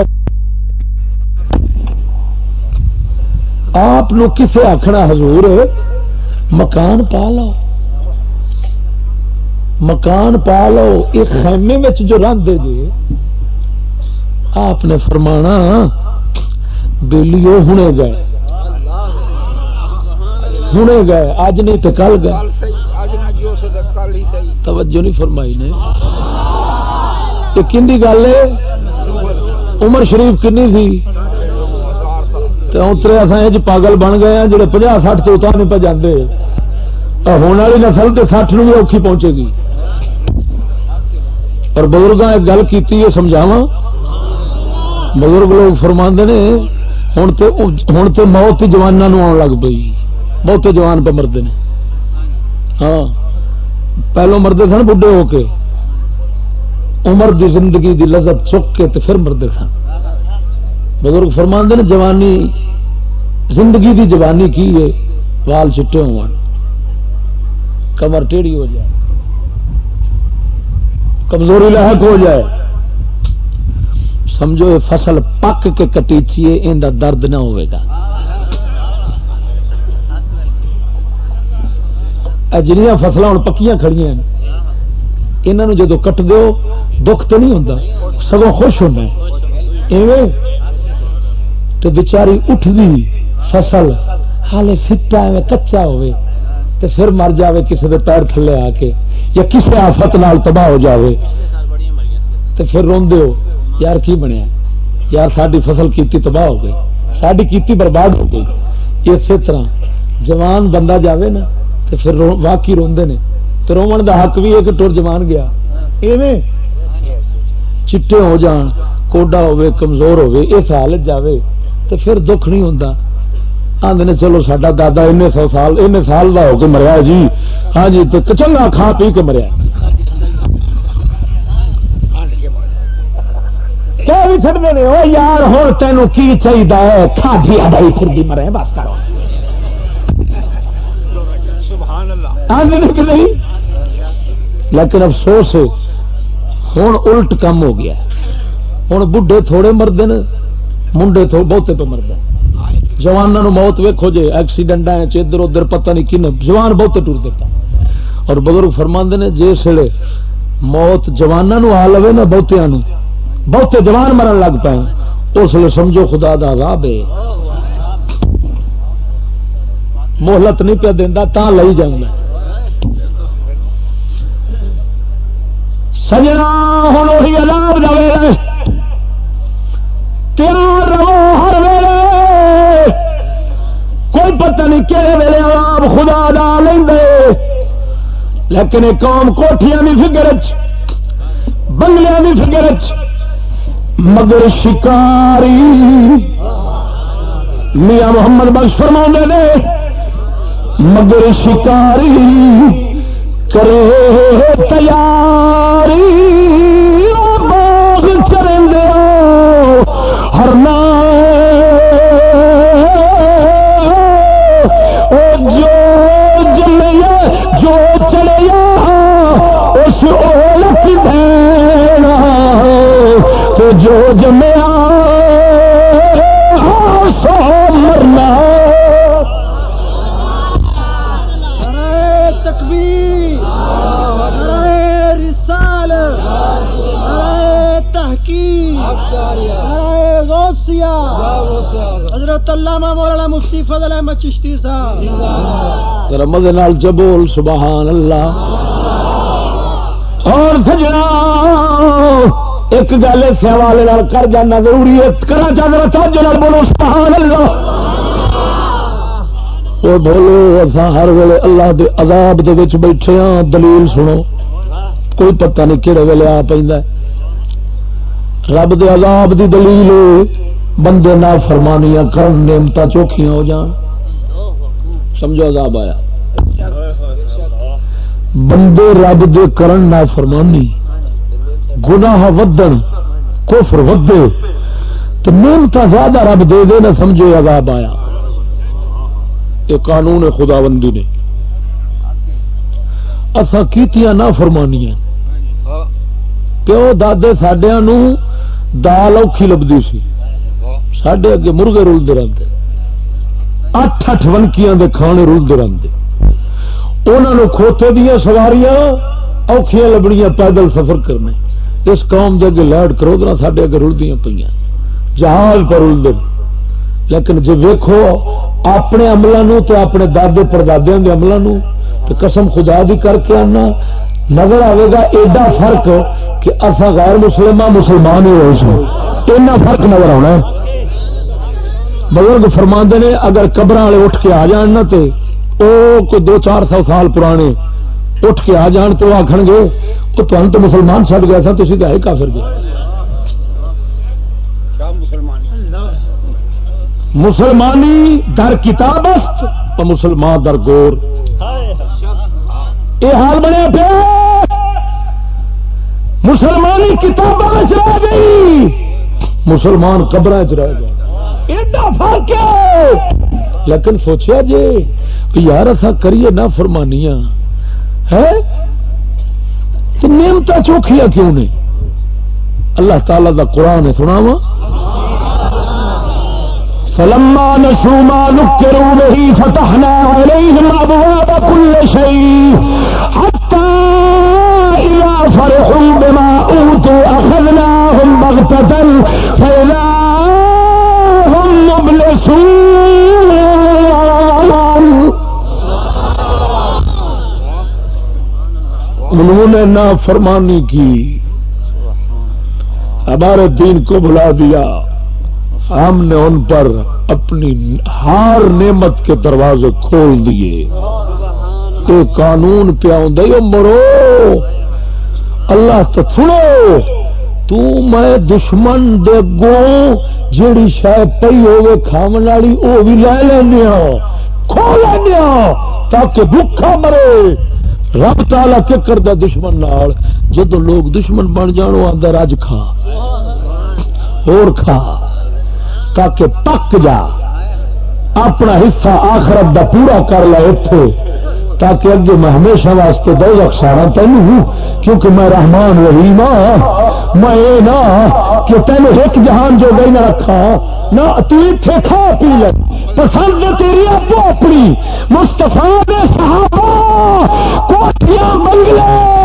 آپ کسے آخنا حضور، مکان پا لو۔ مکان پا لو یہ خیمے میں جو رنگ جی آپ نے فرمانا بےلیو ہنے گئے۔ ہنے گئے اج نہیں تو کل گئے۔ توجہ نہیں فرمائی نے۔ یہ کن گل ہے؟ عمر شریف کنی تھی اترے اصل پاگل بن گئے ہیں جڑے پناہ سٹھ سے اتنا نہیں پہ جاتے ہونے والی نسل تو سٹھ بھی اوکھی پہنچے گی۔ اور بزرگ ایک گل کی سمجھاوا بزرگ لوگ فرما نے ہوں تو موت جوانوں آن لگ پی بہتے جوان پہ مرد نے۔ ہاں پہلو مردے سن، بڈھے ہو کے۔ عمر دی زندگی دی لذت چک کے تو پھر مردے سن۔ بزرگ فرماندے نے جوانی، زندگی دی جوانی کی ہے، وال چٹے ہو کمر ٹیڑھی ہو جائے۔ کمزوری لاحق ہو جائے۔ سمجھو یہ فصل پک کے کٹیچیے ان کا درد نہ ہوئے گا۔ جنیا فصل ہوں پکیاں کھڑی یہاں جدو کٹ دو دکھ تو نہیں ہوتا سگوں خوش ہونا تو بچاری اٹھتی فصل ہال سٹا میں کچا ہوئے تو پھر مر جاوے کسی کے پیر تھلے آ کے یا کسی آفت نال تباہ ہو جاوے۔ تو پھر روندے ہو، یار کی بنیا؟ یار ساری فصل کیتی تباہ ہو گئی ساری کیتی برباد ہو گئی۔ اسی طرح جوان بندہ جاوے نا تو پھر واقعی روندے نے۔ تو رومن دا حق بھی ہے کہ ٹر جوان گیا۔ ایویں چٹے ہو جان، کوڈا ہوے کمزور ہوے اس حالت جاوے۔ تو پھر دکھ نہیں ہوتا آدھے نے چلو سڈا دادا این سو سال این سال کا ہو کے مریا جی۔ ہاں جی تو چنگا کھا پی کے مریا بھی چڑھتے وہ یار ہوں تینوں کی چاہیے کھادی اڈائی پھر بھی مرے، بس کرو۔ لیکن افسوس ہوں الٹ کم ہو گیا۔ ہوں بڈھے تھوڑے مرد منڈے تو بہتے پہ مرد جوانوں موت ویکو جی ایکسیڈنٹ ادھر ادھر پتہ نہیں کن جوان بہتے ٹور دیتا اور بزرگ فرماند نے جس ویلے موت جوانوں آ لو نا بہتیا بہتے جوان مرن لگ پے اس لیے سمجھو خدا دا عذاب ہے مہلت نہیں پہ دینا تا لئی جانا سجنا ہوں وہی عذاب دے تیار رہو ہر ویلے کوئی پتہ نہیں کہڑے ویلے عذاب خدا دا لیں لیکن ایک قوم کوٹیاں بھی فکر بنگلیاں بھی فکر مگر شکاری میاں محمد بخش فرما نے، مگر شکاری کرے تیاری باغ چرند ہر جو جمیا جو چڑیا اس اولت دینا تو جو جمیا سو مرنا۔ حضرت علامہ مولانا مفتی فضل احمد چشتی صاحب۔ رمض نال جبول سبحان اللہ اور سجنا ایک گل اس حوالے کر جانا ضروری ہے۔ کرا چاہتا توجہ بولو سبحان اللہ وہ بولو اصا ہر ویلے اللہ دے عذاب دے وچ بیٹھے ہاں دلیل سنو۔ کوئی پتہ نہیں کہڑے ویلے آ پہ رب دے عذاب دی دلیل بندے نہ فرمانیاں کرن نعمت چوکھیاں ہو جان۔ سمجھو عذاب آیا۔ بندے رب دے کرن نہ فرمانی گناہ ودن، کفر ودے، تو نعمت زیادہ رب دے دے نہ سمجھو عذاب آیا۔ یہ قانون خدا بندی نے۔ اسا کیتیاں نہ فرمانیاں پیو دادے سڈیا دال اوکھی لبھی سی۔ سڈے اگے مرغے رلتے رہتے اٹھ اٹھ ونکیاں دے کھانے رلتے رہتے انہوں کھوتے دیا سواریاں اوکھیاں لبڑیاں پیدل سفر کرنے۔ اس قوم کے اگے لائٹ کرو دنا سڈے اگے رلدی پہ جہاز پر رلتے لیکن جی ویکو اپنے عملوں تے اپنے دادے پردادے کے عملوں تو قسم خدا دی کر کے آنا، نظر آئے گا ایڈا فرق کہ اصا غیر مسلم مسلمان ہی ہوئے سو اینا فرق نظر آنا بزرگ فرما نے اگر قبر والے اٹھ کے آ جان نا تے او کوئی دو چار سو سال پرانے اٹھ کے آ جان تو آخر گے وہ تمہیں تو مسلمان چڑ گیا تھا تھی تو ہے کافر گئے۔ مسلمانی در کتاب مسلمان در گور یہ حال بنے پیا۔ مسلمانی کتابوں رہ گئی۔ مسلمان قبر چ رہ گئے ایڈا فرق ہے لیکن سوچیا جی یار اصا کریے نہ فرمانیاں۔ ہے؟ نعمت چوکھیا کیوں نے؟ اللہ تعالی دا قرآن ہے سنا وا فلما نسوا ما ذكروا به فتحنا عليهم ابواب كل شيء حتى اذا فرحوا بما اوتوا اخذناهم بغتة فاذا هم مبلسون. انہوں نے نا فرمانی کی۔ ہمارے دین کو بلا دیا۔ ہم نے ان پر اپنی ہار نعمت کے دروازے کھول دیے۔ کہ قانون پیا مرو۔ اللہ تو سنو، تو میں دشمن دے گو جیڑی شاید پی ہوگی کھاون والی وہ بھی لے لینا کھو لینا تاکہ بھوکا مرے۔ رب تالا کے کرتا دشمن نال جدو لوگ دشمن بن جان، وہ آدھا رج کھا اور کھا، تاکہ پک جا، اپنا حصہ آخرت دا پورا کر لے اتے تاکہ اگے میں ہمیشہ واسطے دو رکھسانا تین ہوں، کیونکہ میں رحمان رحیم ہاں۔ میں یہ نہ کہ تین ایک جہان جو گئی نہ رکھا، نہ تو کھا پی لے پسند تیری ابو اپنی مستفا نے صحابہ، کوٹیاں بنگلے۔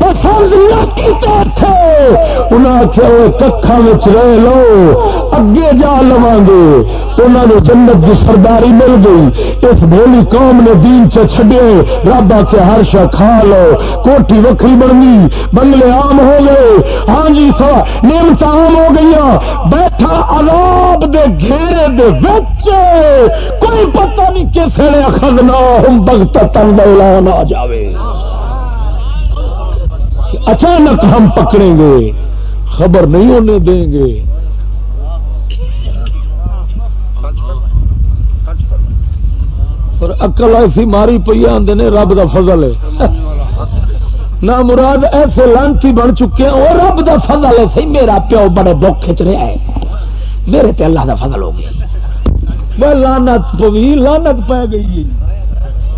پسند نہ کیتے تھے۔ انہیں آخیا ککھا رہ لو، اگے جا لوا گے۔ انہوں نے جنت کی سرداری مل گئی۔ اس بولی قوم نے دین سے رب آ کے ہر شا کھا لو۔ کوٹھی وکری بننی۔ بنگلے عام ہو گئے۔ ہاں جی سو نعمت عام ہو گئی بیٹھا عذاب دے گھیرے دے وچ۔ کوئی پتہ نہیں کس نے اخذ نہ ہم بگت تن اعلان آ جاوے۔ اچانک ہم پکڑیں گے۔ خبر نہیں ہونے دیں گے۔ اور اکل ایسی ماری پی آدھے نے رب دا فضل ہے۔ نہ مراد ایسے لانتی بن چکے ہیں، اور رب دا فضل ہے۔ سی میرا پیو بڑے دکھ کھچ رہا ہے۔ میرے تے اللہ دا فضل ہو گیا۔ وہ لانت پوی لانت پی گئی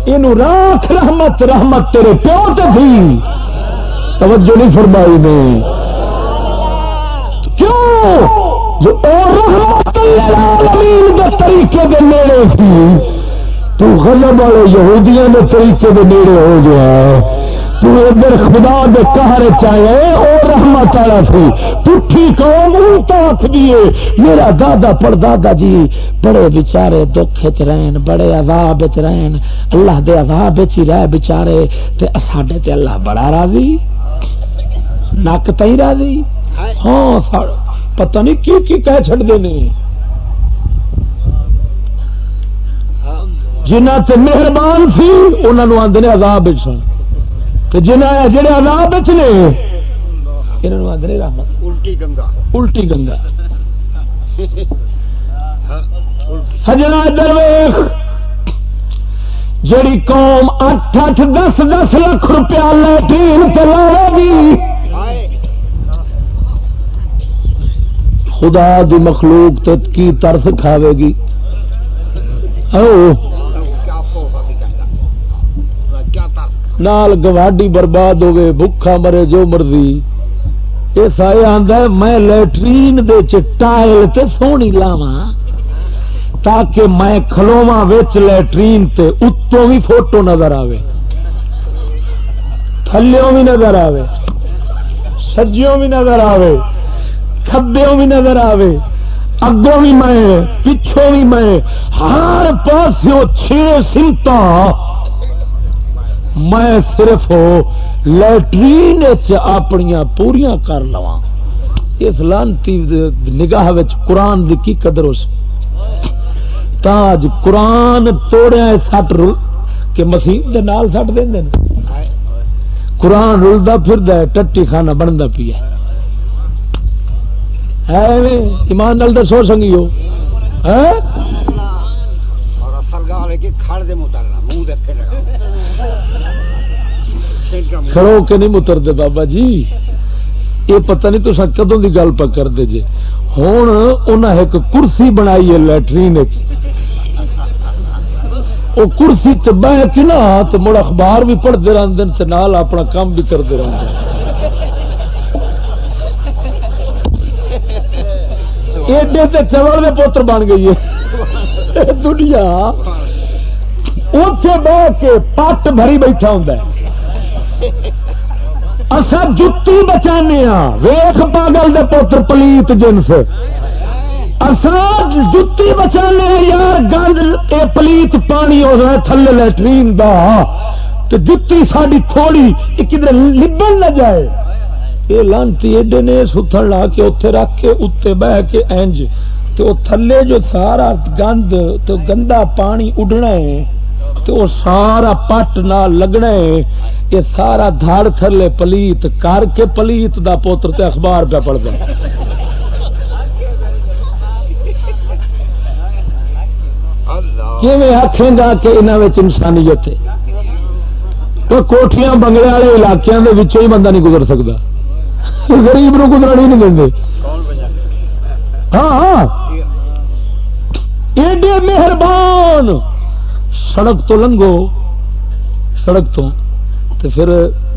یہ راکھ رحمت رحمت تیرے پیو تے تھی۔ توجہ نہیں فرمائی نے۔ کیوں؟ جو اور رحمت اللہ العالمین دے طریقے دے نیڑے تھی۔ تو غلب والے یہودیاں نے طریقے دے نیڑے ہو گیا تو ادھر خدا دے کہر چاہے اور رحمت والا سی۔ پٹھی قوم الٹا آخ دیے میرا دادا پڑ دادا جی بڑے بچارے دکھ چ رہن، بڑے عذاب چ رہن۔ اللہ دے عذاب چ ہی رہ بچارے تے ساڈے تے اللہ بڑا راضی۔ نک تئی راضی۔ ہاں پتہ نہیں کی کی کہہ چھڑ دے نہیں جنہ سے مہربان سی انہوں آدھے عذاب سن۔ جنہ جہے عذاب نے انہوں آدھے رحمت۔ الٹی گنگا۔ الٹی گنگا۔ سجنا ادھر ویخ جیڑی قوم اٹھ اٹھ دس دس لاکھ روپیہ لٹرین چلا گی۔ خدا دی مخلوق کی ترس کھاوے گی؟ نال گواڈی برباد ہو گئے بھوکا مرے جو مرضی۔ یہ سائے آدھا میں لٹرین دے ٹائل تے سونی لاوا تاکہ میں کھلوا وچ لٹرین تے اتوں بھی فوٹو نظر آوے۔ تھلوں بھی نظر آوے۔ سجیوں بھی نظر آوے۔ کھبیوں بھی نظر آوے۔ اگوں بھی میں، پچھوں بھی میں، ہر پاسوں چھ سمتا میں صرف لٹرین اپنیا پوریا کر لوا اس لانتی نگاہ قرآن دی کی قدر اس تاج قرآن توڑیا سٹ رل کہ مسیح دے نال سٹ دیں قرآن رلتا پھر ٹٹی کھانا بنتا پیا ایمان نال دسو سنگی سنگیو کھڑو کے نہیں متر دے بابا جی؟ یہ پتہ نہیں تو کدوں کی گل پکڑ دے جے جی۔ ہوں انہیں ایک کرسی بنائی ہے لٹرین وہ کرسی تے بہ کے نا تو مڑ اخبار بھی پڑھتے رہتے ہیں نال اپنا کام بھی کرتے رہتے ہیں ایڈے تے چوڑ دے پوتر بن گئی ہے۔ دنیا۔ اتے بہ کے پٹ بھری بیٹھا ہوں اصا جتی بچانے ہاں ویخ پاگل دے پوتر پلیت جنس۔ اصا جتی بچانے یار گند، اے پلیت پانی ہو رہا تھلے لیٹرین دا۔ تو جتی ساری تھوڑی کدھر لبن نہ جائے۔ یہ لانتی ایڈے نے ستھن لا کے اتنے رکھ کے اتنے بہ کے اینج۔ تو تھلے جو سارا گند، تو گندا پانی اڈنا ہے۔ تو وہ سارا پٹ نہ لگنا یہ سارا دھڑ تھلے پلیت کر کے پلیت دا پوتر تے اخبار پہ پڑھتا آخے گا کہ انہوں انسانیت تو کوٹیاں بنگلے والے علاقوں کے ہی بندہ نہیں گزر سکتا۔ غریب نو گزرا نہیں دیں ہاں،, ہاں۔ ایڈے مہربان! سڑک تو لنگو سڑک تو تے پھر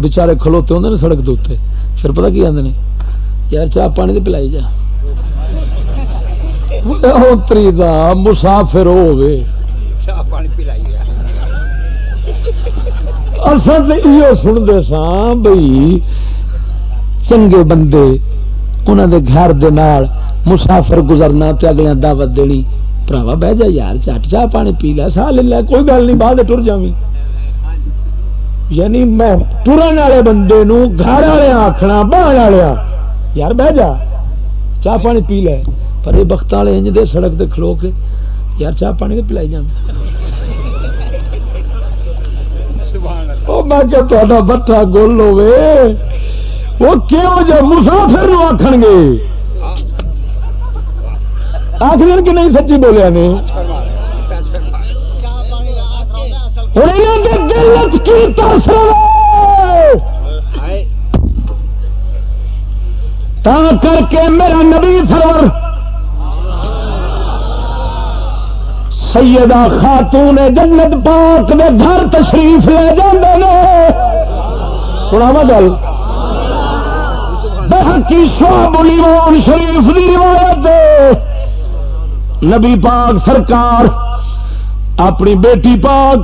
بچارے کھلوتے ہوں نا سڑک دے پھر پتا کی آدھے یار چاہ پانی تو پلائی جا۔ اتری دا مسافر ہوے اصل یہ سنتے بھائی چنگے بندے انہوں دے گھر دے نال مسافر گزرنا تے دعوت دینی۔ پراوا بہ جا یار چٹ چاہ پانی پی لیا سا لے لیا کوئی گل نہیں بعد ٹر جاوی یعنی میں ٹرن والے بندے نو گھر والے آخنا بہن والے یار بہ جا چاہ پانی پی لے پر یہ بخت والے انج دے سڑک تے کھلو کے یار چاہ پانی تو پلائی جان میں کہ بٹھا گول ہوے وہ کیوں جا مسافر آخ گے آخر کہ نہیں سچی بولیا نے کر کے میرا نبی سرور۔ سیدہ خاتون جنت پاک میں گھر تشریف لے جانے سنا گل۔ بحقی شعب الایمان شریف دی روایت نبی پاک سرکار، اپنی بیٹی پاک،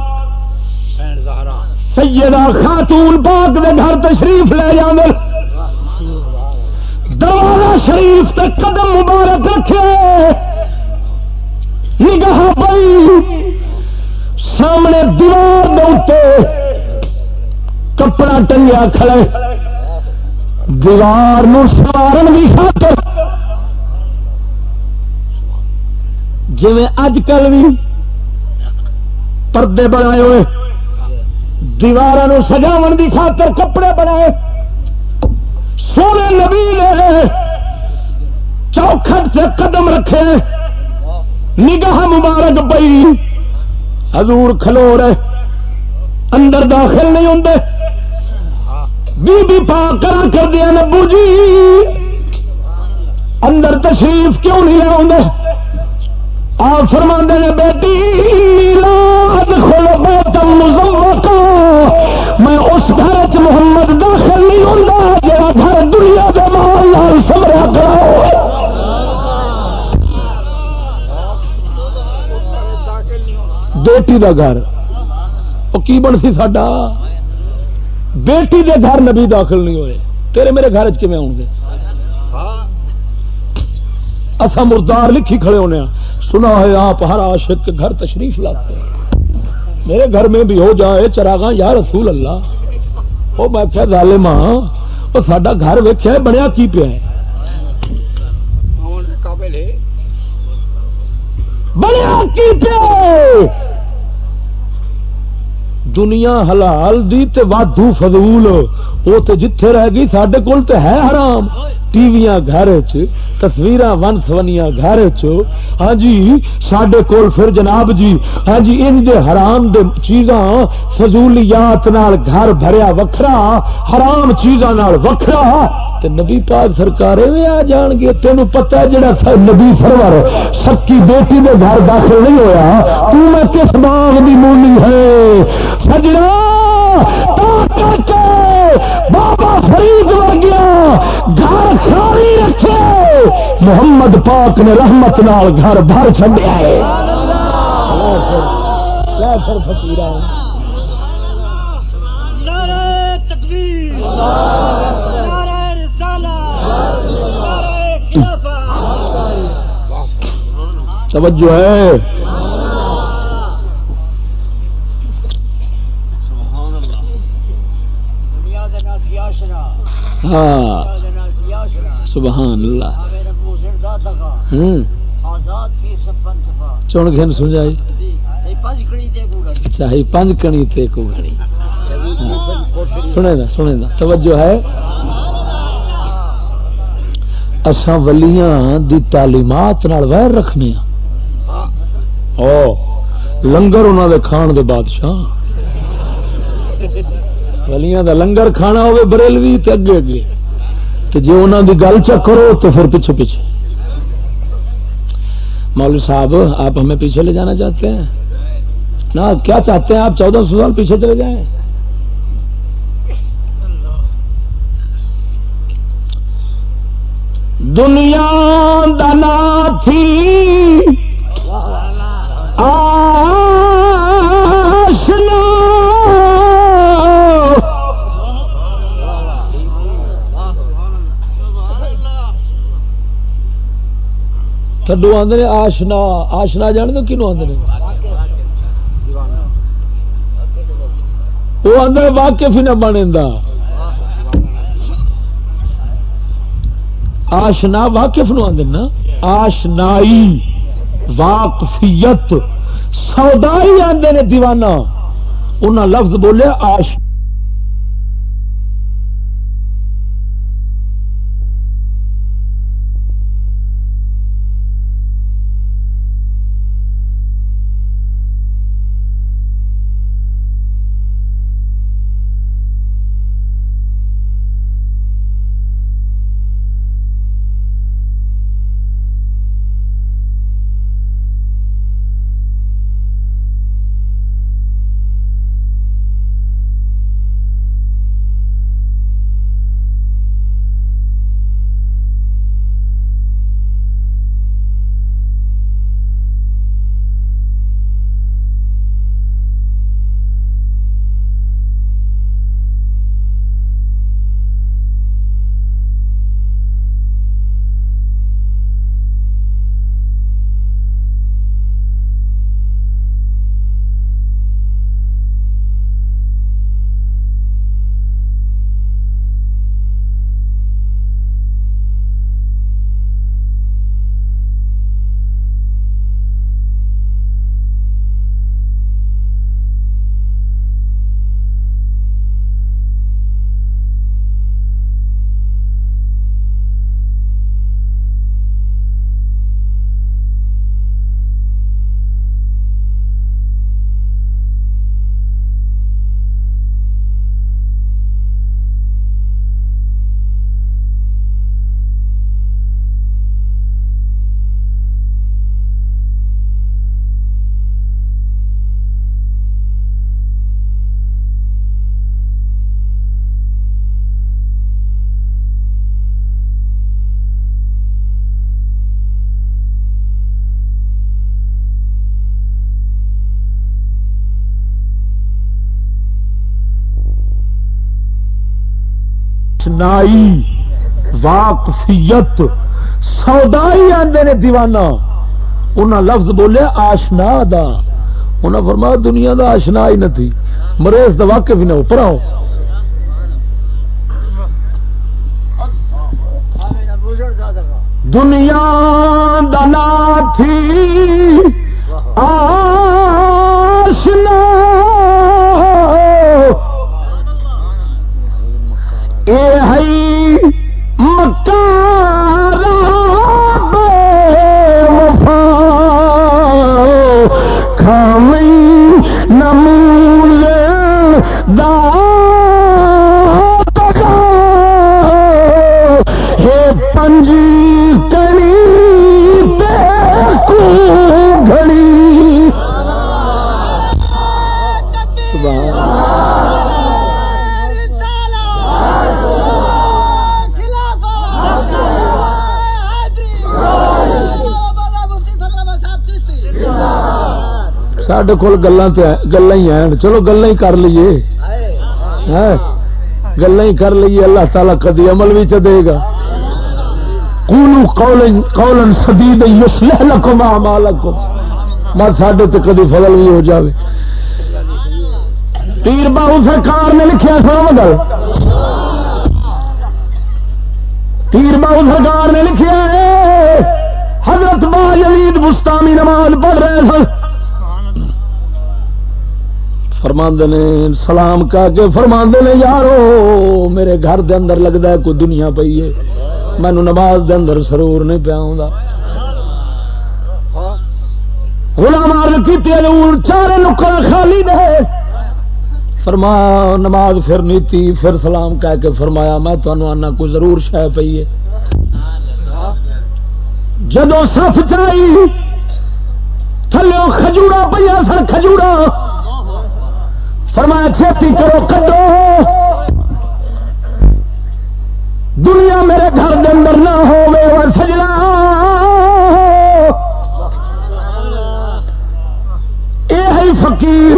سیدہ خاتون پاک دے گھر تشریف لے جانے دروازہ شریف تے قدم مبارک رکھے۔ نگاہ پئی سامنے دیوار دے کپڑا ٹنگیا کھڑے۔ دیوار نو سوارن بھی خاطر جی اج کل بھی پردے بنائے ہوئے دیوار سجاو کی خاطر کپڑے بنائے، سونے نبی نے چوکھٹ سے قدم رکھے، نگاہ مبارک پئی، حضور کھلو رہے اندر داخل نہیں ہوں بی بی پا کرا کر دیا نبو جی اندر تشریف کیوں نہیں لے آپ فرما نے، بیٹی میں اس گھر چ محمد داخل نہیں ہوں جا گھر دنیا کے مال لال سمرا کرا بیٹی دا گھر وہ کی بن سی ساڈا؟ بیٹی دے گھر نبی داخل نہیں ہوئے۔ تیرے میرے گھر چ آؤ گے؟ اصا مردار لکھی کھڑے ہونے ہاں۔ سنا ہے آپ ہر عاشق کے گھر تشریف لاتے ہیں۔ میرے گھر میں بھی ہو جائے چراغا یا رسول اللہ۔ وہ میں کیا ظالم ہاں وہ ساڈا گھر ویکیا بنیا کی پیا بنیا کی پیا دنیا حلال دی تے وادو فضول وہ تے جتھے رہ گئی سڈے کول تے ہے حرام۔ ٹی وی گھر تصویر ون سونیا گھر ہاں جی سڈے کول پھر جناب جی ہاں جی ان دے حرام دے چیزاں فضولیات نال گھر بھریا وکھرا، حرام چیزاں نال وکھرا۔ تے نبی پاک سرکار آ جان گے تینوں پتہ جڑا نبی سرور سکی بیٹی دے گھر داخل نہیں ہویا، تو میں کس باغ دی مولی ہے؟ سجڑا! بابا فرید ورگیا گھر خالی رکھے۔ محمد پاک نے رحمت نال گھر بھر چڈیا ہے۔ توجہ ہے۔ ہاں۔ سبحان اللہ۔ ہاں۔ چون گھن سمجھائی؟ اچھا ہی پنج کنی تے کو گھنی ہاں۔ سنے نا سنے نا۔ توجہ ہے؟ اساں ولیاں دی تعلیمات نال ویر رکھنے ہاں۔ او، لنگر انہاں دے کھان دے بادشاہ۔ ولیاں دا لنگر کھانا ہوگی بریلوی تے اگے اگے۔ تو جی انہوں دی گل چ کرو تو پھر پیچھے پیچھے۔ مولوی صاحب، آپ ہمیں پیچھے لے جانا چاہتے ہیں؟ نا کیا چاہتے ہیں آپ چودہ سو سال پیچھے چلے جائیں؟ دنیا دنا تھی۔ تھڈو آدھے آشنا آشنا جان دو کنو آدھے وہ آدھے واقف ہی نہ بنے آشنا واقف نو آدھے نا؟ آشنائی، واقفیت، سودائی آدھے نے دیوانہ۔ انہیں لفظ بولے آش واقفیت۔ سودائی آدھے نے دیوانہ انہیں لفظ بولے آشنا دا۔ انہیں فرمایا دنیا دا آشنا ہی نہیں مریض دا واقف ہی نہ اوپر آؤ دنیا دنا تھی۔ آشنا سڈے کول گلا گلا ہی ہیں چلو گلا ہی کر لیے گلا ہی کر لیے اللہ تعالی کدی عمل بھی چ دے گا ما ساڈے تے کدی فضل بھی ہو جاوے پیر باہو سرکار نے لکھیا سو گل پیر باہو سرکار نے لکھیا ہے حضرت با یزید بستامی نماز پڑھ رہے سن فرماندے نے، سلام کہہ کے فرماندے نے، یارو، میرے گھر دے اندر لگتا ہے کوئی دنیا پئی ہے۔ مینو نماز دے اندر سرور نہیں پیا چارے نکر خالی دے۔ فرما نماز پھر نیتی پھر سلام کہہ کے فرمایا، میں تمہوں آنا کوئی ضرور شہ پی ہے۔ جدو سف چائی تھلو کھجورا پہ سر کھجورا فرمایا چھتی کرو کڈو دنیا میرے گھر دے اندر نہ ہو سجنا۔ یہ فقیر۔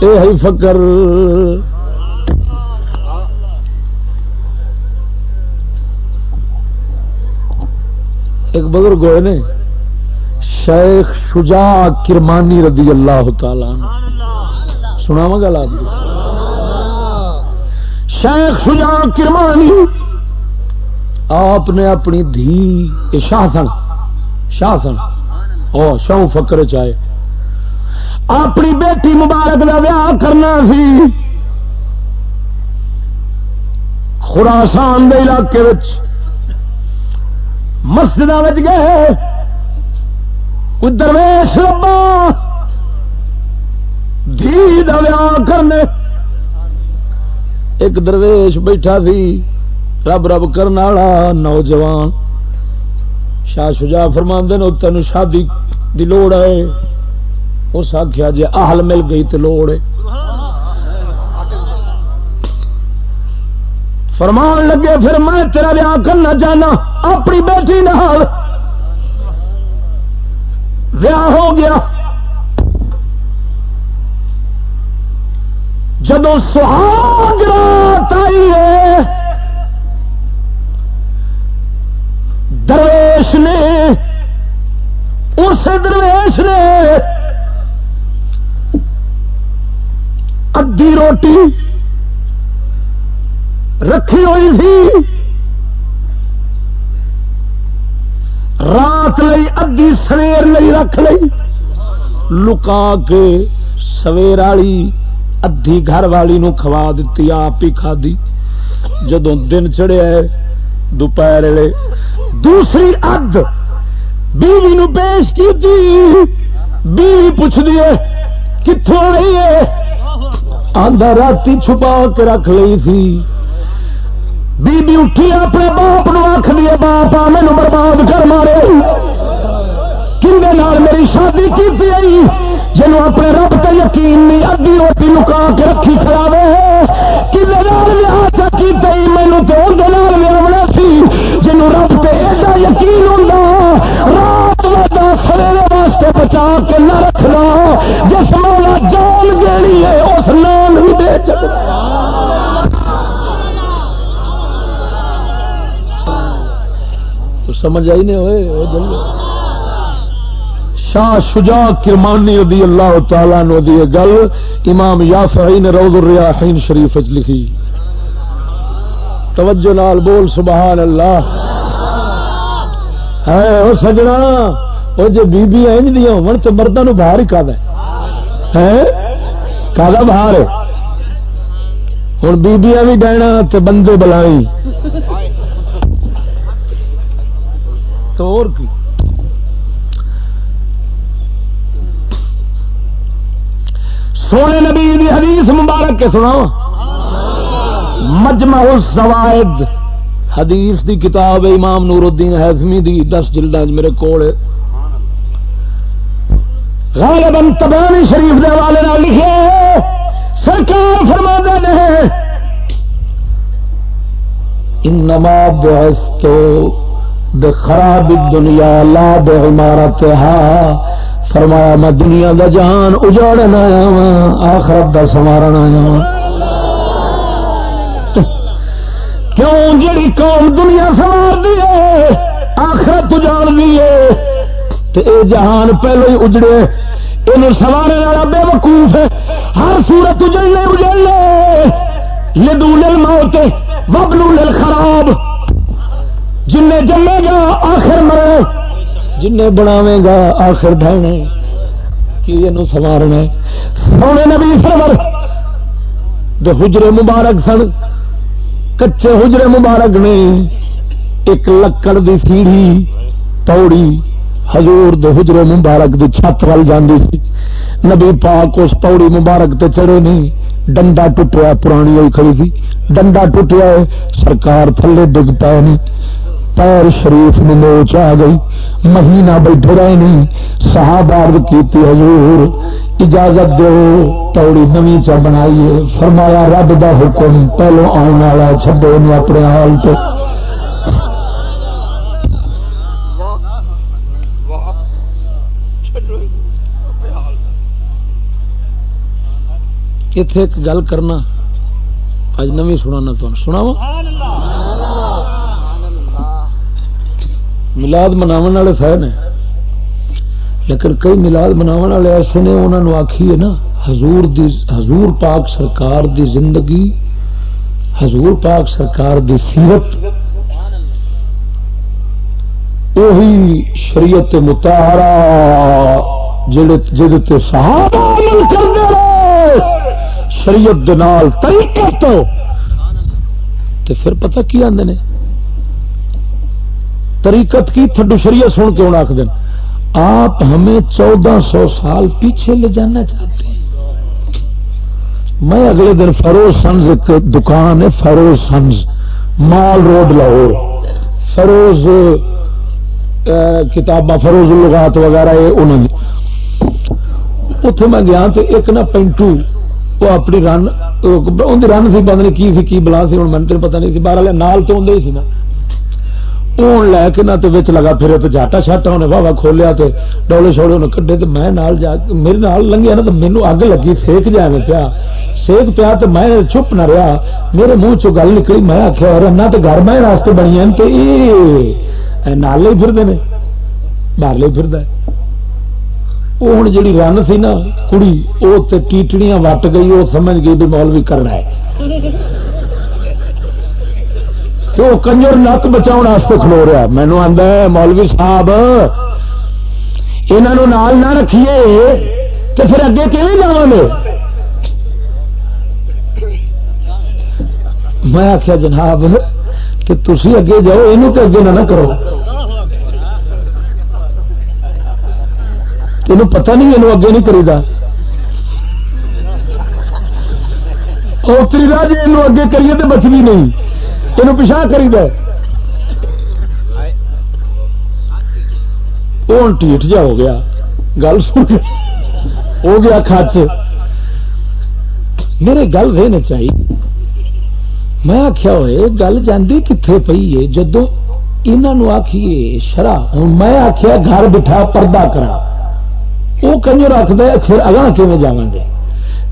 یہ فکر ایک بزرگ ہوئے نے شیخ شجاع کرمانی رضی اللہ تعالی سنا گل آپ شیخ شجاع کرمانی، آپ نے اپنی دھی شاہ سن شاہ سن۔ او شاہ فکر چاہے اپنی بیٹی مبارک کا ویاہ کرنا سی۔ خراسان دے علاقے مسجد گئے۔ کوئی درویش لبا؟ دھی ویاہ کرنے۔ ایک درویش بیٹھا سی، رب رب کرنے والا نوجوان۔ شاہ شجا فرما تین شادی دی لوڑ ہے۔ اس آخیا جی آہل مل گئی تو لوڑ ہے۔ فرمان لگے، پھر میں تیرا ویاہ کرنا چاہنا۔ اپنی بیٹی نال ویاہ ہو گیا۔ جدو سہاگ رات آئی ہے، درویش نے اس درویش نے ادھی روٹی رکھی ہوئی تھی۔ رات لئی ادھی سویر لئی رکھ لئی، لکا کے سویر والی ادھی گھر والی نو کھوا دیتی آپ ہی کھا دی جدو دن چڑھیا دوپہر دوسری اد بیوی نو پیش کی بیوی پوچھ دیے کتوں آئی ہے؟ آدھا رات چھپا کے رکھ لی تھی۔ بی بی اٹھی اپنے باپ نو آخ دیے باپ آ، مینو برباد کر مارے. کھے میری شادی کی آئی؟ جنوں اپنے رب کا یقین نہیں ادھی روٹی لکا کے رکھی کھلاوے چکی پی مینو تو لیا سی۔ جنوں رب سے ایسا یقین ہوتا رات والا سویرے واسطے بچا کے نہ رکھنا۔ جس مولا جان دینی ہے، اس نام بھی دے چک سمجھ آئی نہیں ہوئے شاہ شجاع کرمانی رضی اللہ تعالیٰ نو دی گل امام یافعی نے روض الریاحین شریف لکھی۔ توجہ نال بول، سبحان اللہ۔ ہے، او سجنا وہ جو بی بی انج دیا ہون تو مردوں باہر ہی کادا ہے۔ کادا باہر ہوں بیبیاں بھی ڈینا تے بندے بلائی تو اور کی۔ سونے نبی دی حدیث مبارک کے سنا مجمع الزوائد، حدیث دی کتاب امام نور الدین حیثمی دی دس جلداں میرے کول غالباً تبانی شریف دے حوالے نال لکھے سرکار فرما نے، انما بعثت بخراب الدنیا لا دے بعمارتها فرمایا، میں دنیا دا جہان اجاڑن آیا وا آخرت دا سوارن آیا وا کیوں جڑی قوم دنیا سوار دی ہے، آخرت اجاڑ دی ہے؟ تے اے جہان پہلو ہی اجڑے۔ یہ سوارے والا بے وقوف ہے۔ ہر سورت اجڑنے اجڑنے۔ لدول الموت وبلول الخراب جن جمے گا، آخر مرے جن بناوے گا، آخر ڈھانے کی یہ سوارنا سونے نبی سرور دے حجرے مبارک سن۔ کچے حجرے مبارک نے ایک لکڑ دی سیڑھی توڑی۔ حضور دے حجرے مبارک دی چھت وال جاندی سی۔ نبی پاک اس پوڑی مبارک تے چڑھے نہیں ڈنڈا ٹوٹیا، پرانی ہوئی کھڑی تھی ڈنڈا ٹوٹیا ہے، سرکار تھلے ڈگ پائے نہیں پیر شریف نے نوچ آ گئی، مہینہ بیٹھے رہے نہیں، صحابہ عرض کیتی، حضور، اجازت دو، توڑی نمی چا بنائیے۔ فرمایا، رب دا حکم پہلو آنے والا چھڈو اپنے حال تو۔ اتے ایک گل کرنا اج نو سنا سنا ملاد مناو والے سہ نے۔ لیکن کئی ملاد مناو والے ایسے نے انہوں نے آخی ہے نا، حضور دی، حضور پاک سرکار دی زندگی، حضور پاک سرکار دی سیرت۔ وہی شریعت متحرا جہد صحابہ عمل کرتے رہے شریعت تو۔ پھر پتہ کی آدھے نے؟ طریقت کی تھڈو شریعت سن کے ہونا آخ دن آپ ہمیں چودہ سو سال پیچھے لے جانا چاہتے ہیں۔ میں اگلے دن فروز سنز ایک دکان ہے، Feroz sons, mall road Lahore. Feroz کتاباں فروز الغات وغیرہ، یہ انہوں نے۔ اتنے میں گیا تو ایک نہ پینٹو، وہ اپنی رن ان رن سی بند کی سی کی بلا سی ہوں من تین پتا نہیں سی باہر نال تو آدھے سی نا۔ اون لے کے نہ وچ لگا پھر تو جاٹا شاٹا انہیں واہ واہ کھولیا تے ڈولے چھوڑے انہیں کڈے تو میں نال جا میرے نال لنگیا نا تو مینو اگ لگی، سیک جائے پیا۔ سیک پیا تو میں چپ نہ رہا۔ میرے منہ چ گل نکلی، میں آخیا رنا تو گھر میں راستے بنی تو یہ نال ہی پھرتے ہیں باہر لے ہی پھرد وہ ہوں جی رن سی نا، کڑی وہ ٹیٹڑیاں وٹ گئی وہ سمجھ گئی بھی مولوی کرنا ہے۔ تو کنجر نک بچاؤ کھلو رہا مینو آدھا مولوی صاحب یہ نہ رکھیے تو پھر اگے کہ جا میں آخیا جناب، کہ تھی اگے جاؤ یہ تو اگے نہ کرو۔ تینوں پتہ نہیں یہ اگے نہیں کریدا۔ اوتری جی یہ اگے کریے تو بچنی نہیں۔ تینوں پچھا کری دے۔ وہ ٹھیٹ جا ہو گیا۔ گل سن۔ ہو گیا کچ میرے گل رہنے چاہیے میں آخیا ہوئے گل جاندی کتنے پی ہے؟ جدو انہوں آخیے شرح، ہوں میں آخیا گھر بٹھا پردہ کرا۔ وہ کنجو رکھد پھر اگاں کیون جا گے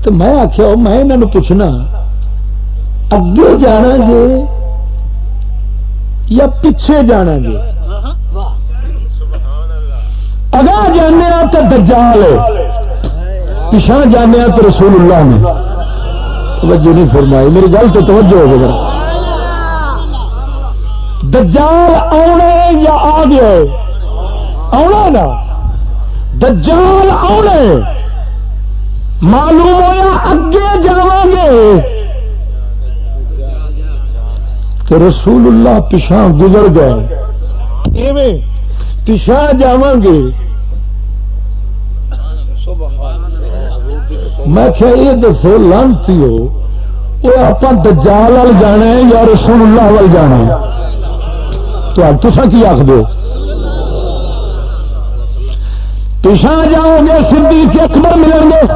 تو میں آخیا میں یہاں پوچھنا، اگے جانا جے یا پیچھے جانا جے اگاں جانے تو دجال پچھا جانے تو رسول اللہ نے۔ توجہ نہیں فرمائی۔ میری گل تو توجہ ہو گیا دجال آنے یا آ گیا آنا نا؟ دجال آنے معلوم ہوا اگے جا گے۔ تو رسول اللہ پچھا گزر گئے۔ پچھا جا گے۔ میں کیا یہ دسو، لانتی ہو۔ وہ آپ دجال وال جانا ہے یا رسول اللہ وال جانا ہے؟ تو تصا کی آخ دو پیچھا جاؤ گے، صدیق اکبر ملیں گے۔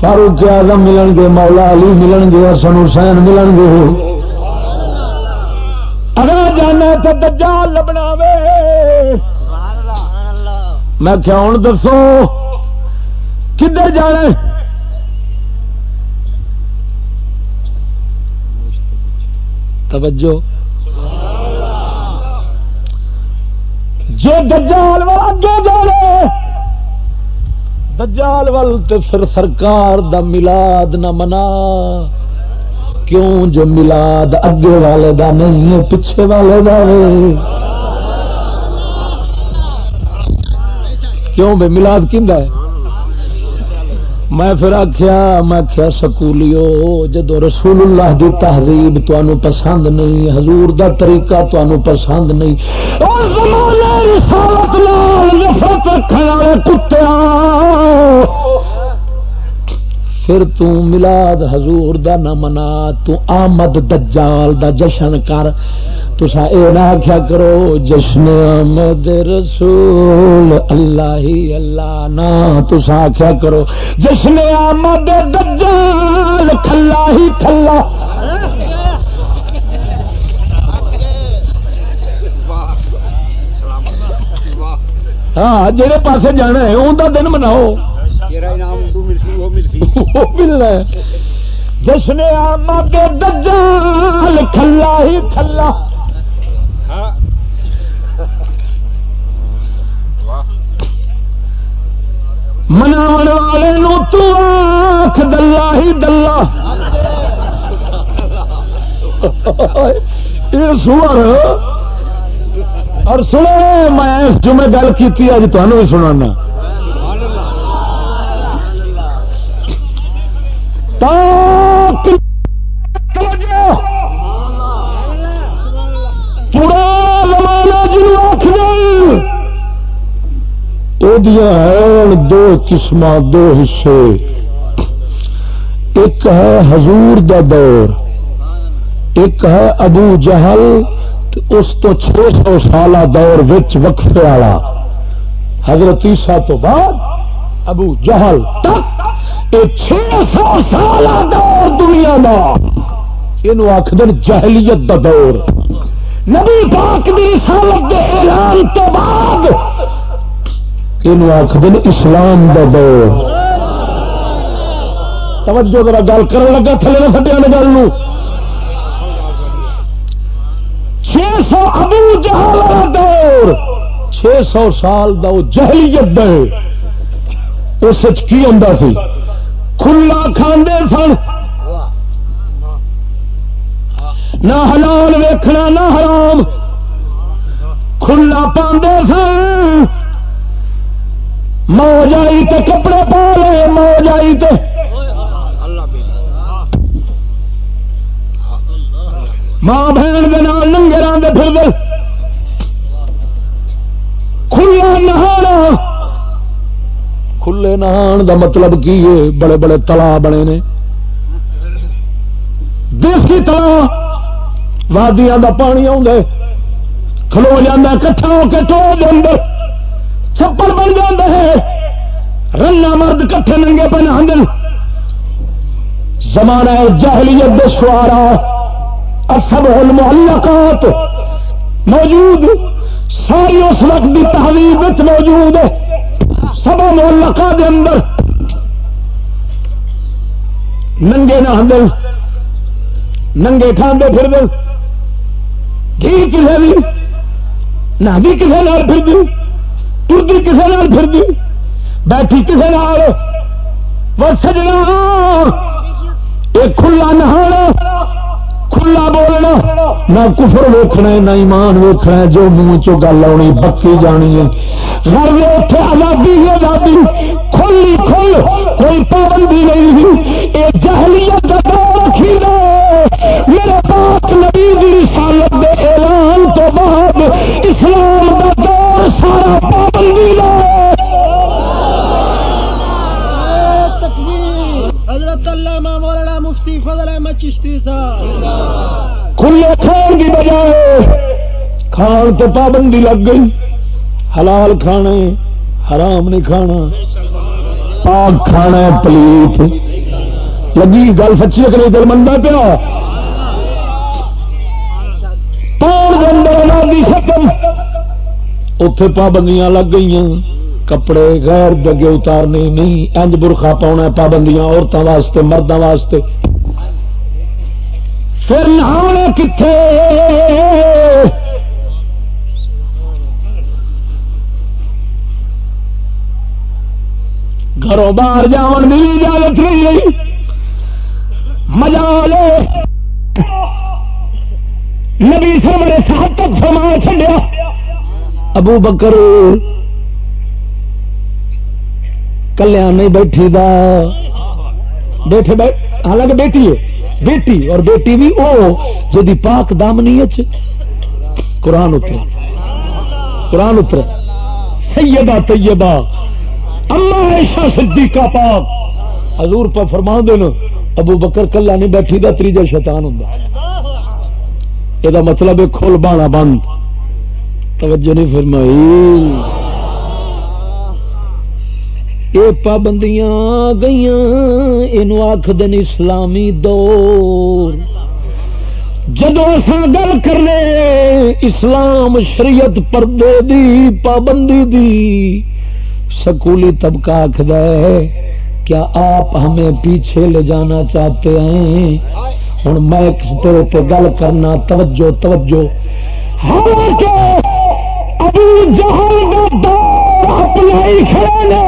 فاروق اعظم ملن گے، مولا علی ملن گے حسن حسین ملن گے۔ اگر جانا تو دجال لبنا وے۔ میں کیا ہوں دسو، کدھر جانا توجہ۔ جو دجال والا اگے جانے دجال وال تو پھر سرکار دا ملاد نہ منا۔ کیوں جو ملاد اگے والے دا نہیں ہے، پیچھے والے دا ہے؟ کیوں بے ملاد کھا ہے؟ میں پھر آخیا میں آخیا سکولیو، جدو رسول اللہ دی تہذیب تمہیں پسند نہیں، حضور دا طریقہ تمہیں پسند نہیں۔ کتیا پھر تو ملاد حضور دا نہ منا، تو آمد دجال دا جشن کر۔ تسا اے نہ آخیا کرو، جشن آمد رسول اللہ ہی اللہ نہ تسا آخیا کرو، جشن آمد دجال کھلا ہی کھلا ہاں جہے پاسے جانا ہے ان کا دن مناؤ۔ ملنا جشن آمد دجال کھلا ہی کھلا۔ منا والے تک دلہ ہی دلہ یہ سور۔ اور سنو میں جو میں گل کی اج تمہیں بھی سنا پورا زمانہ جنوب آخ ہیں دو قسم دو حصے۔ ایک ہے حضور دا دور، ایک ہے ابو جہل اس تو چھ سو سال دور وچ وقفے والا۔ حضرت عیسیٰ تو بعد ابو جہل تک چھ سو سال دور دنیا کا یہ آخد جہلیت دا دور۔ نبی پاک دی رسالت دے اعلان تو بعد یہ آخد اسلام دا دور۔ توجہ ذرا گل کر لگا تھلے نہ سٹیا نے گل چھ سو ابو جہال دور۔ چھ سو سال دا جہلیت دے۔ اس کی ہوں سی؟ کھلا کھانے سن۔ نہ حلال ویکھنا، نہ حرام۔ کھلا پاندے سن۔ موج آئی تے کپڑے پا لے، موج آئی تے۔ ماں بہن کے نام ننگے راندے پھر دے کھلا نہانا کھلے نہان دا مطلب کی ہے؟ بڑے بڑے تلا بنے نے۔ دیسی تلا وادیاں دا پانی آ کھلو جانا کٹھا ہو کے ٹو دے اندر۔ چھپڑ بن جاتا ہے۔ رنگا مرد کٹھے ننگے پہ نہ زمانہ جہلیت دے سوارا سب المعلقات موجود، ساری اس وقت کی تحریر موجود ہے۔ سب معلقا دے اندر۔ ننگے نہ ہندل ننگے کھانے پھر دل گھی کسے بھی نہ بھی کسے نال پھر دی ٹرتی کسی نال پھر دی بیٹھی کسی نال وہ سجنا یہ کھلا نہانا۔ کھلا بولنا نہ کفر ویکھنا نہ ایمان ویکھنا جو منہ چو گل آنی بکی جانی ہے۔ گھر اٹھے آزادی ہی آزادی، کھلی کھل، کوئی پابندی نہیں یہ جہلیت کا دور رکھی میرے پاک نبی دی رسالت دے اعلان تو بعد اسلام کا دور سارا پابندی لے چشتی صاحب۔ کھلے کھان کی بجائے کھان تو پابندی لگ گئی۔ حلال کھانا ہے، حرام نہیں کھانا۔ پاک کھانا پلیت۔ لگی گل سچی ہے دل منتا پیا؟ آزادی ختم۔ اتے پابندیاں لگ گئی کپڑے غیر دگے اتارنے نہیں انج برخا پاؤنا پابندیاں عورتوں واسطے مردوں واسطے۔ پھر نہانا کتنے گھروں باہر جان کی اجازت نہیں رہی۔ مزہ لے نبی سرورے سات تک فرما چڈیا ابو بکر کلیا نہیں بیٹھی دا۔ بیٹھے بیٹھ حالانکہ بیٹی ہے۔ بیٹی اور بیٹی بھی او جی پاک دامنی جی، قرآن اتر قرآن اتر سیدہ طیبہ اللہ عائشہ صدیقہ پاک۔ حضور پہ فرما دین ابو بکر کلا نہیں بیٹھی دا تریجا شیطان ہوں یہ مطلب ہے کھول بانا بند۔ توجہ نہیں فرمائی۔ یہ پابندیاں گئی یہ آخ دن اسلامی دور۔ جدو گل کرنے، اسلام شریعت پردے دی، پابندی دی، سکولی طبقہ آخد کیا آپ ہمیں پیچھے لے جانا چاہتے ہیں؟ ہوں میں تیرے پہ گل کرنا، توجہ توجہ۔ حالانکہ ابو جہل کا دور اپنا ہی کھڑے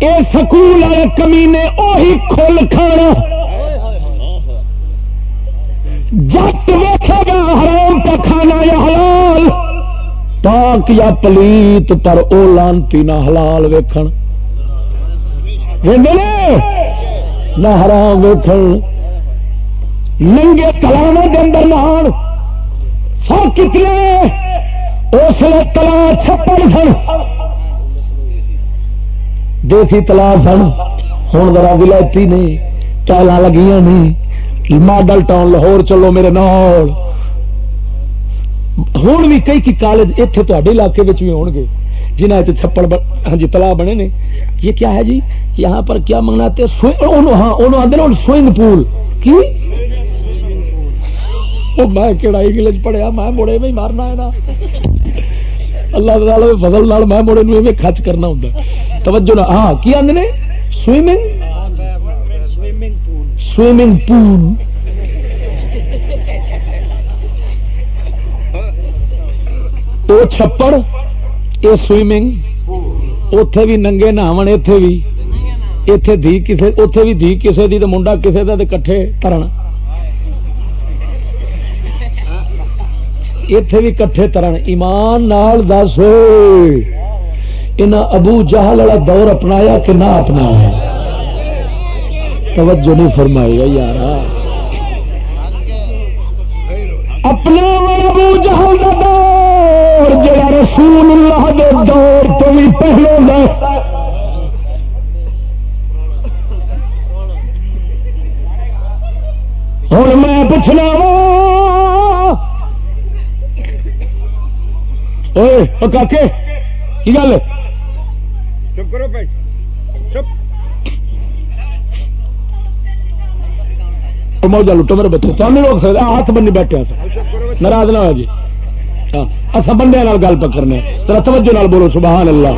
یہ سکول والے کمی نے وہی کھول کھانا۔ جت ویکھے گا حرام کا کھانا یا حلال، پاک یا پلیت، پر او لانتی نہ حلال ویکھن۔ نہ حرام ویکھن۔ ننگے تلاوا کے اندر نہان سر کتنے اس لیے تلا چھپڑ سن۔ دیسی تلا سن۔ ہوں ذرا ولائتی نہیں ٹائل لگیاں نہیں۔ ماڈل ٹاؤن لاہور چلو میرے نال۔ ہوں بھی کئی کی کالج اتنے تے علاقے بھی ہو گے جنہیں چھپڑ ہاں جی تلا بنے نے۔ یہ کیا ہے جی؟ یہاں پر کیا منگاتے ہاں آدھے سوئنگ پول۔ کی؟ میں کہڑا انگلش پڑھیا میں مڑے میں مارنا ہے نا اللہ فضل نال میں مڑے میں خچ کرنا ہوں توجہ نا ہاں کی آدھے نے سوئمنگ سوئمنگ پول وہ چھپڑ یہ سوئمنگ اتے بھی ننگے نہاو اتے بھی اتے دھی کسی اتے بھی دھی کسی کی تو منڈا کسی کا کٹھے ترن اتے بھی کٹھے ترن۔ ایمان نال دس ان ابو جہل والا دور اپنایا کہ نہ اپنایا؟ توجہ نہیں فرمائی یار اپنا ابو جہل کا دور، جڑا رسول اللہ دے دور تو بھی پہلو ہے ہوں میں پوچھنا وا کی گل چپ کرو موجہ لٹو میرے بچے روک سکتے ہاتھ بنی بیٹھے ناراض نہ ہو جی اصا بندے گل پکڑنے ترا توجہ نال بولو سبحان اللہ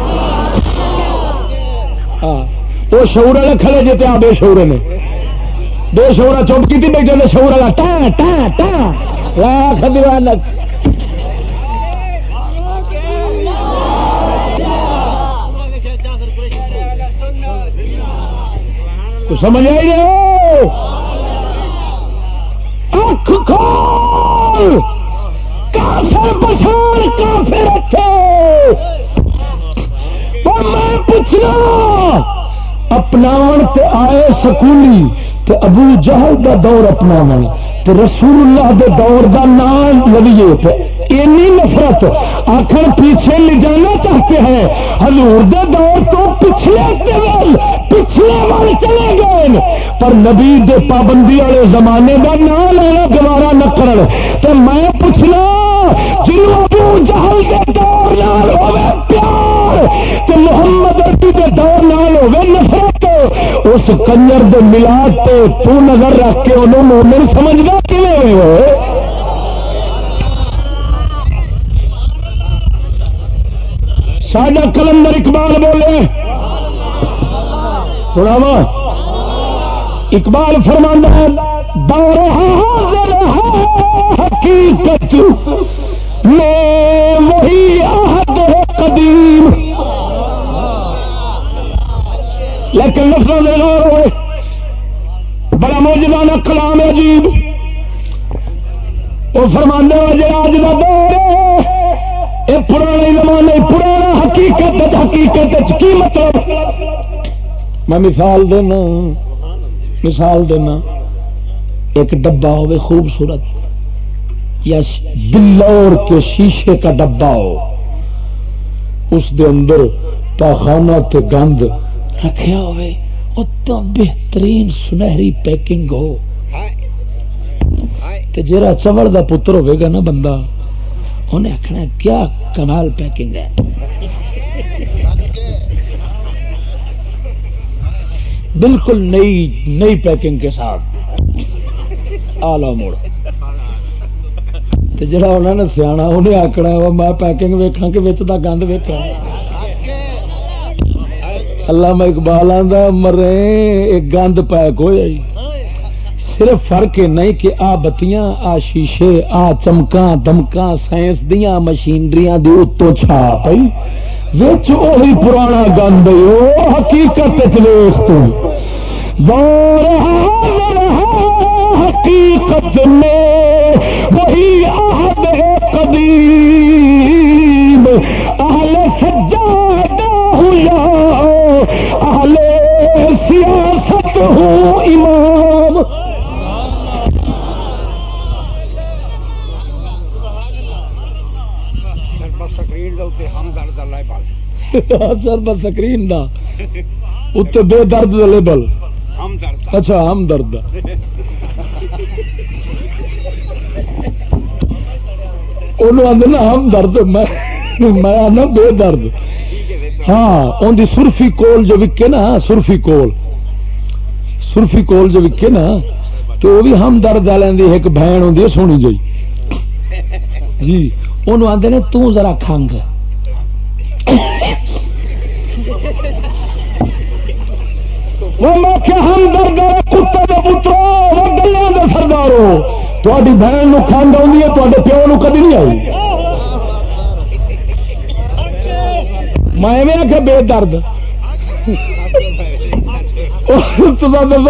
ہاں وہ شعور والے کھڑے جی آ بے شعور نے بے شعور چپ کی بیٹھے شعور والا ٹا ٹا ٹا لاکھ دیوان سمجھ آئی اکھ کھول! کافر پچھان کافر رکھے! میں پوچھنا، اپنا آئے سکولی تے ابو جہل دا دور اپنا تے رسول اللہ دے دور دا نام لگیے تے اینی نفرت آخر پیچھے لے جانا چاہتے ہیں۔ ہزور دور تو پچھلے پچھلے وال چلے گئے۔ پر نبی دے پابندی والے زمانے کا نام لینا گوارا نہ کرن۔ تو میں پوچھنا ابو جہل کے دور نال ہوے پیار؟ تے محمد عربی کے دور نال ہوے نفرت۔ اس کنجر دے ملاد تے تو نظر رکھ کے انہوں مومن سمجھنا کیویں ہوئے؟ ساڈا کلندر اقبال بولے۔ سناوا اقبال فرمانا دور حاضر ہے حقیقت، میں وہی عہد ہے قدیم۔ لیکن لفظوں میں غور ہوئے، بڑا موجودہ کلام عجیب۔ وہ فرمانے والے آج کا دور ہے یہ پرانے زمانے، پرانا حقیقت حقیقت کی مطلب؟ میں مثال دینا مثال دینا، ایک ڈبا ہوے خوبصورت یا بلور کے شیشے کا ڈبا ہو۔ اس دے اندر پاخانہ تے گند رکھیا ہوئے اتنا بہترین سنہری پیکنگ ہو۔ تے جرا چمڑ دا پتر ہوئے گا نا بندہ؟ انہیں آخنا کیا کمال پیکنگ ہے؟ بالکل نئی نئی پیکنگ کے ساتھ۔ آلہ موڑ جڑا انہوں نے سیا انہیں آکنا وہ میں پیکنگ ویکا کہ بچ کا گند ویکا اللہ میں اقبال آدھا مرے، ایک گند پیک ہو جائی صرف فرق یہ نہیں کہ آ بتیاں، آ شیشے، آ چمکاں دمکاں سائنس دیا مشینری دی اتو چھا پئی وہی پرانا گند حقیقت دور حقیقت میں وہی عہد ہے قدیم۔ اہل سجادہ ہوں یا اہل سیاست ہوں امام۔ سر بس سکرین دا۔ اتنے بے درد دا لیبل۔ اچھا ہم درد نا ہم درد میں آنا بے درد۔ ہاں ان سرفی کول جو وکے نا سرفی کول۔ سرفی کول جو وکے نا تو وہ بھی ہم درد والوں کی ایک بہن ہوں سونی جی جی وہ آدھے نے تو ذرا کھنگ۔ ہم درد کتے کے پترو، وہ گلوں کے سردارو تاری بہن کھانڈ آئی ہے تے پیو نو کدی نہیں آئی۔ میں آخیا بے درد۔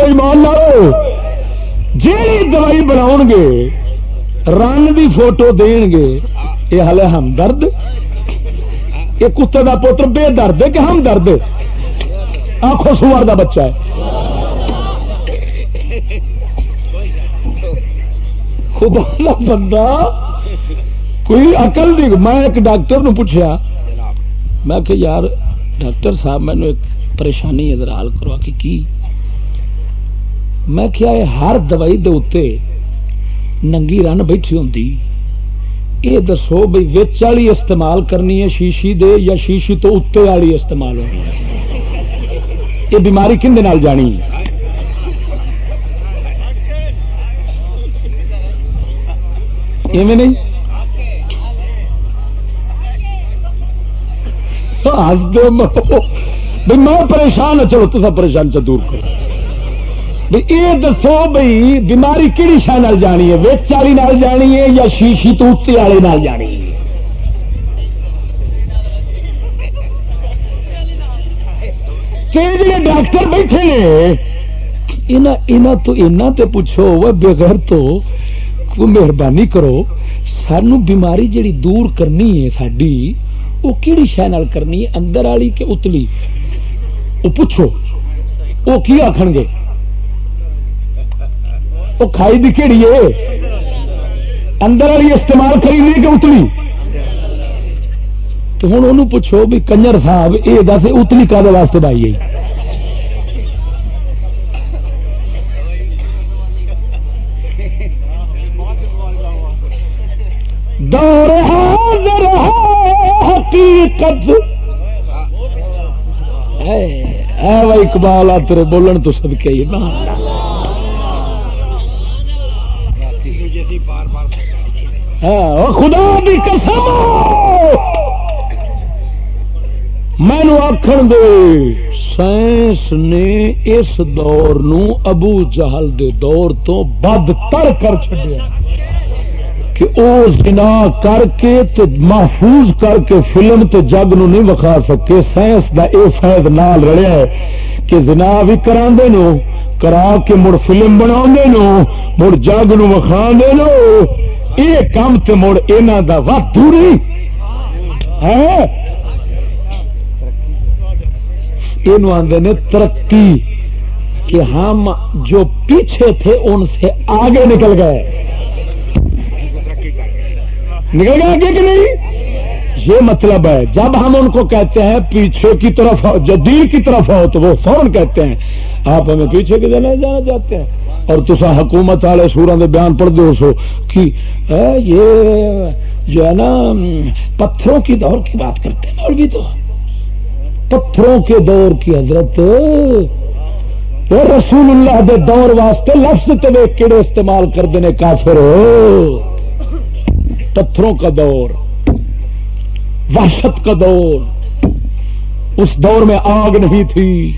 ایمان لو جی دوائی بناؤ گے، رن کی فوٹو دین گے، یہ ہلے ہم درد یہ کتے کا پوتر بے درد ہے کہ ہم درد آخو سوار کا بچہ ہے۔ خدا بندہ، کوئی اقل نہیں۔ میں ایک ڈاکٹر نو پوچھا میں کہ یار، ڈاکٹر صاحب مینو ایک پریشانی ادھر حال کروا کہ کی؟ میں کیا یہ ہر دوائی دے اتنے ننگی رن بیٹھی ہوں یہ دسو بھائی وچ والی استعمال کرنی ہے، شیشی دے یا شیشی تو اتنے والی استعمال ہونی ہے؟ یہ بیماری کن ہاں، جانی؟ ہے نہیں؟ میں پریشان ہوں چلو تصا پریشان چ دور کرو۔ یہ دسو بھائی بیماری کہڑی شہ جانی ہے؟ ویچ والی جانی ہے یا شیشی تو اتنے والے جانی ہے؟ جڑے ڈاکٹر بیٹھے نے تو تے پوچھو بغیر تو مہربانی کرو، سانو بیماری جڑی دور کرنی ہے ساری وہ کہڑی شہ کرنی ہے؟ اندر والی کہ اتلی؟ وہ پوچھو، وہ کی آخ گے؟ وہ کھائی دی کہڑی ہے؟ اندر والی استعمال کری نہیں کہ اتلی؟ تو ہوں انہوں پوچھو بھی کنجر صاحب یہ دس اتنی کا واسطے بائی گئی دور حاضر حقیقت۔ اے اقبال، آ تیرے بولن تو سب کے ہی ہاں، خدا بھی قسم۔ مینو آخر دے، سائنس نے اس دور نو ابو جہل دے دور تو بد تر کر چڈیا کہ او زنا کر کے تے محفوظ کر کے فلم تے جگ نو نہیں وکھا سکے سائنس دا اے فائد نال رڑیا ہے کہ زنا بھی کرا نو، کرا کے مڑ فلم بنا نو، مڑ جگ نو وکھا نو۔ یہ کام تے مڑ اینا دا وقت دوری ہے ہاں؟ یہ آدھے نے ترقی کہ ہم جو پیچھے تھے ان سے آگے نکل گئے۔ نکل گئے آگے کہ نہیں؟ یہ مطلب ہے، جب ہم ان کو کہتے ہیں پیچھے کی طرف جدید کی طرف ہو تو وہ فوراً کہتے ہیں، آپ ہمیں پیچھے کی طرف جانا چاہتے ہیں۔ اور تصا حکومت والے سورا کے بیان پڑھ دو سو کہ یہ جو ہے نا، پتھروں کی دور کی بات کرتے ہیں مولوی تو۔ پتھروں کے دور کی حضرت۔ رسول اللہ دے دور واسطے لفظ تے کہڑے استعمال کرتے ہیں کافر۔ پتھروں کا دور، وحشت کا دور۔ اس دور میں آگ نہیں تھی۔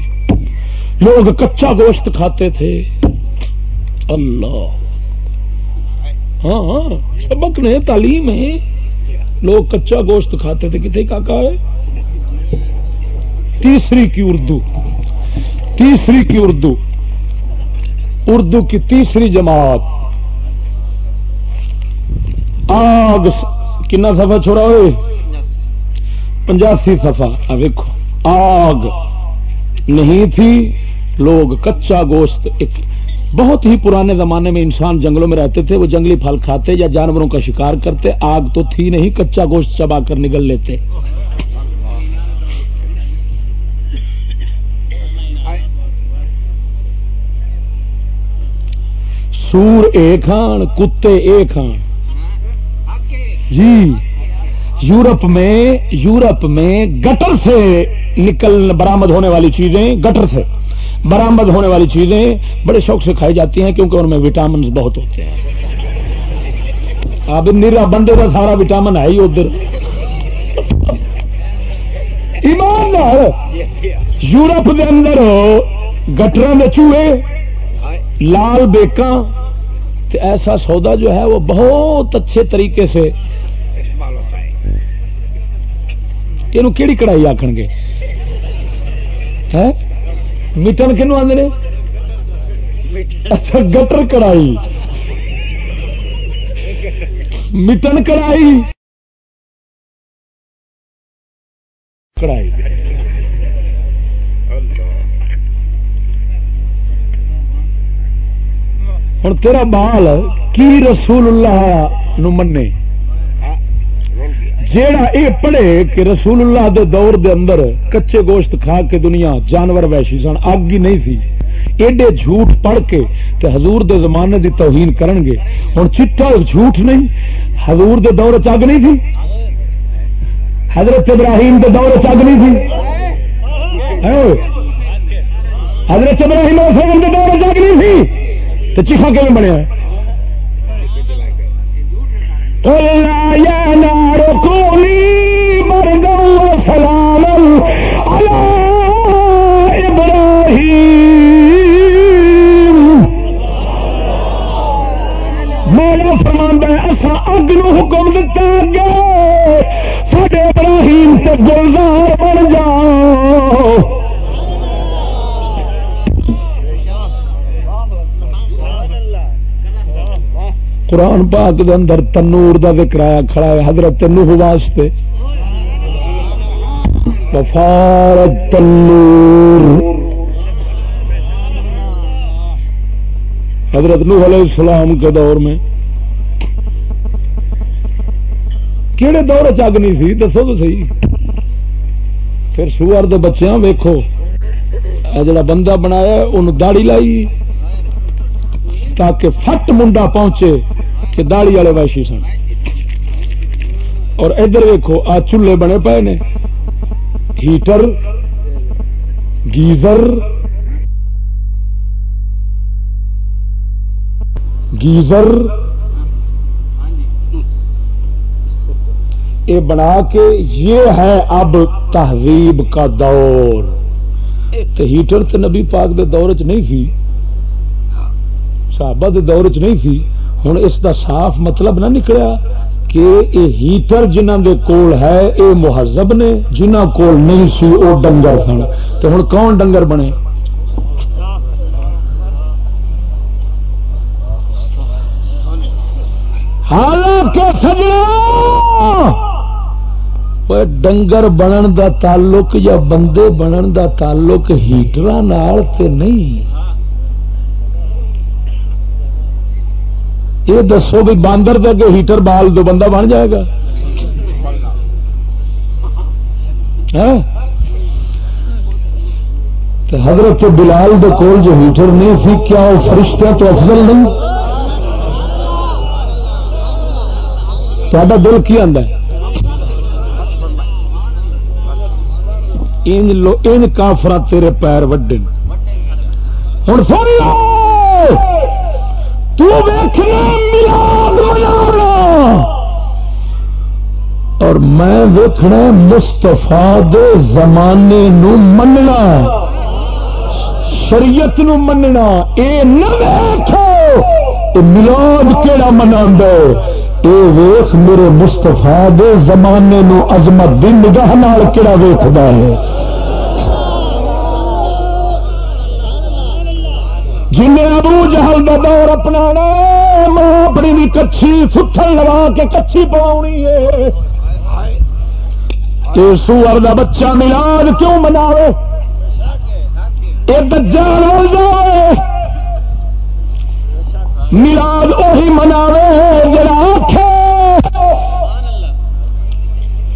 لوگ کچا گوشت کھاتے تھے۔ اللہ۔ ہاں, ہاں، سبق نے تعلیم ہے۔ لوگ کچا گوشت کھاتے تھے۔ کتنے کا ہے؟ تیسری کی اردو، تیسری کی اردو اردو کی تیسری جماعت۔ آگ کنا سفا چھوڑا ہوئے پنجاسی سفا ویکو آگ نہیں تھی، لوگ کچا گوشت، ایک بہت ہی پرانے زمانے میں انسان جنگلوں میں رہتے تھے، وہ جنگلی پھل کھاتے یا جانوروں کا شکار کرتے۔ آگ تو تھی نہیں، کچا گوشت چبا کر نگل لیتے۔ سور ایک ہان کتے ایک ہان جی یورپ میں یورپ میں گٹر سے نکل برامد ہونے والی چیزیں گٹر سے۔ برامد ہونے والی چیزیں بڑے شوق سے کھائی جاتی ہیں کیونکہ ان میں وٹامنس بہت ہوتے ہیں۔ اب نیرا بندے کا سارا وٹامن ہے ہی ادھر۔ ایمان یورپ کے اندر گٹر میں چوہے، لال بیکاں ایسا سودا جو ہے وہ بہت اچھے طریقے سے یہ کہڑی کڑائی آخ گے؟ مٹن کنو آدھے اچھا گٹر کڑائی مٹن کڑائی کڑائی ہوں تیرا بال کی رسول اللہ نو منے؟ جیڑا اے پڑھے کہ رسول اللہ دے دور دے اندر کچے گوشت کھا کے دنیا جانور ویشی سن اگ ہی نہیں تھی۔ ایڈے جھوٹ پڑھ کے تے حضور دے زمانے دی توہین کرن گے۔ ہوں چٹا جھوٹ نہیں، حضور دے دور چگ نہیں تھی۔ حضرت ابراہیم دے دور چگ نہیں تھی۔ حضرت ابراہیم دے دور چگ نہیں تھی۔ تو چیخا کیون بنیا؟ سلام میرا اصا اگ نو حکم دتا گیا سڈے ابراہیم سے گلزار بن جاؤ۔ قرآن پاک دے اندر تنور دا ذکر آیا، کھڑا ہے حضرت نوح واسطے۔ وفار تنور حضرت نوح علیہ السلام کے دور میں کہڑے دور چگ نہیں سی؟ دسو تو صحیح۔ پھر سور دے بچیاں ویکھو جڑا بندہ بنایا انہوں داڑی لائی۔ تاکہ فٹ منڈا پہنچے کہ داڑی والے ویشی سن۔ اور ادھر ویکو آ چولہے بنے پے نے۔ Heater, geyser. گیزر۔ یہ بنا کے یہ ہے اب تہذیب کا دور۔ تو ہیٹر تو نبی پاک دے دور چ نہیں تھی۔ صحابہ دے دور چ نہیں تھی ہوں اس دا صاف مطلب نہ نکلیا کہ یہ ہیٹر جنہ دے کول ہے، اے مہذب نے جنہ کول نہیں سی وہ ڈنگر سن۔ تو ہوں کون ڈنگر بنے؟ حالانکہ سجنا! ڈنگر بنن دا تعلق یا بندے بنن دا تعلق ہیٹر نہیں۔ یہ دسو بھی باندر دے کے ہیٹر بال دو بندہ بن جائے گا۔ ہاں؟ حضرت بلال دے کول جو ہیٹر نہیں تھی، کیا وہ فرشتہ تو افضل نہیں؟ تا دل کی آدھا ان کافر تیرے پیر وڈن ہوں سن لو تلاد اور میں ویکنا مستفا دے زمانے نو مننا۔ شریعت نو مننا۔ اے نہ ویکھو ملاد کیڑا منا اے ویخ میرے مستفا دے زمانے نو عظمت دی نگاہ نال کیڑا ویکھدا ہے؟ جن ابو جہل کا دور اپنا ماں اپنی بھی کچھی ستھن لوا کے کچھی پوانی ہے۔ سور کا بچہ ملاد کیوں منا جان جائے۔ ملاد اہی مناوے، جڑا آخ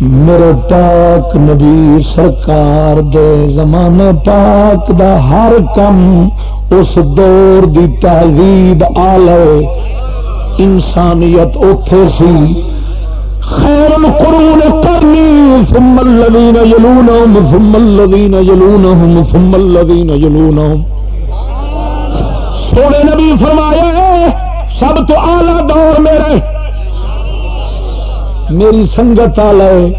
میرے پاک نبی سرکار دے زمانے پاک دا ہر کم اس دور دی تہذیب آلے انسانیت اتے سی۔ خیر القرون کرنی ثم الذین یلونہم، ثم الذین یلونہم، ثم الذین یلونہم۔ سونے نبی فرمایا ہے، سب تو آلہ دور میرے۔ میری سنگت آلے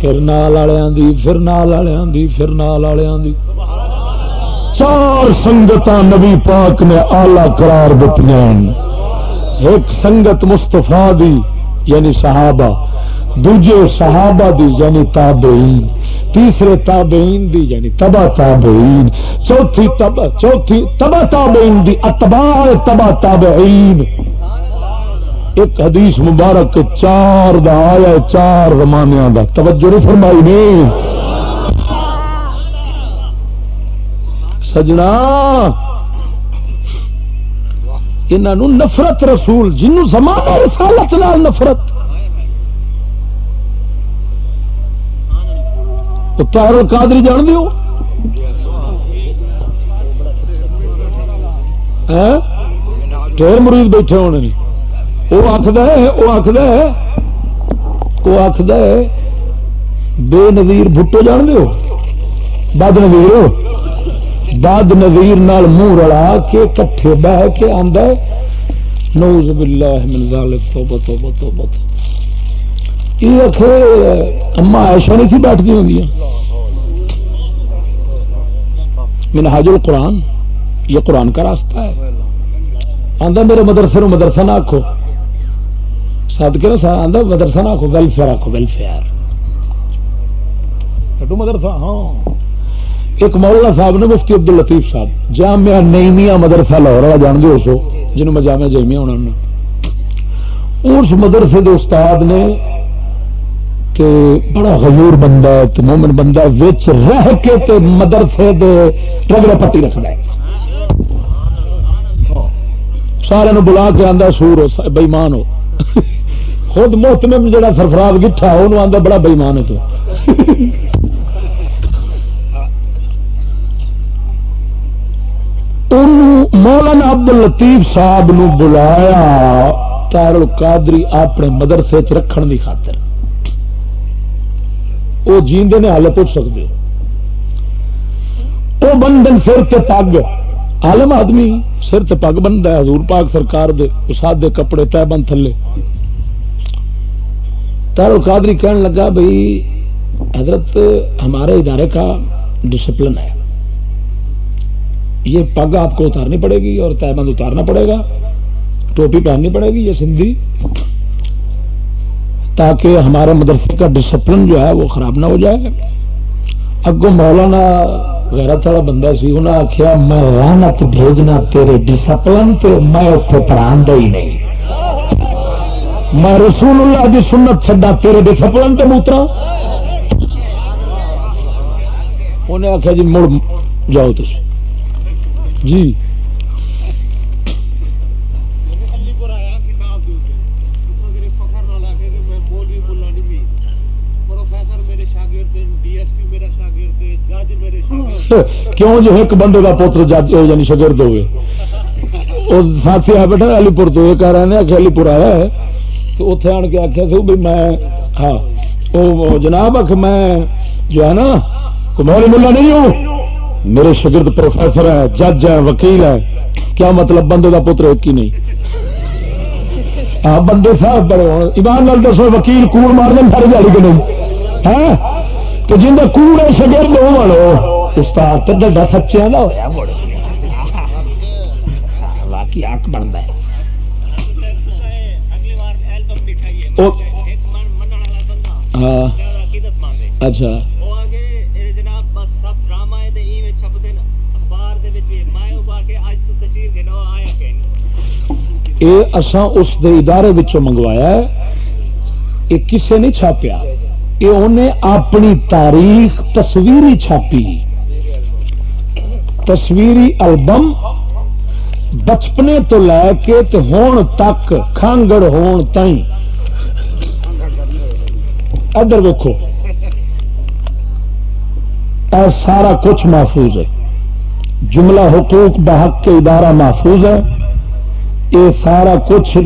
پھر نال والوں دی، پھر نال والوں دی، پھر نال والوں دی۔ چار سنگت نبی پاک نے آلہ قرار دیتی ایک سنگت مستفا دی یعنی صحابہ۔ دوجے صحابہ دی یعنی تابعین۔ تیسرے تابعین دی یعنی تبا تابعین۔ چوتھی تبا چوتھی تبا تابعین دی، اتباع تبا تابعین۔ ایک حدیث مبارک چار دا آیا چار زمانے دا۔ توجہ نہیں فرمائی نہیں سجنا۔ انہوں نفرت رسول جنوں زمانہ رسالت نال نفرت۔ تار قادری جان دیو؟ ہاں؟ ڈیر مرید بیٹھے ہونے وہ آخد وہ آخد وہ آخد بے نظیر بھٹو جان دیو بد نظیر بد نظیر منہ رلا کے کٹھے بہ کے آدھا نوز باللہ من ذالک توبہ توبہ توبہ یہ آخر اما ایشا نہیں تھی بیٹھتی ہوں منہاج القرآن یہ قرآن کا راستہ ہے آدھا میرے مدرسے مدرسہ نہ آخو سد کے نا آدھا مدرسہ نہ آخو ویلفیئر آخو ویلفیئر۔ مدرسہ ہاں۔ ایک مولانا صاحب نے مفتی عبد الطیف صاحب جامعہ نئیمیا مدرسہ لاہور والا جان دو سو جنہوں میں جامعہ جامیا ہونا اس مدرسے دے استاد نے کہ بڑا غیور بندہ ہے مومن بندہ وچ رہ کے تے مدرسے دے رگڑا پٹی رکھنا ہے۔ سارے بلا کے آدھا سور ہو بئیمان ہو۔ خود محتم جڑا سرفراز گٹھا وہ آدھا بڑا بئیمان ہے تو۔ مولانا عبد الطیف صاحب نو بلایا تار قادری اپنے مدرسے چ رکھن کی خاطر۔ وہ جیندے نے حال پوچھ سکتے وہ بندن سر تے پگ۔ عالم آدمی سر تے پگ بنتا ہے، حضور پاک سرکار دے استاد دے کپڑے تہ بند تھلے۔ تارو قادری کہنے لگا بھائی حضرت ہمارے ادارے کا ڈسپلن ہے۔ یہ پگ آپ کو اتارنی پڑے گی اور تہبند اتارنا پڑے گا۔ ٹوپی پہننی پڑے گی یہ سندھی۔ تاکہ ہمارے مدرسے کا ڈسپلن جو ہے وہ خراب نہ ہو جائے۔ اگو مولانا غیرت والا بندہ سی انہیں آخیا میں رانت بھیجنا تیرے ڈسپلن تو میں اتنے پڑھا ہی نہیں۔ میں رسول اللہ کی سنت چڈا تیرے ڈسپلن تو موترا۔ انہیں آخیا جی مڑ جاؤ تھی جی۔ کیوں جو ایک بندے کا پوتر جج یعنی شگرد ہوئے۔ ساتھی آ بیٹھا علی پور تو یہ کہہ رہے ہیں کہ علی پور آیا ہے۔ تو اتنے آن کے آخیا سی بھائی میں ہاں وہ جناب آخ میں جو ہے نا کمولی ملا نہیں ہوں۔ میرے شگرد پروفیسر ہے جج ہے وکیل ہے کیا مطلب بندے کا پتر ایک ہی نہیں؟ ہاں بندے صاحب بڑے ہو ایمان لال دسو، وکیل کوڑ مار دیں ساری جاڑی کے نہیں ہے ہاں؟ تو جن کا کوڑ ہے شگرد ہو والو۔ استاد تو ڈا سچیا کا ہوا مڑ۔ باقی آک بنتا ہے۔ اچھا۔ یہ اس دے ادارے منگوایا یہ کسے نہیں چھاپیا۔ یہ انہیں اپنی تاریخ تصویری چھاپی۔ تصویری البم بچپنے تو لے کے تو ہون تک کھانگڑ ہون تائیں۔ ادھر دیکھو سارا کچھ محفوظ ہے۔ جملہ حقوق بحق کے ادارہ محفوظ ہے۔ یہ سارا کچھ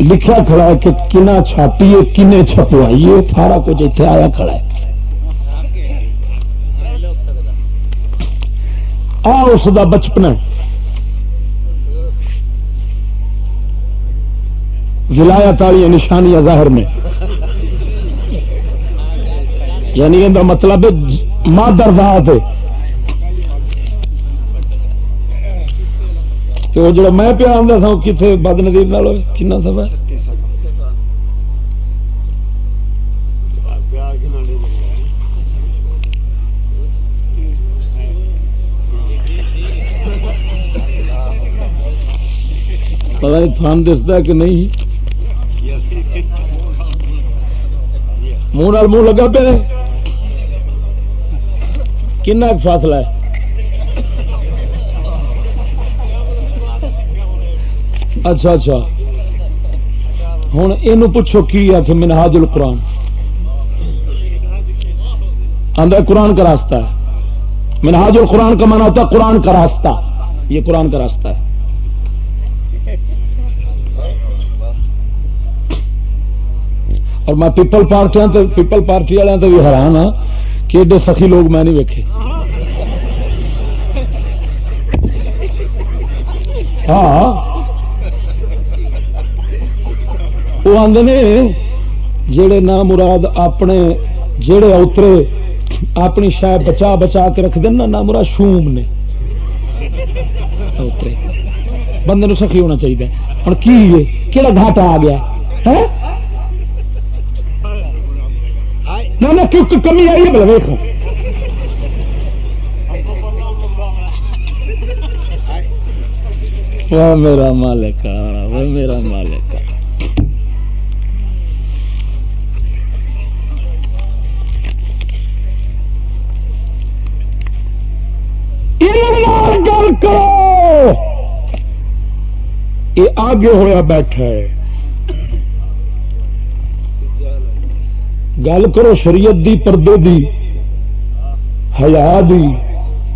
لکھا کھڑا ہے کہ کنا چھاپیے، کنے چھپوائیے، سارا کچھ اتنے آیا کھڑا ہے۔ آ، اس کا بچپنا ولایت والی نشانیاں ظاہر نے یعنی یہ مطلب مادر ذات تو جڑا میں پیا آتا تھا کتنے بد نظیر کنا سب ہے پتا نہیں تھان دستا کہ نہیں۔ منہ منہ لگا پہ کنا فاصلہ ہے؟ اچھا اچھا۔ ہوں یہ پوچھو کی آ کہ منہاج القرآن؟ آدھا قرآن کا راستہ ہے۔ منہاج القرآن کا مانا ہوتا ہے قرآن کا راستہ۔ یہ قرآن کا راستہ ہے۔ اور میں پیپل پارٹیاں پیپل پارٹی والوں سے بھی حیران ہاں کہ ایڈے سخی لوگ میں نہیں ویکے ہاں۔ وہ آدھے نے جڑے نہ مراد اپنے جڑے اترے اپنی شاید بچا بچا کے رکھ دینا نہ مراد شوم نے۔ اترے بندے سخی ہونا چاہیے ہوں کی کہڑا گھاٹا آ گیا نہ کمی آئی ہے بلا ویخ میرا مالک میرا مالک گل کرو۔ یہ آگے ہوا بیٹھا ہے۔ گل کرو شریعت دی، پردے دی۔ حیا دی۔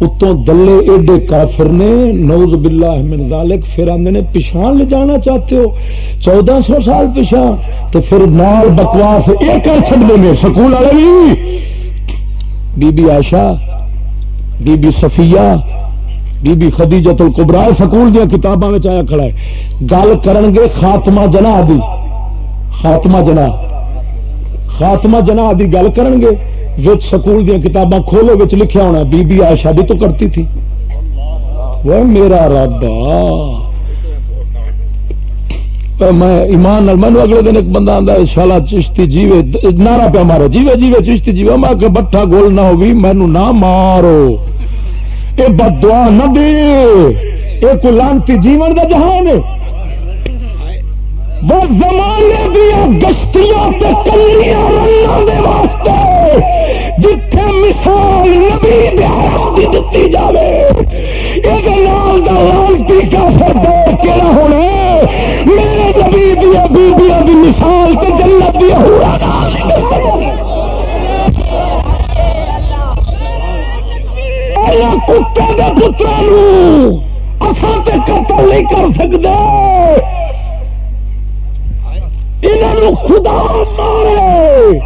اتوں دلے ایڈے کافر نے نوز باللہ من ذالک، پھر آدھے نے پچھان لے جانا چاہتے ہو۔ چودہ سو سال پچھا تو پھر نال بکواس یہ کر چڑتے ہیں سکول والے بھی۔ Be be Asha be be Safia, be be Khadijatul Kubra school دیا کتاباں آیا کھڑا ہے۔ گل کرن گے خاتمہ جنا دی۔ خاتمہ جنا خاتمہ جنا دی گل کرن گے وچ سکول دیا کتاباں کھولو بچ لکھا ہونا، بی بی آشا بھی تو کرتی تھی۔ وہ میرا رابا میں ایمان مینو اگلے دن ایک بندہ آتا ہے، شالا چشتی جیوے نارا پیا مارو جیوے جیوے، چشتی جیوے۔ میں کہ بٹھا گول نہ ہوگی مینو نہ مارو۔ یہ بدوا نہ دے یہ کو لانتی جیون کا جہان ہے۔ وہ زمانے دیا گشتیاں تے کلیاں رنگوں دے واسطے جتھے مثال نبی دی دتی جائے یہ لانتی کا سردار کہڑا ہونا میرے نبی دیا بیبیا کی مثال تو جنت دیا کتے کے پتروں اصل قتل نہیں کر سکتے انہوں خدا مارے۔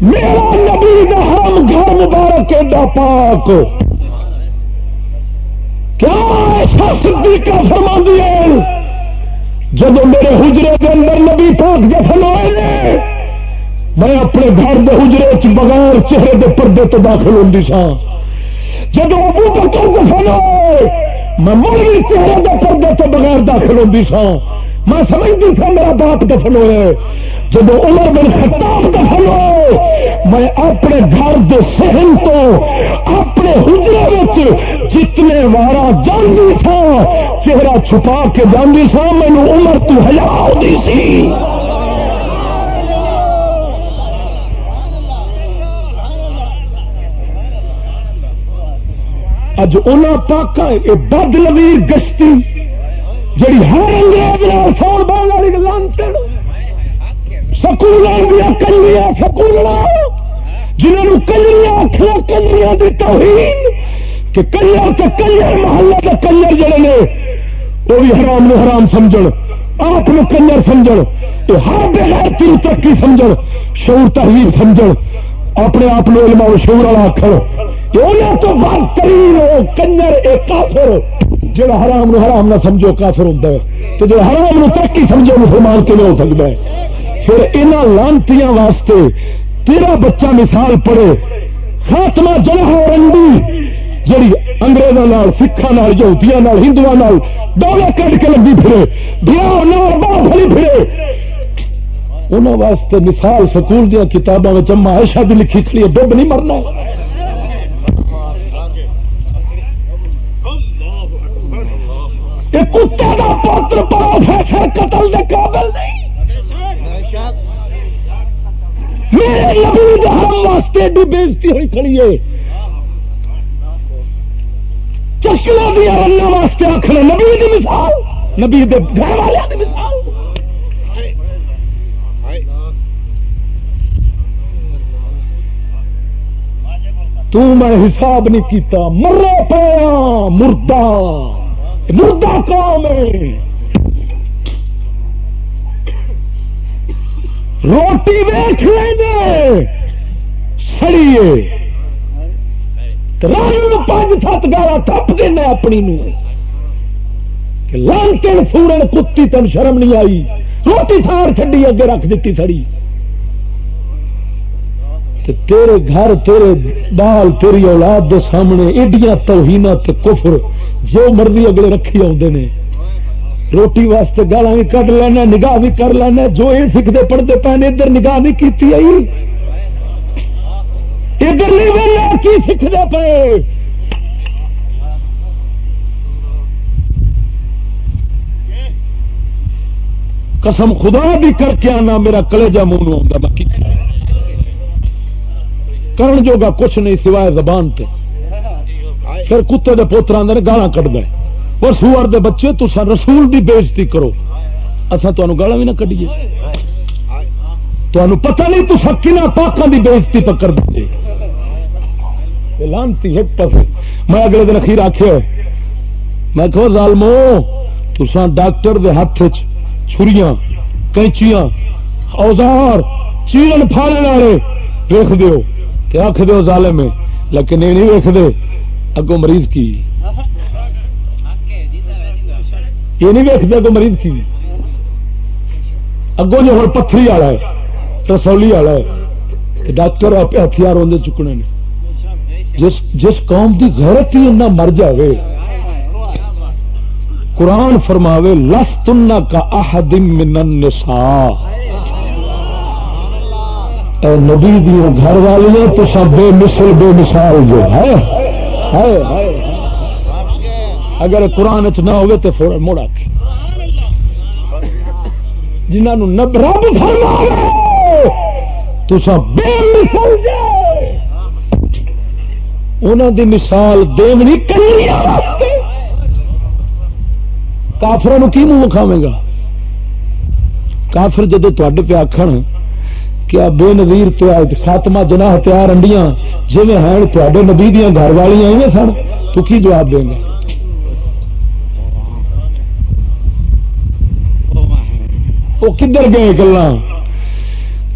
میرا نبی ہم گھر مبارک ایڈا پاک۔ کیا ایسا سدھی فرما دیا جب میرے حجرے کے اندر نبی پاک دفن ہوئے میں اپنے گھر کے حجرے چ بغیر چہرے کے پردے تو داخل ہوتی سا جب ابو بکر دفن ہوئے میں مڑ چہرے کے پردے تو بغیر داخل ہوتی سا میں سمجھتی تھا میرا باپ دفن ہوئے۔ جب عمر بن خطاب دفن ہو میں اپنے گھر کے سہن تو اپنے حجرے جتنے وارا جانی تھا، چہرہ چھپا کے جانی سا مینو عمر تو ہلا ہوتی سی۔ اج ان پاک بد لویر گشتی جی ہر انگریز نے سو بہن والی لانتے سکول دیا کنجیا سکول جنہوں کنجریاں آخر کنجریاں کی توہین، کہ کنجر کے کنجر محلے کے کنجر جڑے نے، وہ بھی حرام نو حرام سمجھ آپ کنجر سمجھ تو ہر بغیر تین ترقی سمجھ شعور تحریر سمجھ اپنے آپ علما شعور والا آخر تو بدترین کنجر ایک کافر۔ جڑا حرام نو حرام نہ سمجھو، کافر ہوتا ہے۔ تو جو حرام نو ترقی سمجھو، مسلمان کے ہو سکتا ہے؟ پھر یہاں لانتی واسطے تیرا بچہ مثال پڑے خاتمہ جنہ رنگی جڑی اگریزوں سکھان یہودیاں ہندو دولے کٹ کے لگی پھرے۔ بہار باہر پھری پھرے۔ انہوں واسطے مثال سکول دیا کتابوں میں جمع ایشا بھی لکھی کھڑی ہے، ڈب نہیں مرنا۔ کتے کا پوتر پروفیسر قتل کے قابل نہیں۔ میرے نبی دھرم واسطے بھی بےزتی ہوئی کھڑی ہے۔ چشلہ دیا رنگ واسطے آخر نبی دی مثال، نبی دے گھر والے دی مثال۔ تو میں حساب نہیں کیتا، مرے پیا مردہ۔ مردہ کام روٹی ویچ لیں سڑیے۔ پانچ سات گالا تھپ دینا اپنی نو۔ لان تین سورن کتی تین شرم نہیں آئی۔ روٹی تھار چڈی اگے رکھ دیتی سڑی۔ تیرے گھر، تیرے بال، تیری اولاد دے سامنے ایڈیاں توہین کفر جو مرضی اگلے رکھی آتے ہیں روٹی واسطے گالا بھی کٹ لینا نگاہ بھی کر لینا جو یہ سیکھتے پڑھتے پے ادھر نگاہ نہیں کی آئی ادھر نہیں کی سیکھتے پے قسم خدا بھی کر کے آنا میرا کلجا منہ آتا باقی کرن جو گا کچھ نہیں سوائے زبان تے پھر کتے دے پوتر آدھے گالا کٹ دے۔ اور سور دے بچے تو رسول دی بےزتی کرو۔ اصا تمہیں گالا بھی نہ کٹیے تمہیں پتہ نہیں تو سکینا پاکوں دی بےزتی پکڑ دے لانتی ایک پاس میں اگلے دن اخیر آخیا میں کہ ظالمو تسان ڈاکٹر دے ہاتھ چھریاں، کینچیاں، اوزار، چیرن پھاڑنے والے ویخ دیو۔ تے آخ دیو ظالم لیکن یہ نہیں ویخ دے اگوں مریض کی؟ یہ نہیں ویخ دے اگوں مریض کی؟ اگوں جو ہوں پتھری والا ہے رسولی والا ہے ڈاکٹر آپ ہتھیار اندر چکنے نے۔ جس جس قوم کی غیرت ہی انہیں مر جائے قرآن فرماوے لس تن کا احد من النساء۔ اے نبی دی گھر والی تو سب بے مثل، بے مثال جو ہے اگر قرآن چ نہ ہوگے تو فوراً موڑا جنہوں نب رب فرماوے بے مثل انہوں دی مثال دیونی کری کافر کی منہ کھاوے گا؟ کافر جدو تے آخر کیا بے نظیر خاتمہ جناح تیار انڈیاں جی ہیں تے نبی دیا گھر والیاں ایویں سن؟ تو کی جواب دیں گا وہ کدھر گئے گلا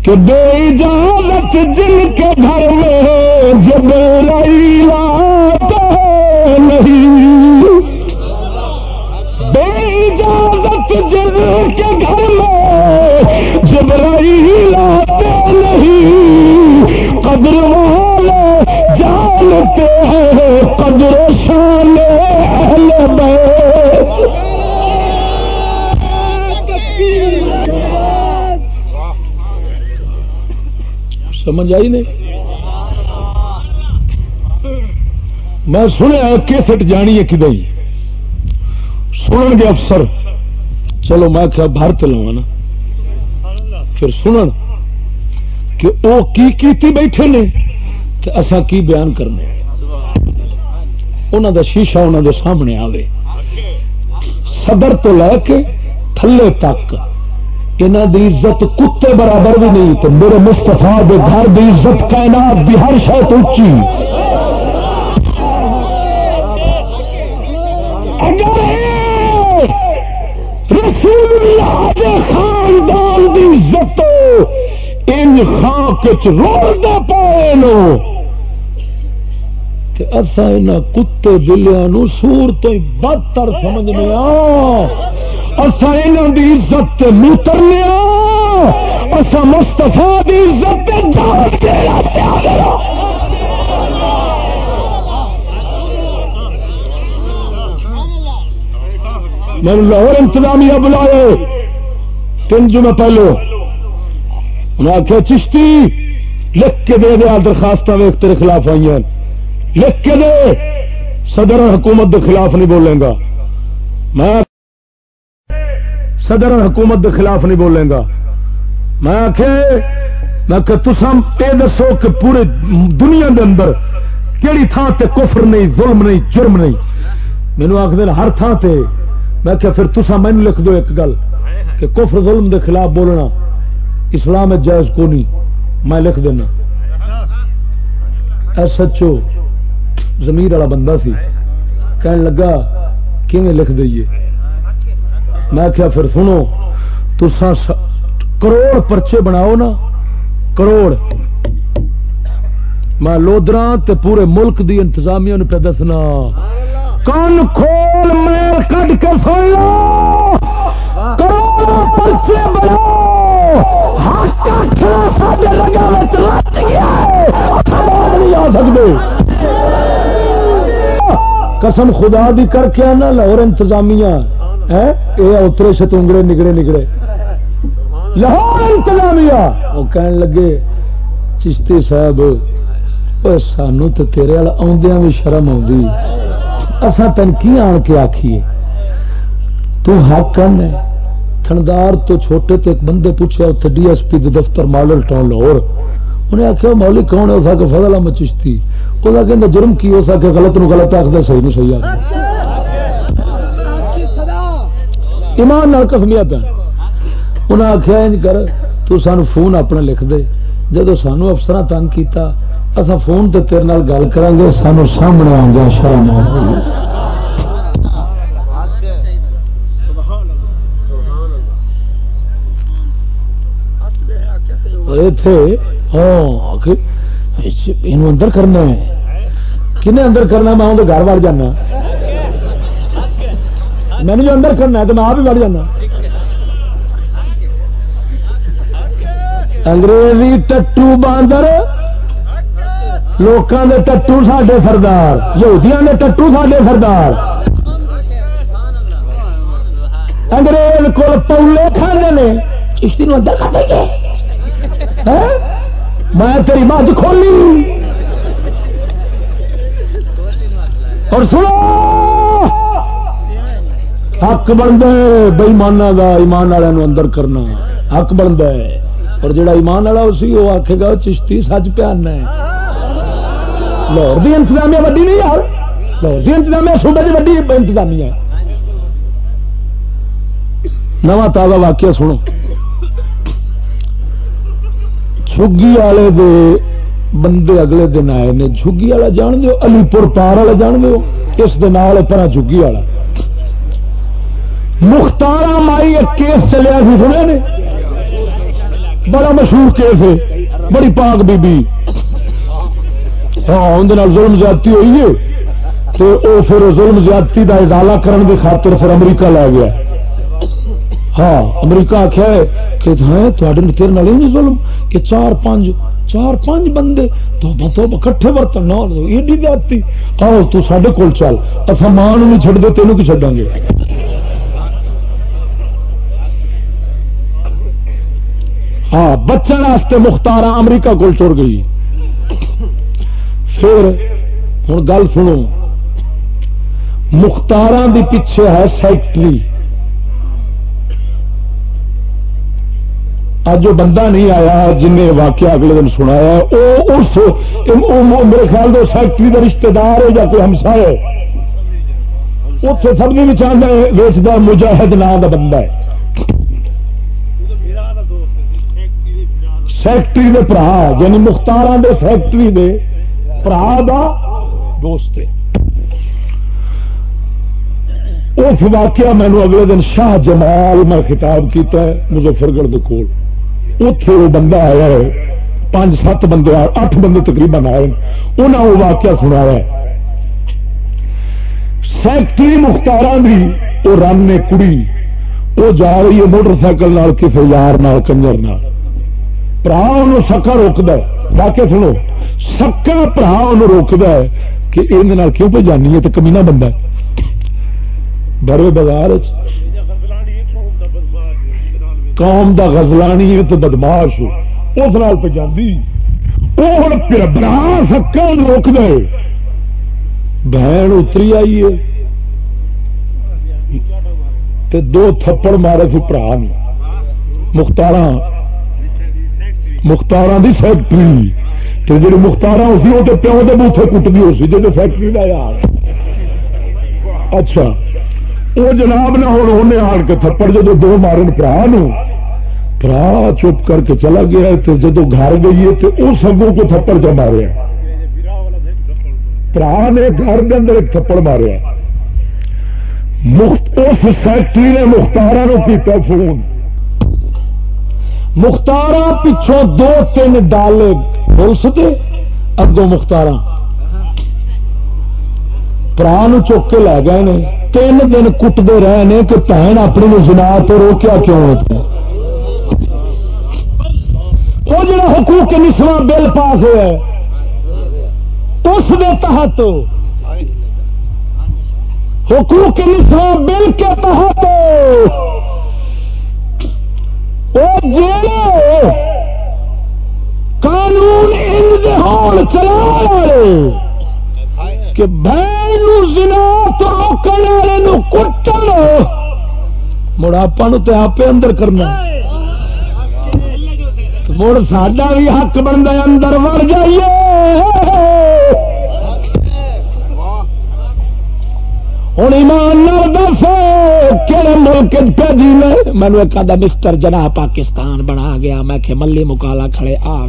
کہ بے اجازت جن کے گھر میں جب نہیں۔ بے اجازت جن کے گھر میں جب لاتے نہیں۔ قدر والے جانتے ہیں، قدر شان اہل بیت۔ سمجھ آئی نہیں؟ میں سنیا کیسٹ جانی ہے کدی سنن گے افسر۔ چلو میں کیا بھارت لوا نا۔ پھر سنن کہ وہ کی کیتی بیٹھے نے کہ اصا کی بیان کرنے انہوں دا شیشہ انہوں دے سامنے آوے۔ صدر تو لے کے تھلے تک انہوں دی عزت کتے برابر بھی نہیں تو میرے مستفا دے گھر دی عزت کائنات دی ہر شاید اچھی رسول اللہ دے خاندان دی عزت ان خاک رول دے پائے نو۔ اصا ان کتے بلیا سور تو بدتر سمجھنے اصا ان کی عزت موترنے اصا مستفا کی عزت میں لاہور انتظامیہ بلائے تین جو میں پہلو۔ میں آخیا چشتی، لکھ کے دے دیا درخواست ویخ تیرے خلاف آئی ہیں لکھ کے دے۔ صدر حکومت کے خلاف نہیں بولیں گا۔ میں صدر حکومت کے خلاف نہیں بولیں گا۔ میں آخ میں تسام یہ دسو کہ پورے دنیا دے اندر کہڑی تھان تے کفر نہیں، ظلم نہیں، جرم نہیں۔ مینو آخر ہر تھان تے میں کہ پھر تسا مین لکھ دو ایک گل، کہ کفر ظلم دے خلاف بولنا اسلام جائز کو نہیں، میں لکھ دینا۔ ایس ایچ او زمیر والا بندہ سی کہنے لگا کیون لکھ دئیے؟ میں کیا پھر سنو تسا کروڑ پرچے بناؤ نا، کروڑ۔ میں لودرا تے پورے ملک دی انتظامیہ نے پہ دسنا۔ کن کھول میل کٹ کے سن لو۔ کروڑ پرچے بناؤ۔ سارے لگا نہیں آ سکتے قسم خدا دی کر کے آنا لاہور انتظامیہ۔ یہ اترے شتونگڑے نگڑے نگڑے لاہور انتظامیہ۔ وہ کہن لگے، چشتی صاحب سانو تو تیرے والا بھی شرم آئی اصا تین کی آن کے آخیے تو حق کن ہے؟ تھندار تو چھوٹے تو ایک بندے پوچھا اتنے ڈی ایس پی دفتر ماڈل ٹاؤن لاہور۔ انہیں آخیا مولی کون ہے؟ اس آ کے فضل احمد چشتی۔ وہ کہ جرم کی ہو سکے غلط نو غلط آخر صحیح نو صحیح آخر ایمان نال کسمیا پہ انہیں آخیا کر، تو سان فون اپنا لکھ دے۔ جب سانو افسر تنگ کیتا اصا فون تے تیرے نال گل کریں گے سانو سامنے آ گیا شرم ہاں اندر کرنا ہے۔ کن اندر کرنا میں اندر گھر وڑ جانا۔ میں نے جو اندر کرنا ہے تو میں آپ ہی وڑ جانا۔ انگریزی ٹٹو باندر لوکاں دے ٹٹو ساڈے سردار، یہودیاں دے ٹٹو ساڈے سردار۔ انگریز کو پولے کھانے نے۔ چشتی نو اندر کھانے گے۔ ہاں؟ میں تیری مجھ کھولی۔ اور سنو۔ حق بنتا ہے بےمانا کا ایمان والوں اندر کرنا۔ حق بنتا ہے۔ اور جڑا ایمان والا اسی وہ آخے گا، چشتی سچ پیانا ہے۔ لاہور کی انتظامیہ وڈی نہیں یار. لاہور کی انتظامیہ صوبے کی وڈی انتظامیہ نواں تازہ واقعہ سنو. جھگی والے دے بندے اگلے دن آئے نے. جھگی والا جان دو علی پور پار والا جان دو اس طرح جھگی والا. مختارا مائی ایک کیس چلیا سی، سنے نے؟ بڑا مشہور کیس ہے، بڑی پاک بی بی ہاں اندر ظلم زیادتی ہوئی ہے تو وہ پھر ظلم زیادتی کا ازالہ کرنے کی خاطر پھر امریکہ لے گیا۔ ہاں امریکہ آخیا کہ ہاں تیرے نال ظلم کہ چار پانچ چار پانچ بندے تو کٹھے برتن نہ ایڈی زیادتی۔ آؤ، تو سڈے کول چل۔ اصا ماں نہیں چڈ دے تینوں کی چڈا گے؟ ہاں بچن واسطے مختار امریکہ کول ٹر گئی۔ پھر ہوں گل سنو۔ مختار دی پیچھے ہے سیکٹری۔ اج جو بندہ نہیں آیا جن نے واقعہ اگلے دن سنایا وہ اس میرے خیال دو سیکٹری کا رشتے دار ہے یا کوئی ہمسا ہے۔ اتنے سبزی بھی چاہتا ہے ویچتا مجاہد نام کا بندہ ہے۔ سیکٹری دے برا یعنی مختار دے سیکٹری دے۔ برا دوست اس واقعہ مینو اگلے دن شاہ جمال میں خطاب کیتا ہے مظفر گڑھ کول اتے وہ بندہ آیا ہے پانچ سات بندے اٹھ بندے تقریباً آئے انہیں وہ واقعہ سنایا سیکٹری مختار وہ رن نے کڑی وہ جا رہی ہے موٹر سائیکل کسی یار نال کنجر برا ان سکا روکد واقع سنو سکا برا ان روکد ہے کہ یہ کیوں پہ جانی ہے تو کمینا بندہ بڑے بازار قوم دا غزلانی تو بدماش اس نال پہ جاندی وہ ہوں برا سکا روک دے بہن اتری آئی ہے۔ تے دو تھپڑ مارے سی برا مختار مختار دی فیکٹری۔ تے جی مختار ہوتی وہ تو پیو کے بوٹے کٹتی ہو سی جی فیکٹری کا یار۔ اچھا۔ وہ جناب نہ ہوں انہیں آن کے تھپڑ جب دو مارن برا برا چپ کر کے چلا گیا تو جدو گھر گئی ہے تو اس اگوں کو تھپڑ چ ماریا برا نے گھر کے اندر ایک تھپڑ ماریا اس فیکٹری نے مختارا کیتا فون۔ مختارا پچھوں دو تین ڈالے پولیس کے اگوں مختارا برا چک کے لے گئے نے، تین دن کٹتے رہے ہیں کہ بہن اپنی جنا تو روکیا کیوں ہے؟ وہ جڑا حقوق کے نسواں بل پاس ہوا اس کے تحت حقوق کے نسواں بل کے تحت، وہ قانون ان چلا والے، کہ بہن زنا تو روکنے والے کٹن مڑاپا تو آپ اندر کرنا۔ مڑ ساڈا بھی حق بنتا اندر وڑ جائیے۔ ہوں ایمان دس کہڑے ملک پہ جی مینو ایک آدھا مسٹر جنا پاکستان بنا گیا، میں کہ ملی مکالا کھڑے، آ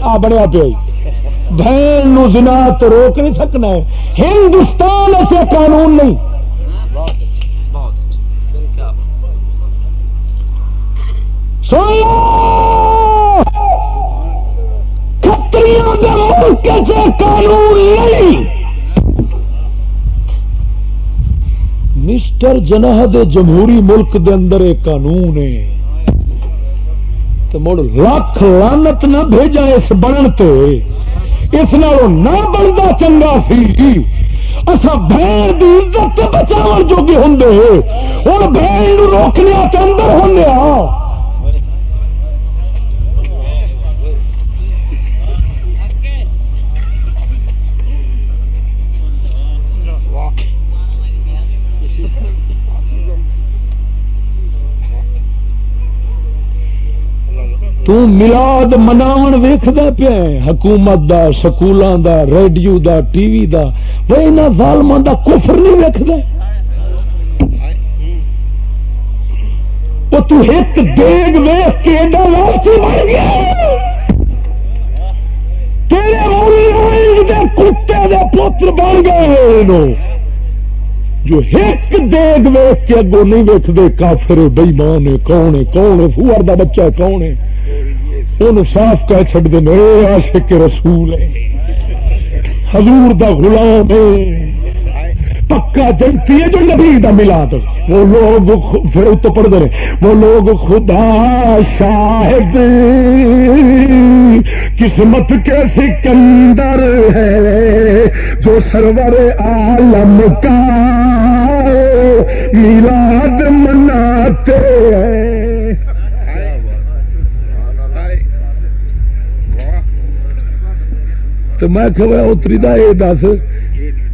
آ بڑا پی۔ بہن نو زنا تو روک نہیں سکنا ہندوستان ایسے قانون نہیں۔ ملک سے قانون نہیں۔ مسٹر جناح دے جمہوری ملک دے اندر ایک قانون ہے تو مڑ لاکھ لانت نہ بھیجا اس بنن تے۔ اس نالوں نہ بنتا چنگا سی۔ اصا بہن کی عزت بچاؤ جوگے ہوں ہوں بہن روکنے کے اندر ہوں ملاد مناو ویخد پیا حکومت دا سکولوں دا، ریڈیو دا، ٹی وی دا۔ وہ یہاں ظالمان دا کفر نہیں ویکد وہ تو ایک دیگ ویخ کے ایڈا لالچی بن گیا۔ تیرے کتے دے پوتر بن گئے۔ جو ایک دیگ ویخ کے اگوں نہیں ویکتے کافر بئیمان ہے، کون ہے کون ہے کا دا بچہ کون ہے؟ ان صاف کہہ چڑ دے عاشق رسول ہے، حضور دا غلام ہے۔ پکا جنتی ہے جو نبی دا ملاد. وہ لوگ پھر تو پڑھتے رہے. وہ لوگ خدا شاہد. قسمت کے سکندر ہے جو سرور عالم کا میلاد مناتے ہیں. تو میں کہ اتری دا یہ دس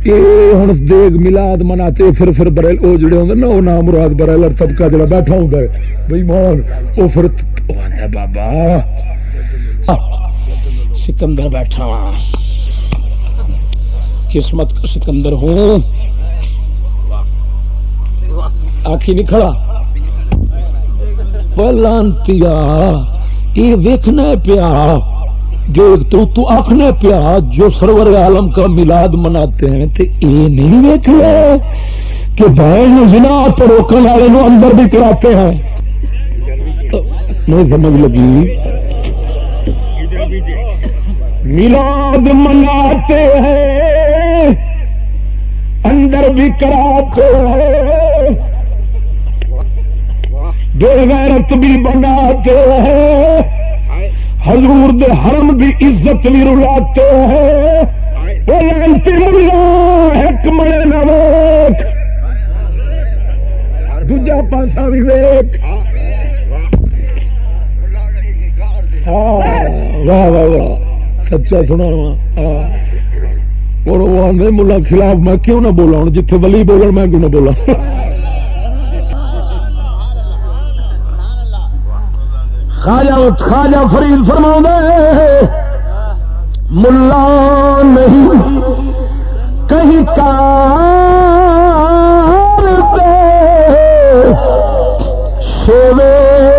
ہوں دیگ ملاد مناتے پھر پھر برل وہ جڑے ہوں نا وہ نام مراد برل طبقہ جڑا بیٹھا ہوں بھائی مان وہ پھر بابا۔ سکندر بیٹھا وا قسمت کا سکندر ہوں۔ آخی نہیں کھڑا لانتی یہ ویکنا پیا۔ دیکھ تو تو آخنے پیا جو سرور عالم کا میلاد مناتے ہیں تو یہ نہیں دیکھ کہ بہن جنا تو روکنے والے نو اندر بھی کراتے ہیں۔ نہیں سمجھ لگی۔ میلاد مناتے ہیں۔ اندر بھی کراتے ہیں۔ بے غیرت بھی بناتے ہیں۔ حضور دے حرم دی عزت بھی رلاتے ہیں۔ وہ لانتی ملا، ایک مڑے نہ ویک۔ دوجا پاسا بھی ویک۔ ہاں، واہ واہ واہ۔ سچا سنا ہاں۔ اور وہ آدھے ملا خلاف، میں کیوں نہ بولا ہوں جتھے ولی بولن، میں کیوں نہ بولا خاجا خاجا فرید فرما ملا نہیں کہیں کار سوے شیوے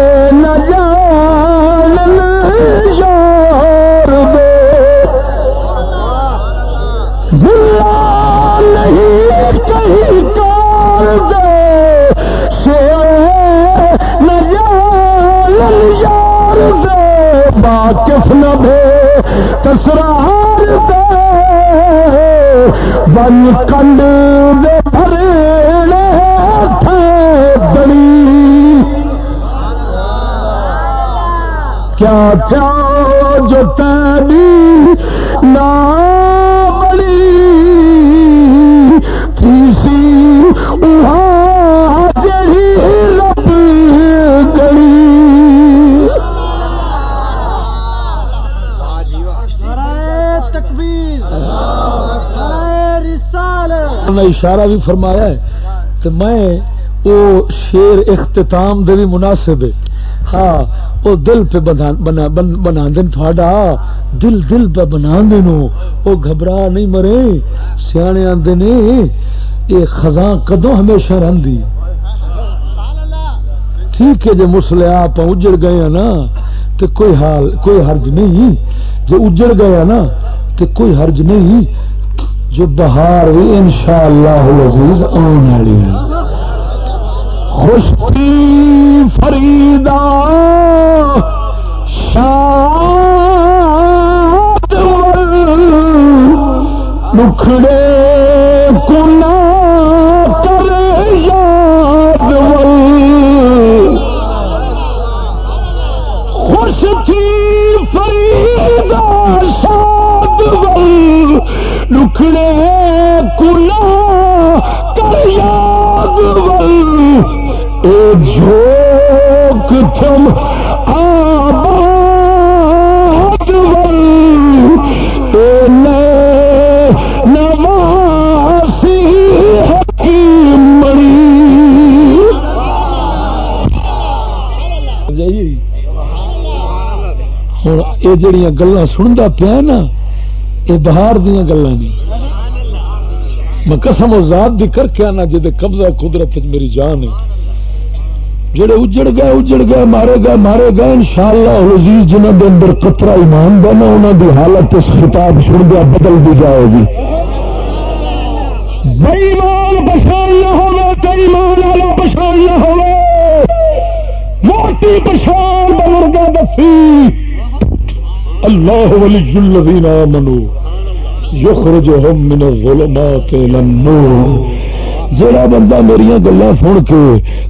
واقف نہ تسرار دے۔ بن کنڈ دے بھرے بڑی کیا کیا جو تیری نام اشارہ بھی فرمایا ہے تو میں وہ شیر اختتام دے بھی مناسب ہے۔ ہاں وہ دل پہ بنا دین تھوڑا۔ دل دل پہ بنا دینو وہ گھبرا نہیں مرے۔ سیانے آدھے نے، یہ خزاں کدو ہمیشہ رہی ٹھیک ہے جی مسلے آپ اجڑ گئے ہیں نا تو کوئی حال، کوئی حرج نہیں۔ جو اجڑ گئے نا تو کوئی حرج نہیں۔ جو بہار بھی ان شاء اللہ عزیز آنے والی ہے۔ خوشی فریدا دکھڑے کنا دکھڑے کنا کر یاد اے جھوک تم آباد اے نواسی جی؟ ہوں یہ جڑیاں گلا سنتا پیا نا یہ بہار دیا گلا نہیں میں قسم ذات دی کر کے آنا جی قبضہ قدرت میری جان ہے۔ جڑے اجڑ گئے اجڑ گئے، مارے گئے مارے گئے ان شاء اللہ عزیز جنہوں کے اندر قطرہ ایمان دینا انہوں دی حالت اس خطاب سن دیا بدل دی جائے گی۔ بےمان پچھان نہ ہو ایمان والا پچھان نہ ہو موٹی پچھان بزرگ دسی۔ اللہ ولی الذین آمنوا۔ یخرجہم من الظلمات الى النور. جڑا بندہ میری گلا سن کے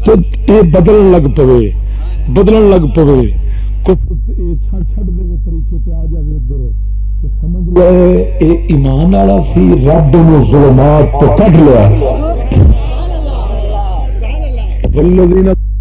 تو یہ بدلن لگ پوے بدلن لگ پوے چھڈ دے طریقے آ ادھر تو سمجھ لے اے ایمان والا سی رب نے ظلمات تو کٹ لیا والذین کہ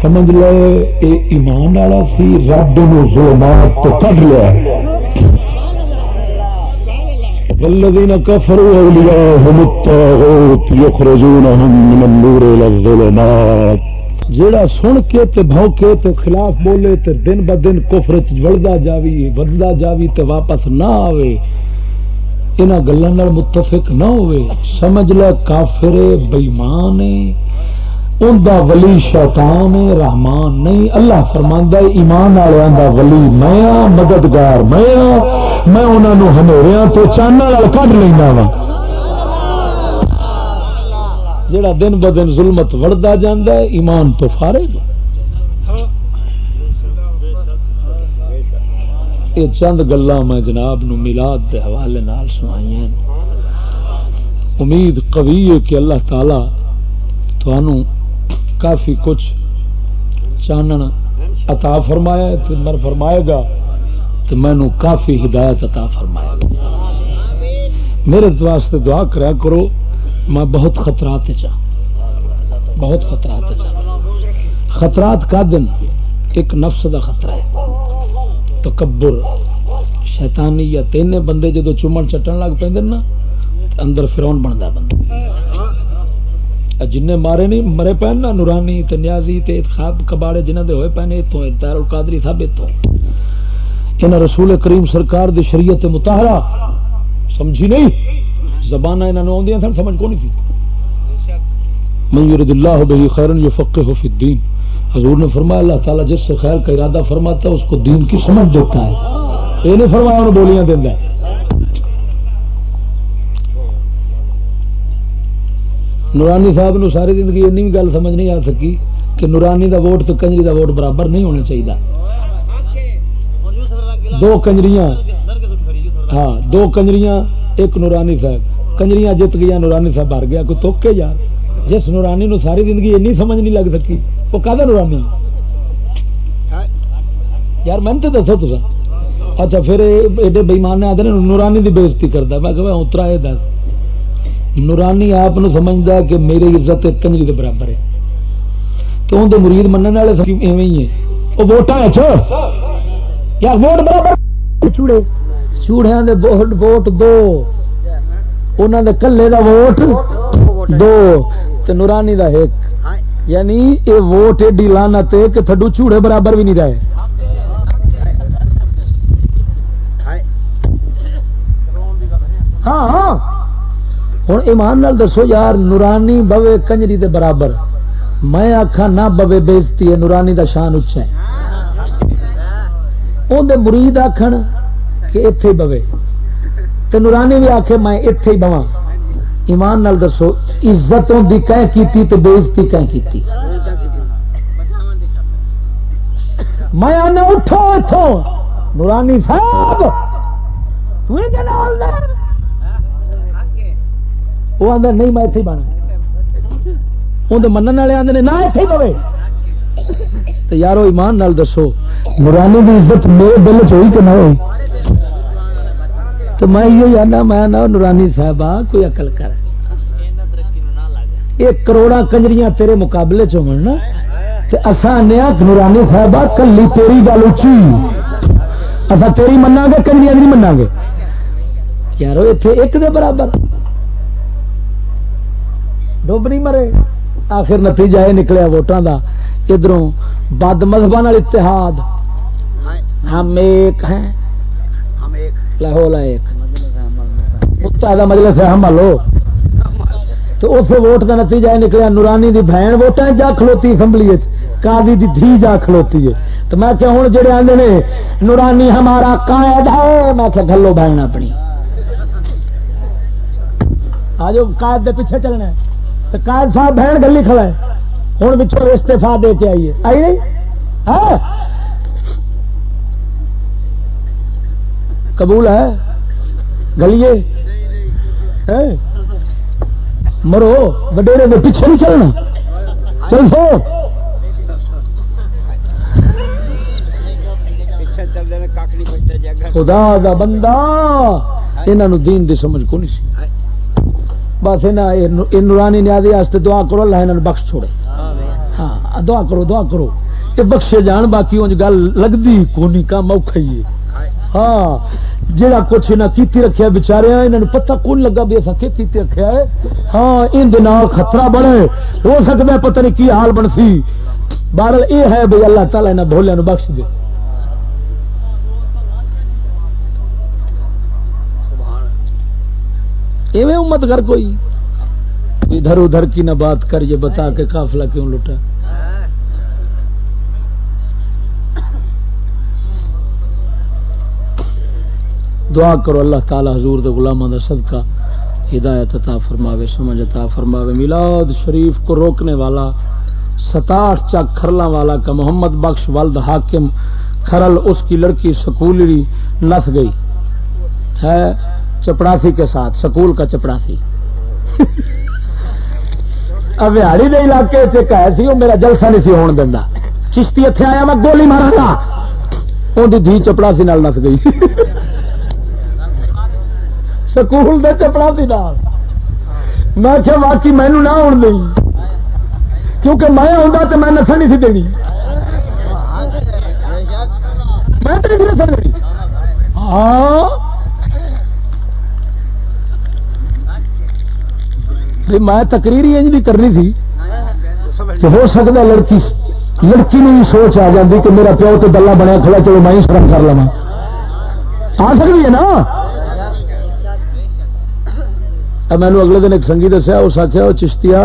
سمجھ لے اے ایمان والا سی، رب نے ظلمات تو کٹ لیا۔ والذین کفروا اولیاءهم الطاغوت یخرجونهم من النور الى الظلمات۔ جیڑا سن کے تے بھوکے تے خلاف بولے تے دن ب دن کفر چ وڑدا جاوی وددا جاوی تے واپس نہ آوے۔ انہاں گلاں نال متفق نہ ہوئے سمجھ لے کافر بےمان ہے اندا ولی شیطان رحمان نہیں۔ اللہ فرماندا ایمان والوں دا ولی میں ہاں، مددگار میں ہاں۔ میں انہاں نو ہنیریاں تو چانن نال کڈ لینا وا۔ جڑا دن ب دن ظلمت وڑدا جاندا ہے، ایمان تو فارغ یہ چند گلا میں جناب نو میلاد دے حوالے نال سنائیاں امید قوی ہے کہ اللہ تعالی تھانوں کافی کچھ چانن عطا فرمایا تو مر فرمائے گا، تو مینو کافی ہدایت عطا فرمائے گا میرے واسطے دعا کریا کرو، میں بہت خطرات چاہ ہاں۔ بہت خطرات چاہ ہاں۔ خطرات کا دن ایک نفس دا خطرہ ہے۔ تکبر، شیطانی یا تین بندے جدو چومن چٹن لگ پہ نا اندر فرون بنتا بندہ۔ جن مارے نہیں، مرے پے نا نورانی تنیازی تے خواب کباڑے جنہ دے ہوئے پے اتوں دار القادری سب اتوں انہاں رسول کریم سرکار دی شریعت متحرہ سمجھی نہیں؟ زبان انہاں نو اوندیاں سن، سمجھ کو نہیں تھی من یرد اللہ به خیرا یفقهه فی الدین۔ حضور نے فرمایا، اللہ تعالی جس سے خیر کا ارادہ فرماتا ہے، اس کو دین کی سمجھ دیتا ہے۔ یہ نہیں فرمایا انہوں بولیاں دیندا ہے۔ نورانی صاحب نو ساری زندگی این بھی گل سمجھ نہیں آ سکی کہ نورانی دا ووٹ تو کنجری دا ووٹ برابر نہیں ہونا چاہیے دو کنجریاں۔ ہاں دو کنجریاں، ایک نورانی صاحب۔ کنجریاں جت گیا، نورانی صاحب ہار گیا، کوئی توکے یار۔ جس نورانی نو ساری زندگی اینی سمجھ نہیں لگ سکی، وہ کا نورانی؟ یار میں تو دسو تو اچھا پھر ایڈے بےمان نے آتے نورانی کی بےزتی کرتا میں کہ اترا، یہ دس۔ نورانی آپ سمجھتا کہ میری عزت کنجری کے برابر ہے۔ تو اندر مرید منع والے ایویں ہی ہے۔ وہ ووٹاں یار ووٹ برابر۔ چوڑے۔ چوڑیا ووٹ ووٹ دو۔ انہوں دے کلے دا ووٹ دو۔ تے نورانی دا ایک۔ یعنی یہ ووٹ ایڈی لانت ہے کہ تھڈو چوڑے برابر بھی نہیں رہے۔ ہاں۔ ہوں ایمان نال دسو یار، نورانی بوے کنجری دے برابر۔ میں آخا نہ بوے بےزتی ہے، نورانی دا شان اچا ہے۔ اندر مرید آخن کہ اتے بوے۔ تو نورانی بھی آخے میں اتے ہی بوا ایمان نال دسو، عزت دی کہیں کیتی تو بےزتی کہیں کیتی۔ میں آنا اٹھو اتو نورانی صاحب وہ آدھا نہیں میں اتنے بنا اندر من والے آدھے نہ اتنے پوے تو یارو ایمان نال دسو، نورانی کی عزت میرے دل چ ہوئی کہ نہ ہوئی؟ تو میں یہ جانا میں نہ نورانی صاحب کوئی اقل کر۔ ایک کروڑا کنجریاں تیرے مقابلے چ ہونا اسان نورانی صاحب کلی تیری گل اچھی اصا تیری منا گے کنجریاں نہیں منا گے یارو اتنے ایک دے برابر۔ ڈب نہیں مرے۔ آخر نتیجہ یہ نکلیا ووٹان کا ادھر بد مذہب اتحاد۔ ہم ایک ہیں۔ لاہور ایک۔ مجلس ہے، ہم لو تو اس ووٹ کا نتیجہ یہ نکلیا، نورانی دی بہن ووٹاں جا کھلوتی اسمبلی قاضی دی دھی جا کھلوتی ہے۔ تو میں کیا ہوں، جڑے آدھے نے، نورانی ہمارا قائد ہے، میں کیا گلو بہن اپنی۔ آج قائد دے پیچھے چلنا ہے۔ تو قائد صاحب بہن گلی کھڑا ہے۔ ہوں پچھوں استفا دے کے آئیے۔ آئی نہیں؟ ہاں۔ قبول ہے؟ گلیے؟ مرو وڈیرے کے پیچھے نہیں چلنا۔ چل سو۔ خدا دا بندہ یہاں دین دی سمجھ کو نہیں سی۔ بس یہ نورانی نیادی دعا کرو اللہ یہاں بخش چھوڑے۔ ہاں دعا کرو دعا کرو۔ یہ بخشے جان باقی انج گل لگتی کونی کام اوکھا ہی ہاں جہاں کچھ نہ کیتی رکھیا بچارے یہاں پتہ کون لگا بھی اصا کی رکھا ہے؟ ہاں ان خطرہ بڑے ہو سکتا ہے پتہ نہیں کی حال بن سی بارل یہ ہے بھائی اللہ تعالیٰ یہاں بھولیا بخش دے۔ ایویں امت کر کوئی؟ ادھر ادھر کی نہ بات کر یہ بتا کے قافلہ کیوں لٹا؟ دعا کرو اللہ تعالی حضور دے غلاموں دا صدقہ ہدایت عطا فرماوے، سمجھ عطا فرماوے۔ میلاد شریف کو روکنے والا، ستاٹھ چک کھرلا والا کا محمد بخش والد حاکم کھرل، اس کی لڑکی سکولی نس گئی۔ ہے؟ چپڑاسی کے ساتھ، سکول کا چپڑاسی۔ بہاڑی کے علاقے سی وہ میرا جلسہ نہیں سی ہون دینا چشتی اتنے آیا، میں گولی مارا گا وہ دھی چپڑاسی نس گئی۔ سکول دے چپڑاسی نال۔ میں کیا واقعی مینو نہ آن دیں۔ کیونکہ میں آتا تو میں نسل نہیں سی دینی۔ میں تو نہیں نسل دینی۔ ہاں۔ میں تقریر انج بھی کرنی تھی کہ ہو سکتا لڑکی لڑکی نے بھی سوچ آ جاتی کہ میرا پیو تو دلہ بنیا کھڑا چلو میں ہی شرم کر لوا آ سکتی ہے نا؟ مینو اگلے دن ایک سنگھی دسیا، اس آخیا وہ چشتیا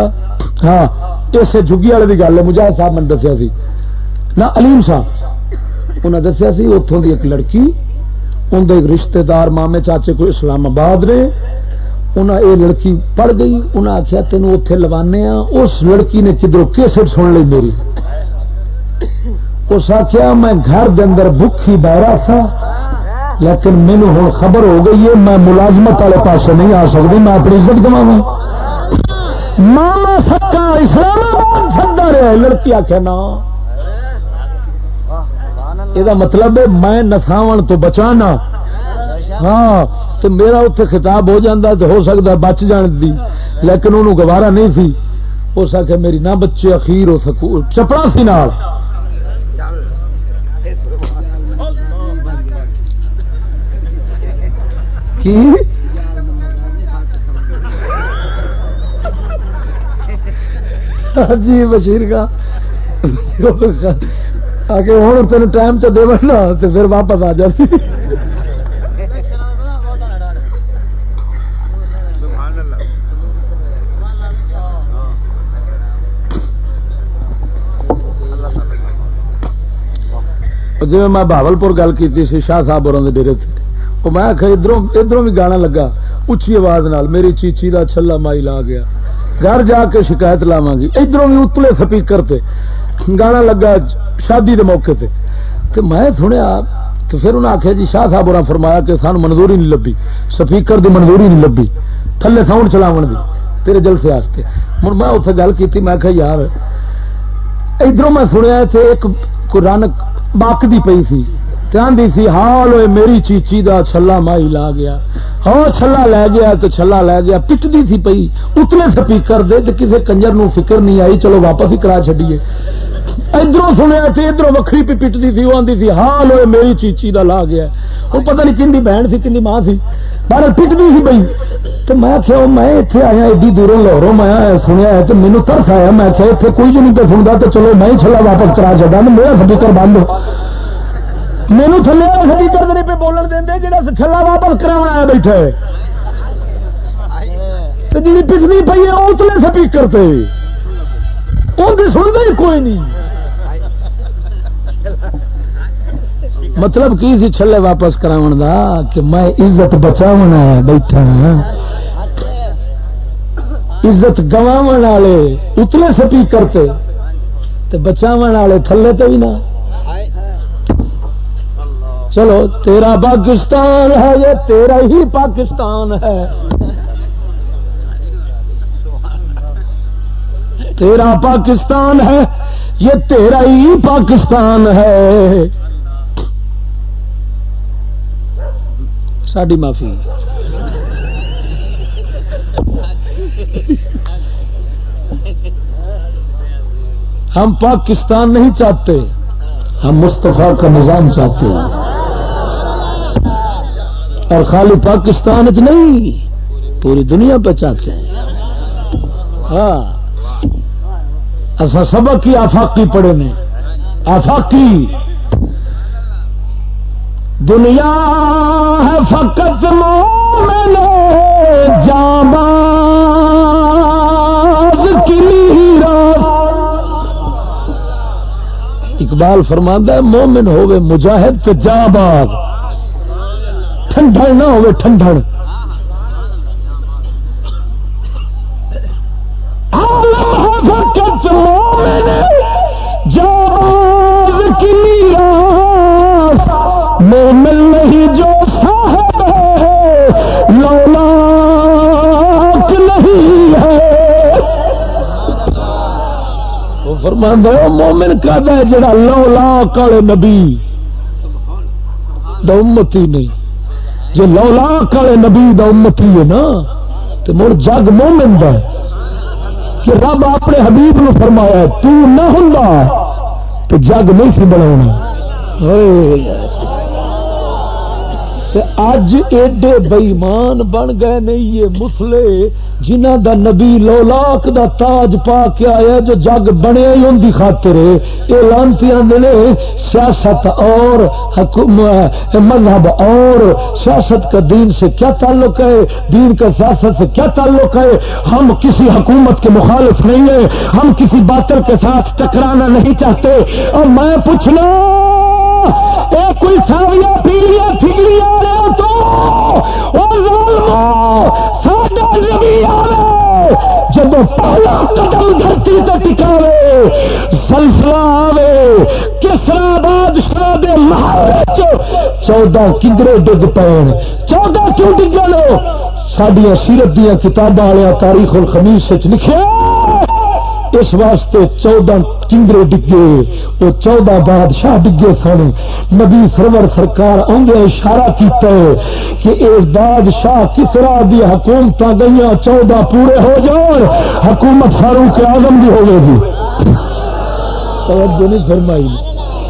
ہاں اس جگی والے کی گل ہے، مجاہد صاحب نے دسیا سی۔ نہ علیم صاحب انہیں دسیا سی اتوں کی ایک لڑکی اندر ایک رشتے دار مامے چاچے کو اسلام آباد نے انہیں یہ لڑکی پڑھ گئی انہیں آخیا تینوں اتے لوانے اس لڑکی نے کدھر کیسٹ سن لی میری؟ اس آخیا میں گھر دے اندر بکھی بہرا سا لیکن مینو ہوں خبر ہو گئی ہے میں ملازمت والے پاس نہیں آ سکتی میں اپنی عزت گوا ماما سکا اسلام آباد سدا رہا لڑکی آخیا نا۔ یہ مطلب ہے میں نساو تو بچانا۔ ہاں تو میرا اتنے خطاب ہو جاتا تو ہو سکتا بچ جان دی، لیکن انہوں گوارا نہیں تھی۔ ہو سکے میری نہ بچے اخیر ہو سکو۔ چپڑا سی نال۔ کی؟ ہاں جی بشیر کا آگے ہوں تین ٹائم چ دے تو پھر واپس آ جاتی۔ جی میں بہبل پور گل کی شاہ صاحب اور ڈیری سے وہ میں ادھر ادھر بھی گانا لگا اچھی آواز نال، میری چیچی دا چھلا مائی لا گیا۔ گھر جا کے شکایت لاوا گی۔ ادھر بھی اتلے سپیکر تے گانا لگا شادی دے موقع تے۔ تو میں سنیا تو پھر انہیں آخیا جی شاہ صاحب اور فرمایا کہ سان منظوری نہیں لبھی۔ سپیکر دی منظوری نہیں لبھی۔ تھلے ساؤنڈ چلاو دی، تیرے جلسے واسطے ہوں میں اتنے گل کی میں کہ یار ادھر میں سنیا ایک قرآن باقی پی سی. چاہتی سی ہال ہوئے میری چیچی دا چھلا مائی لا گیا. ہاں چھلا لے گیا تو چھلا لے گیا پٹتی سی پئی. اتنے سپیکر دے تو کسی کنجر نو فکر نہیں آئی، چلو واپس ہی کرا چڈیے ادھر سنیا تھی ادھر وکری پی پٹتی سی، وہ آدھی سی ہال ہوئے میری چیچی دا لا گیا. وہ پتہ نہیں کن بہن سی، کن ماں سی. پر پٹتی سی پئی تو میں کیا میں اتنے آیا ایڈی دوروں لاہوروں میں سنیا ہے تو مینو ترس آیا میں کیا اتنے کوئی جو نہیں پہ سنتا تو چلو میں ہی چھلا واپس کرا چڑا میرا سپیکر بند مینو تھلے سبھی درد نہیں پہ بولن دیں جا چھلا واپس کرا آیا بیٹھا جی پچھلی پی ہے اتنے سپیکر پہ اندر سنتا ہی کوئی نہیں مطلب کی سی چھلے واپس کرا دا کہ میں عزت بچا بیٹھا ہاں؟ عزت گوا والے اتلے سپیکر پہ بچاو والے تھلے تو بھی نہ۔ چلو، تیرا پاکستان ہے، یہ تیرا ہی پاکستان ہے۔ تیرا پاکستان ہے، یہ تیرا ہی پاکستان ہے۔ ساری معافی۔ ہم پاکستان نہیں چاہتے، ہم مستفا کا نظام چاہتے ہیں۔ اور خالی پاکستان چ نہیں، پوری دنیا پہ چاہتے ہیں۔ ہاں۔ اصا سبق کی آفاقی پڑے نے۔ آفاقی۔ دنیا ہے فقط مومن جام اقبال فرماندہ ہے، مومن ہوئے مجاہد تو جاں باغ ٹھنڈڑ نہ ہو ٹھنڈڑ فرمان دو مومن کا جڑا لولا کالے نبی دومتی نہیں۔ جی لولا کالے نبی دا امتی ہے نا تو مڑ جگ مومن دا کہ رب اپنے حبیب نو فرمایا تو نہ ہوں تو جگ نہیں سی بنا اج ایڈے بئیمان بن گئے نہیں یہ مسلے جنہ دا نبی لولاک دا تاج پا کے آیا جو جگ بنے ہی ان کی خاطر یہ لانتی آدھے سیاست اور مذہب اور۔ سیاست کا دین سے کیا تعلق ہے؟ دین کا سیاست سے کیا تعلق ہے؟ ہم کسی حکومت کے مخالف نہیں ہیں۔ ہم کسی باطل کے ساتھ ٹکرانا نہیں چاہتے۔ اور میں پوچھنا، اے کوئی ساویا پیڑیا پھگڑیا تو جب پہلا قدم دھرتی سے ٹکاوے سلسلہ آوے، کسرا بادشاہ دے محل چودہ کدرے ڈگ پے چودہ کیوں ڈگن سڈیا سیرت دیا کتاباں والے تاریخ الخمیس لکھے اس واسطے چودہ کنگرے ڈگے، وہ چودہ بادشاہ ڈگے سن۔ نبی سرور سرکار آدھے اشارہ کیتا ہے کہ یہ بادشاہ کس طرح دی حکومت گئی چودہ پورے ہو جان۔ حکومت فاروق آزم بھی ہوگی گی۔ توجہ نہیں فرمائی۔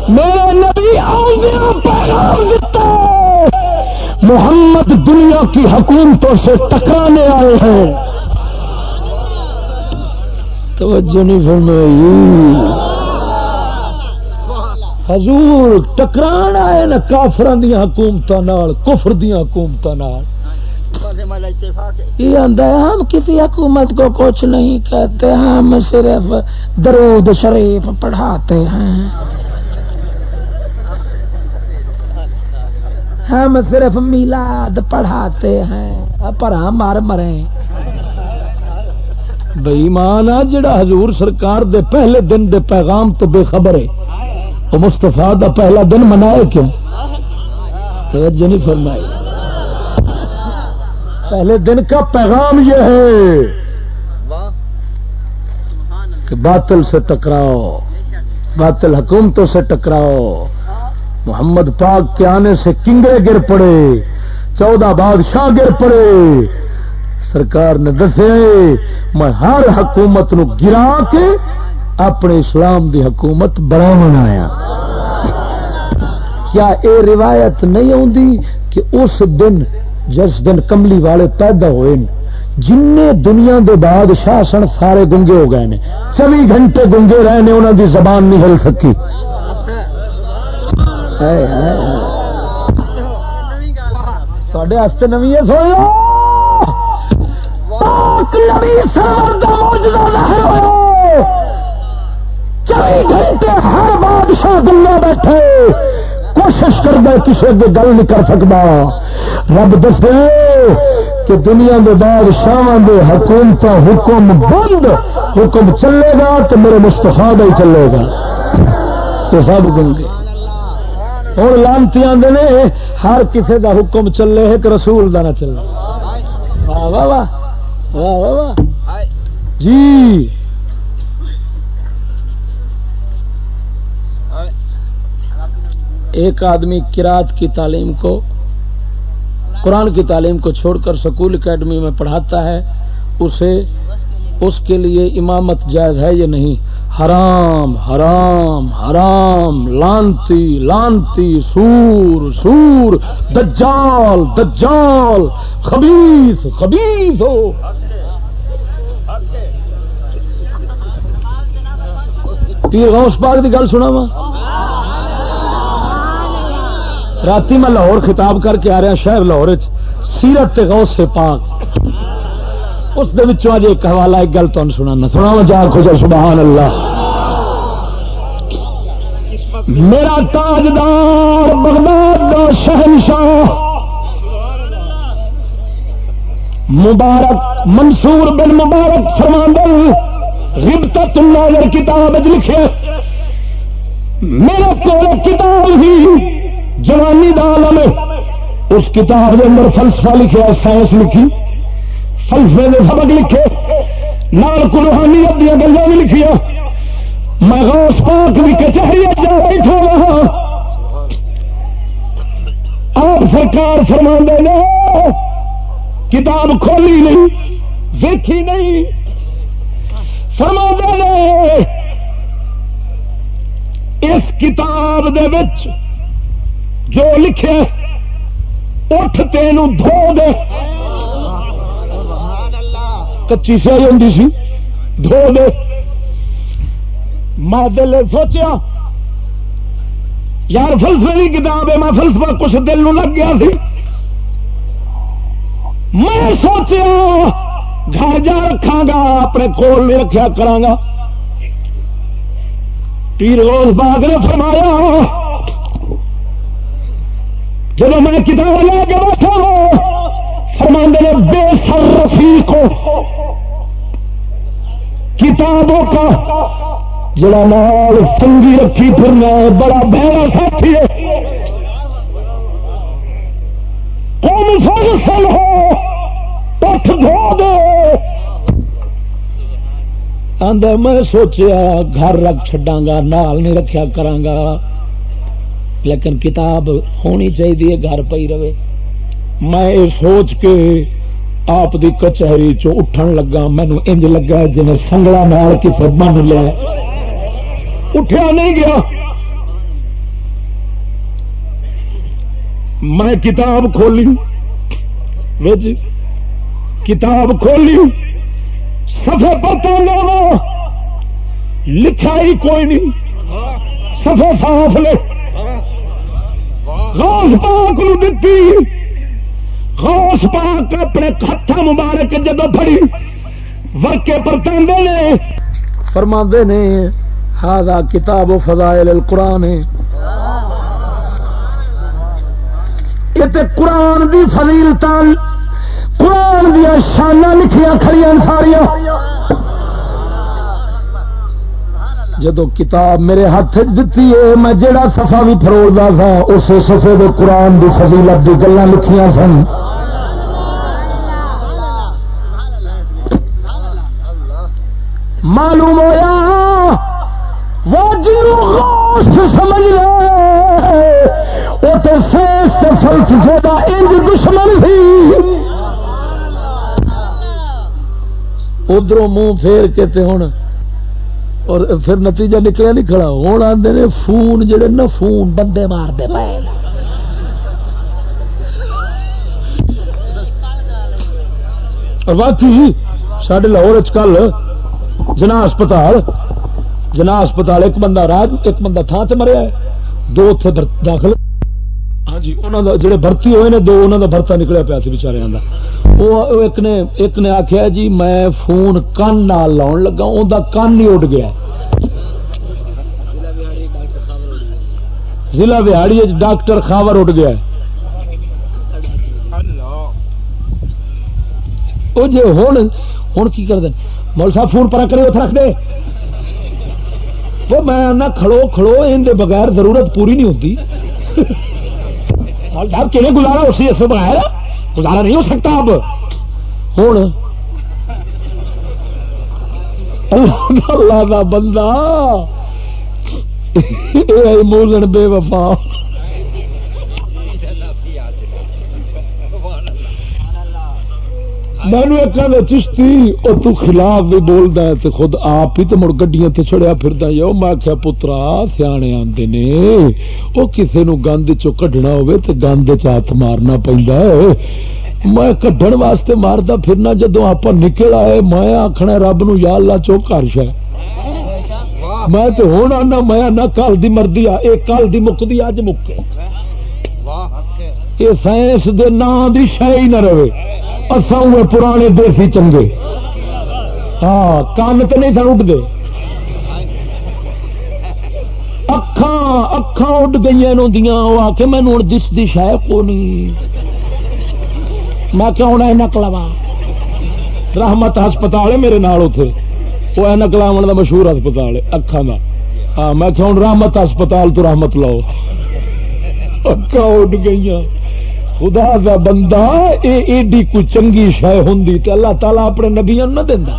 میرے نبی پیغام دیتا محمد دنیا کی حکومتوں سے ٹکرانے آئے ہیں۔ توجہ نہیں فرمائی۔ حضور ٹکران آئے نا کافران دیا حکومت کفر دیا حکومت یہ آدھا ہے، ہم کسی حکومت کو کچھ نہیں کہتے، ہم صرف درود شریف پڑھاتے ہیں۔ ہم صرف میلاد پڑھاتے ہیں۔ پر ہم مر مرے بئی مان آ جڑا حضور سرکار دے پہلے دن دے پیغام تو بے خبر ہے۔ وہ مستفا دا پہلا دن منائے کیوں؟ توجہ نہیں فرمائی۔ پہلے دن کا پیغام یہ ہے کہ باطل سے ٹکراؤ، باطل حکومتوں سے ٹکراؤ۔ محمد پاک کے آنے سے کنگرے گر پڑے، چودہ بادشاہ گر پڑے۔ سرکار نے دسے میں ہر حکومت نو گرا کے اپنے اسلام دی حکومت بڑا آیا۔ کیا اے روایت نہیں آتی کہ اس دن، جس دن کملی والے پیدا ہوئے جن دنیا دے بادشاہ سن سارے گنگے ہو گئے نے، چوبی گھنٹے گنگے رہے نے انہوں دی زبان نہیں ہل سکی۔ تے نوی سن لو گھنٹے ہر بادشاہ دنیا بیٹھے۔ کوشش کر کسی اگے گل نہیں کر سکتا رب دس کہ دنیا کے بادشاہ دے حکومت حکم بند، حکم چلے گا تو میرے مستفا ہی چلے گا۔ تو سب گنگے ہوں لانتی آدھے ہر کسی کا حکم چلے، ایک رسول کا نہ چلے۔ واہ واہ واہ۔ جی ایک آدمی کراط کی تعلیم کو، قرآن کی تعلیم کو چھوڑ کر سکول اکیڈمی میں پڑھاتا ہے، اسے، اس کے لیے امامت جائز ہے یا نہیں؟ حرام حرام حرام، لانتی لانتی، سور سور، دجال دجال، خبیث خبیث ہو۔ پیر غوث پاک کی گل سنا وا رات میں لاہور خطاب کر کے آ رہا شہر لاہور سیرت غوث پاک۔ اس اج ایک حوالہ، ایک گل تمہیں سنا سنا وا جا خوش سبحان اللہ میرا تاجدار بغداد دا شہنشاہ مبارک منصور بن مبارک فرماندل ربت النظر کتاب لکھے، میرے کو کتاب ہی جوانی دال اس کتاب کے اندر فلسفہ لکھے سائنس لکھی، فلسفے نے سبق لکھے نال کو روحانی دیا گلیں بھی لکھیا میں غوث پاک بھی کچہری جا بیٹھا رہا۔ آپ سرکار فرما نے کتاب کھولی نہیں، دیکھی نہیں۔ فرما نے، اس کتاب دے وچ جو لکھے، اٹھ تین دھو دے۔ کچی سیائی ہوں سی، دھو دے۔ میں دل سوچیا، یار فلسفے کی کتاب ہے، میں فلسفہ کچھ دل نو لگ گیا سی۔ میں سوچیا گھر جا رکھا گا اپنے کول نہیں رکھا کرا پیر روز باغ نے فرمایا جب میں کتاب لے کے بیٹھا فرما نے، بے سر رفیق کتابوں کا، جڑا نال سنگی رکھی پھرنا ہے بڑا بہرا ساتھی ہے۔ قوم فارسل آدھا میں سوچیا گھر رکھ چڈا گا نال نہیں رکھیا کرانگا، لیکن کتاب ہونی چاہیے گھر پی رہے۔ میں یہ سوچ کے آپ دی کچہری چو اٹھن لگا مینو انج لگا جی سنگلا نال کسی بن لیا اٹھیا نہیں گیا۔ میں کتاب کھولی۔ کتاب کھولی۔ سفے پتا لو لکھا ہی کوئی نہیں۔ سفے صاف لے غوث پاک نو دتی۔ غوث پاک اپنے ہاتھ مبارک جدو پڑی ورکے پرتاندے نے۔ فرما نے ہاضا کتاب و فضائل القرآن. یہ قرآن دی فضیلت قرآن دیا شانہ لکھیا کھڑیاں ساریاں۔ جدو کتاب میرے ہاتھ دتی ہے، میں جڑا سفا بھی فروڑتا تھا اس سفے دے قرآن دی فضیلت دی گلا لکھیاں سن۔ معلوم ہوا وہ سمجھ لے۔ وہ تو سیس فلسفے کا انج دشمن سی۔ ادھر منہ پھیر کے تے ہوں اور پھر نتیجہ نکلیا نہیں، کھڑا۔ ہوں آتے نے فون، جڑے نا فون، بندے مارتے پے۔ اور باقی سڈے لاہور کل جنا ہسپتال جنا ہسپتال، ایک بندہ راج، ایک بندہ تھان سے مریا ہے۔ دو اتنے داخل ہاں جی انہوں دا جڑے بھرتی ہوئے نے، دو انہوں دا بھرتا نکلیا پیا سی بچارے ہاں وہ ایک نے ایک نے آخیا جی میں فون کن نال لاؤن لگا ان کا کن ہی اڈ گیا۔ ضلع بہاڑی ڈاکٹر خاور اڈ گیا۔ وہ جی ہوں ہوں کی کر دیں مول صاحب فون پرا کرے اتنے رکھ دے۔ وہ میں کھڑو کھڑو، ان دے بغیر ضرورت پوری نہیں ہوتی صاحب کہ گزارا اسی ایسے بنایا گزارا نہیں ہو سکتا اب۔ ہوں۔ اللہ کا بندہ۔ مولن بے وفا۔ مینو ایک چشتی اور تو خلاف بھی بولتا ہے تو خود آپ ہی تو مڑ گڈیاں تے چڑیا پھردا یو میں آخیا پترا، سیانے آندے نے وہ کسے نو گند چو کڈنا ہوے تے گند چ ہاتھ مارنا پیندا ہے۔ میں کڈن واسطے ماردا پھرنا جدو آپ نکل آئے، میں آخنا رب نو، یا اللہ چو کر شا میں تو ہوں آنا، میں آنا، کل دی مردی آ یہ کل دی مکدی اج مکے یہ سائنس دے نام دی شہ ہی نہ رہے۔ اصا ہوئے پرانے دیسی چنگے۔ ہاں کان تو نہیں سن اٹھتے اکھان اکھان اڈ گئی نوندیاں وہ آ کے مینو ہوں دس دی شہ کو نہیں میں کیا ہونا نک لوا رحمت ہسپتال ہے میرے نال اتے وہ نک لاو کا مشہور ہسپتال ہے اکھان کا ہاں میں کیا ہوں رحمت ہسپتال تو رحمت لاؤ۔ اکھان اڈ گئی خدا دا بندہ اے ایڈی کوئی چنگی شہ ہوں تو اللہ تعالیٰ اپنے نبیا نہ دینا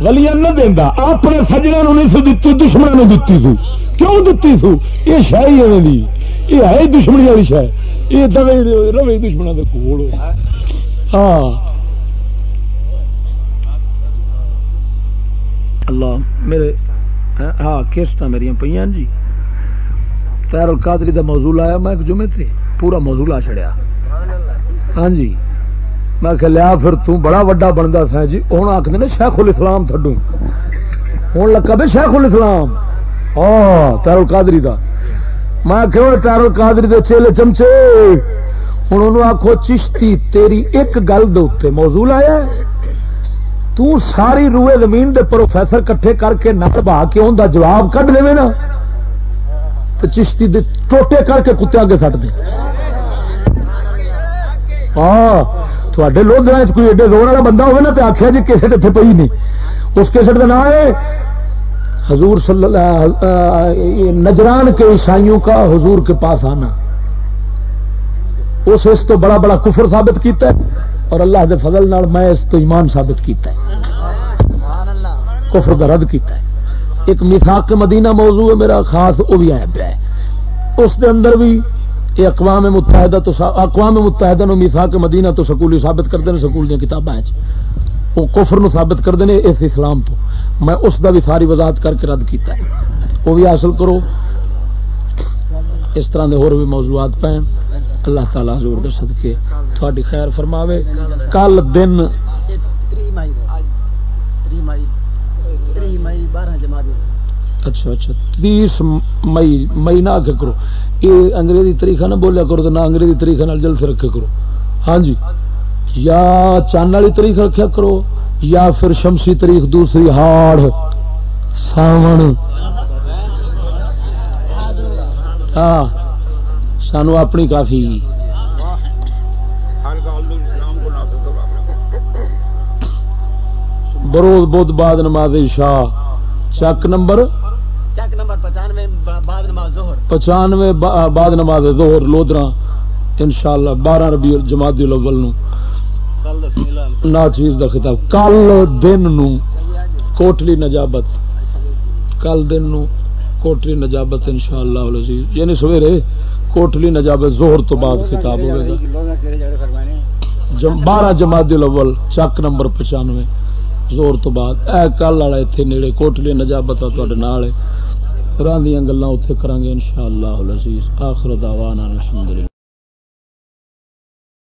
ولیاں نہ دینا اپنے سجنا نہیں سو دیتی دشمنوں نے دیتی سو۔ کیوں دیتی سو؟ یہ شہ ہی ہے دی۔ یہ ہے دشمنی والی شہ یہ دے روے دشمنوں کے کول ہاں۔ اللہ میرے ہاں کیسٹ میری پہ جی۔ تیر القادری دا موضوع آیا میں ایک جمعے تھے پورا موضوع لا چڑیا ہاں جی۔ میں کہ لیا پھر تو بڑا وڈا بنتا سا جی۔ ہوں آخر نے شیخ الاسلام تھڈو ہوں لگا بے شیخ الاسلام۔ ہاں تیر القادری دا۔ میں کہ تیر القادری دے چیلے چمچے۔ ہوں انہوں آخو چشتی، تیری ایک گل دے موضوع آیا تو ساری روئے زمین دے پروفیسر کٹھے کر کے نہ بہا کے ان کا جواب کھ لے نا۔ تو چشتی دے ٹوٹے کر کے کتے اگے سٹ دے۔ ہاں تھوڑے لوگ کوئی ایڈے زور والا بندہ ہوگا نا تو آخیا جی کسی اتنے پی نہیں اس کیسٹ کا نام ہے حضور صلی اللہ نجران کے عیسائیوں کا حضور کے پاس آنا۔ اس اس تو بڑا بڑا کفر ثابت کیتا ہے اور اللہ دے فضل نال میں اس تو ایمان ثابت کیتا ہے۔ کفر کا رد کیتا ہے۔ ایک میساک مدینہ موضوع ہے، میرا خاص وہ بھی آیا پیا ہے۔ اس دے اندر بھی یہ اقوام متحدہ تو اقوام متحدہ نو میساک مدینہ تو سکولی ثابت کرتے ہیں سکول دیا کتابیں وہ کفر نو ثابت کرتے ہیں اس اسلام تو۔ میں اس دا بھی ساری وضاحت کر کے رد کیتا ہے۔ وہ بھی حاصل کرو۔ اس طرح دے اور بھی موضوعات پہ اللہ تعالی حضور دے صدقے تھوڑی خیر فرماوے۔ کل دن اچھا اچھا تیس مئی مئی نہ آگے کرو۔ یہ انگریزی طریقہ نہ بولیا کرو تو نہ انگریزی طریقہ نہ جلد رکھے کرو۔ ہاں جی۔ یا چاند والی تاریخ رکھا کرو، یا پھر شمسی تاریخ دوسری ہاڑ۔ ساون۔ ہاں سانو اپنی کافی۔ بروز، بدھ بعد نماز شاہ چک نمبر۔ پچانوے بعد نماز زہر لودرا ان شاء اللہ بارہ ربی جماعت الاول نا چیز دا خطاب. کل دن نو کوٹلی نجابت. کل دن نو کوٹلی نجابت ان شاء اللہ یعنی سویرے کوٹلی نجابت زہر تو بعد خطاب ہوئے گا. بارہ جماعت الاول چک نمبر پچانوے زور تو بعد. اے کل والا اتنے نیڑے کوٹلی نجابت راندیاں گلا اتنے کریں گے ان شاء اللہ آخر دعوانا الحمدللہ.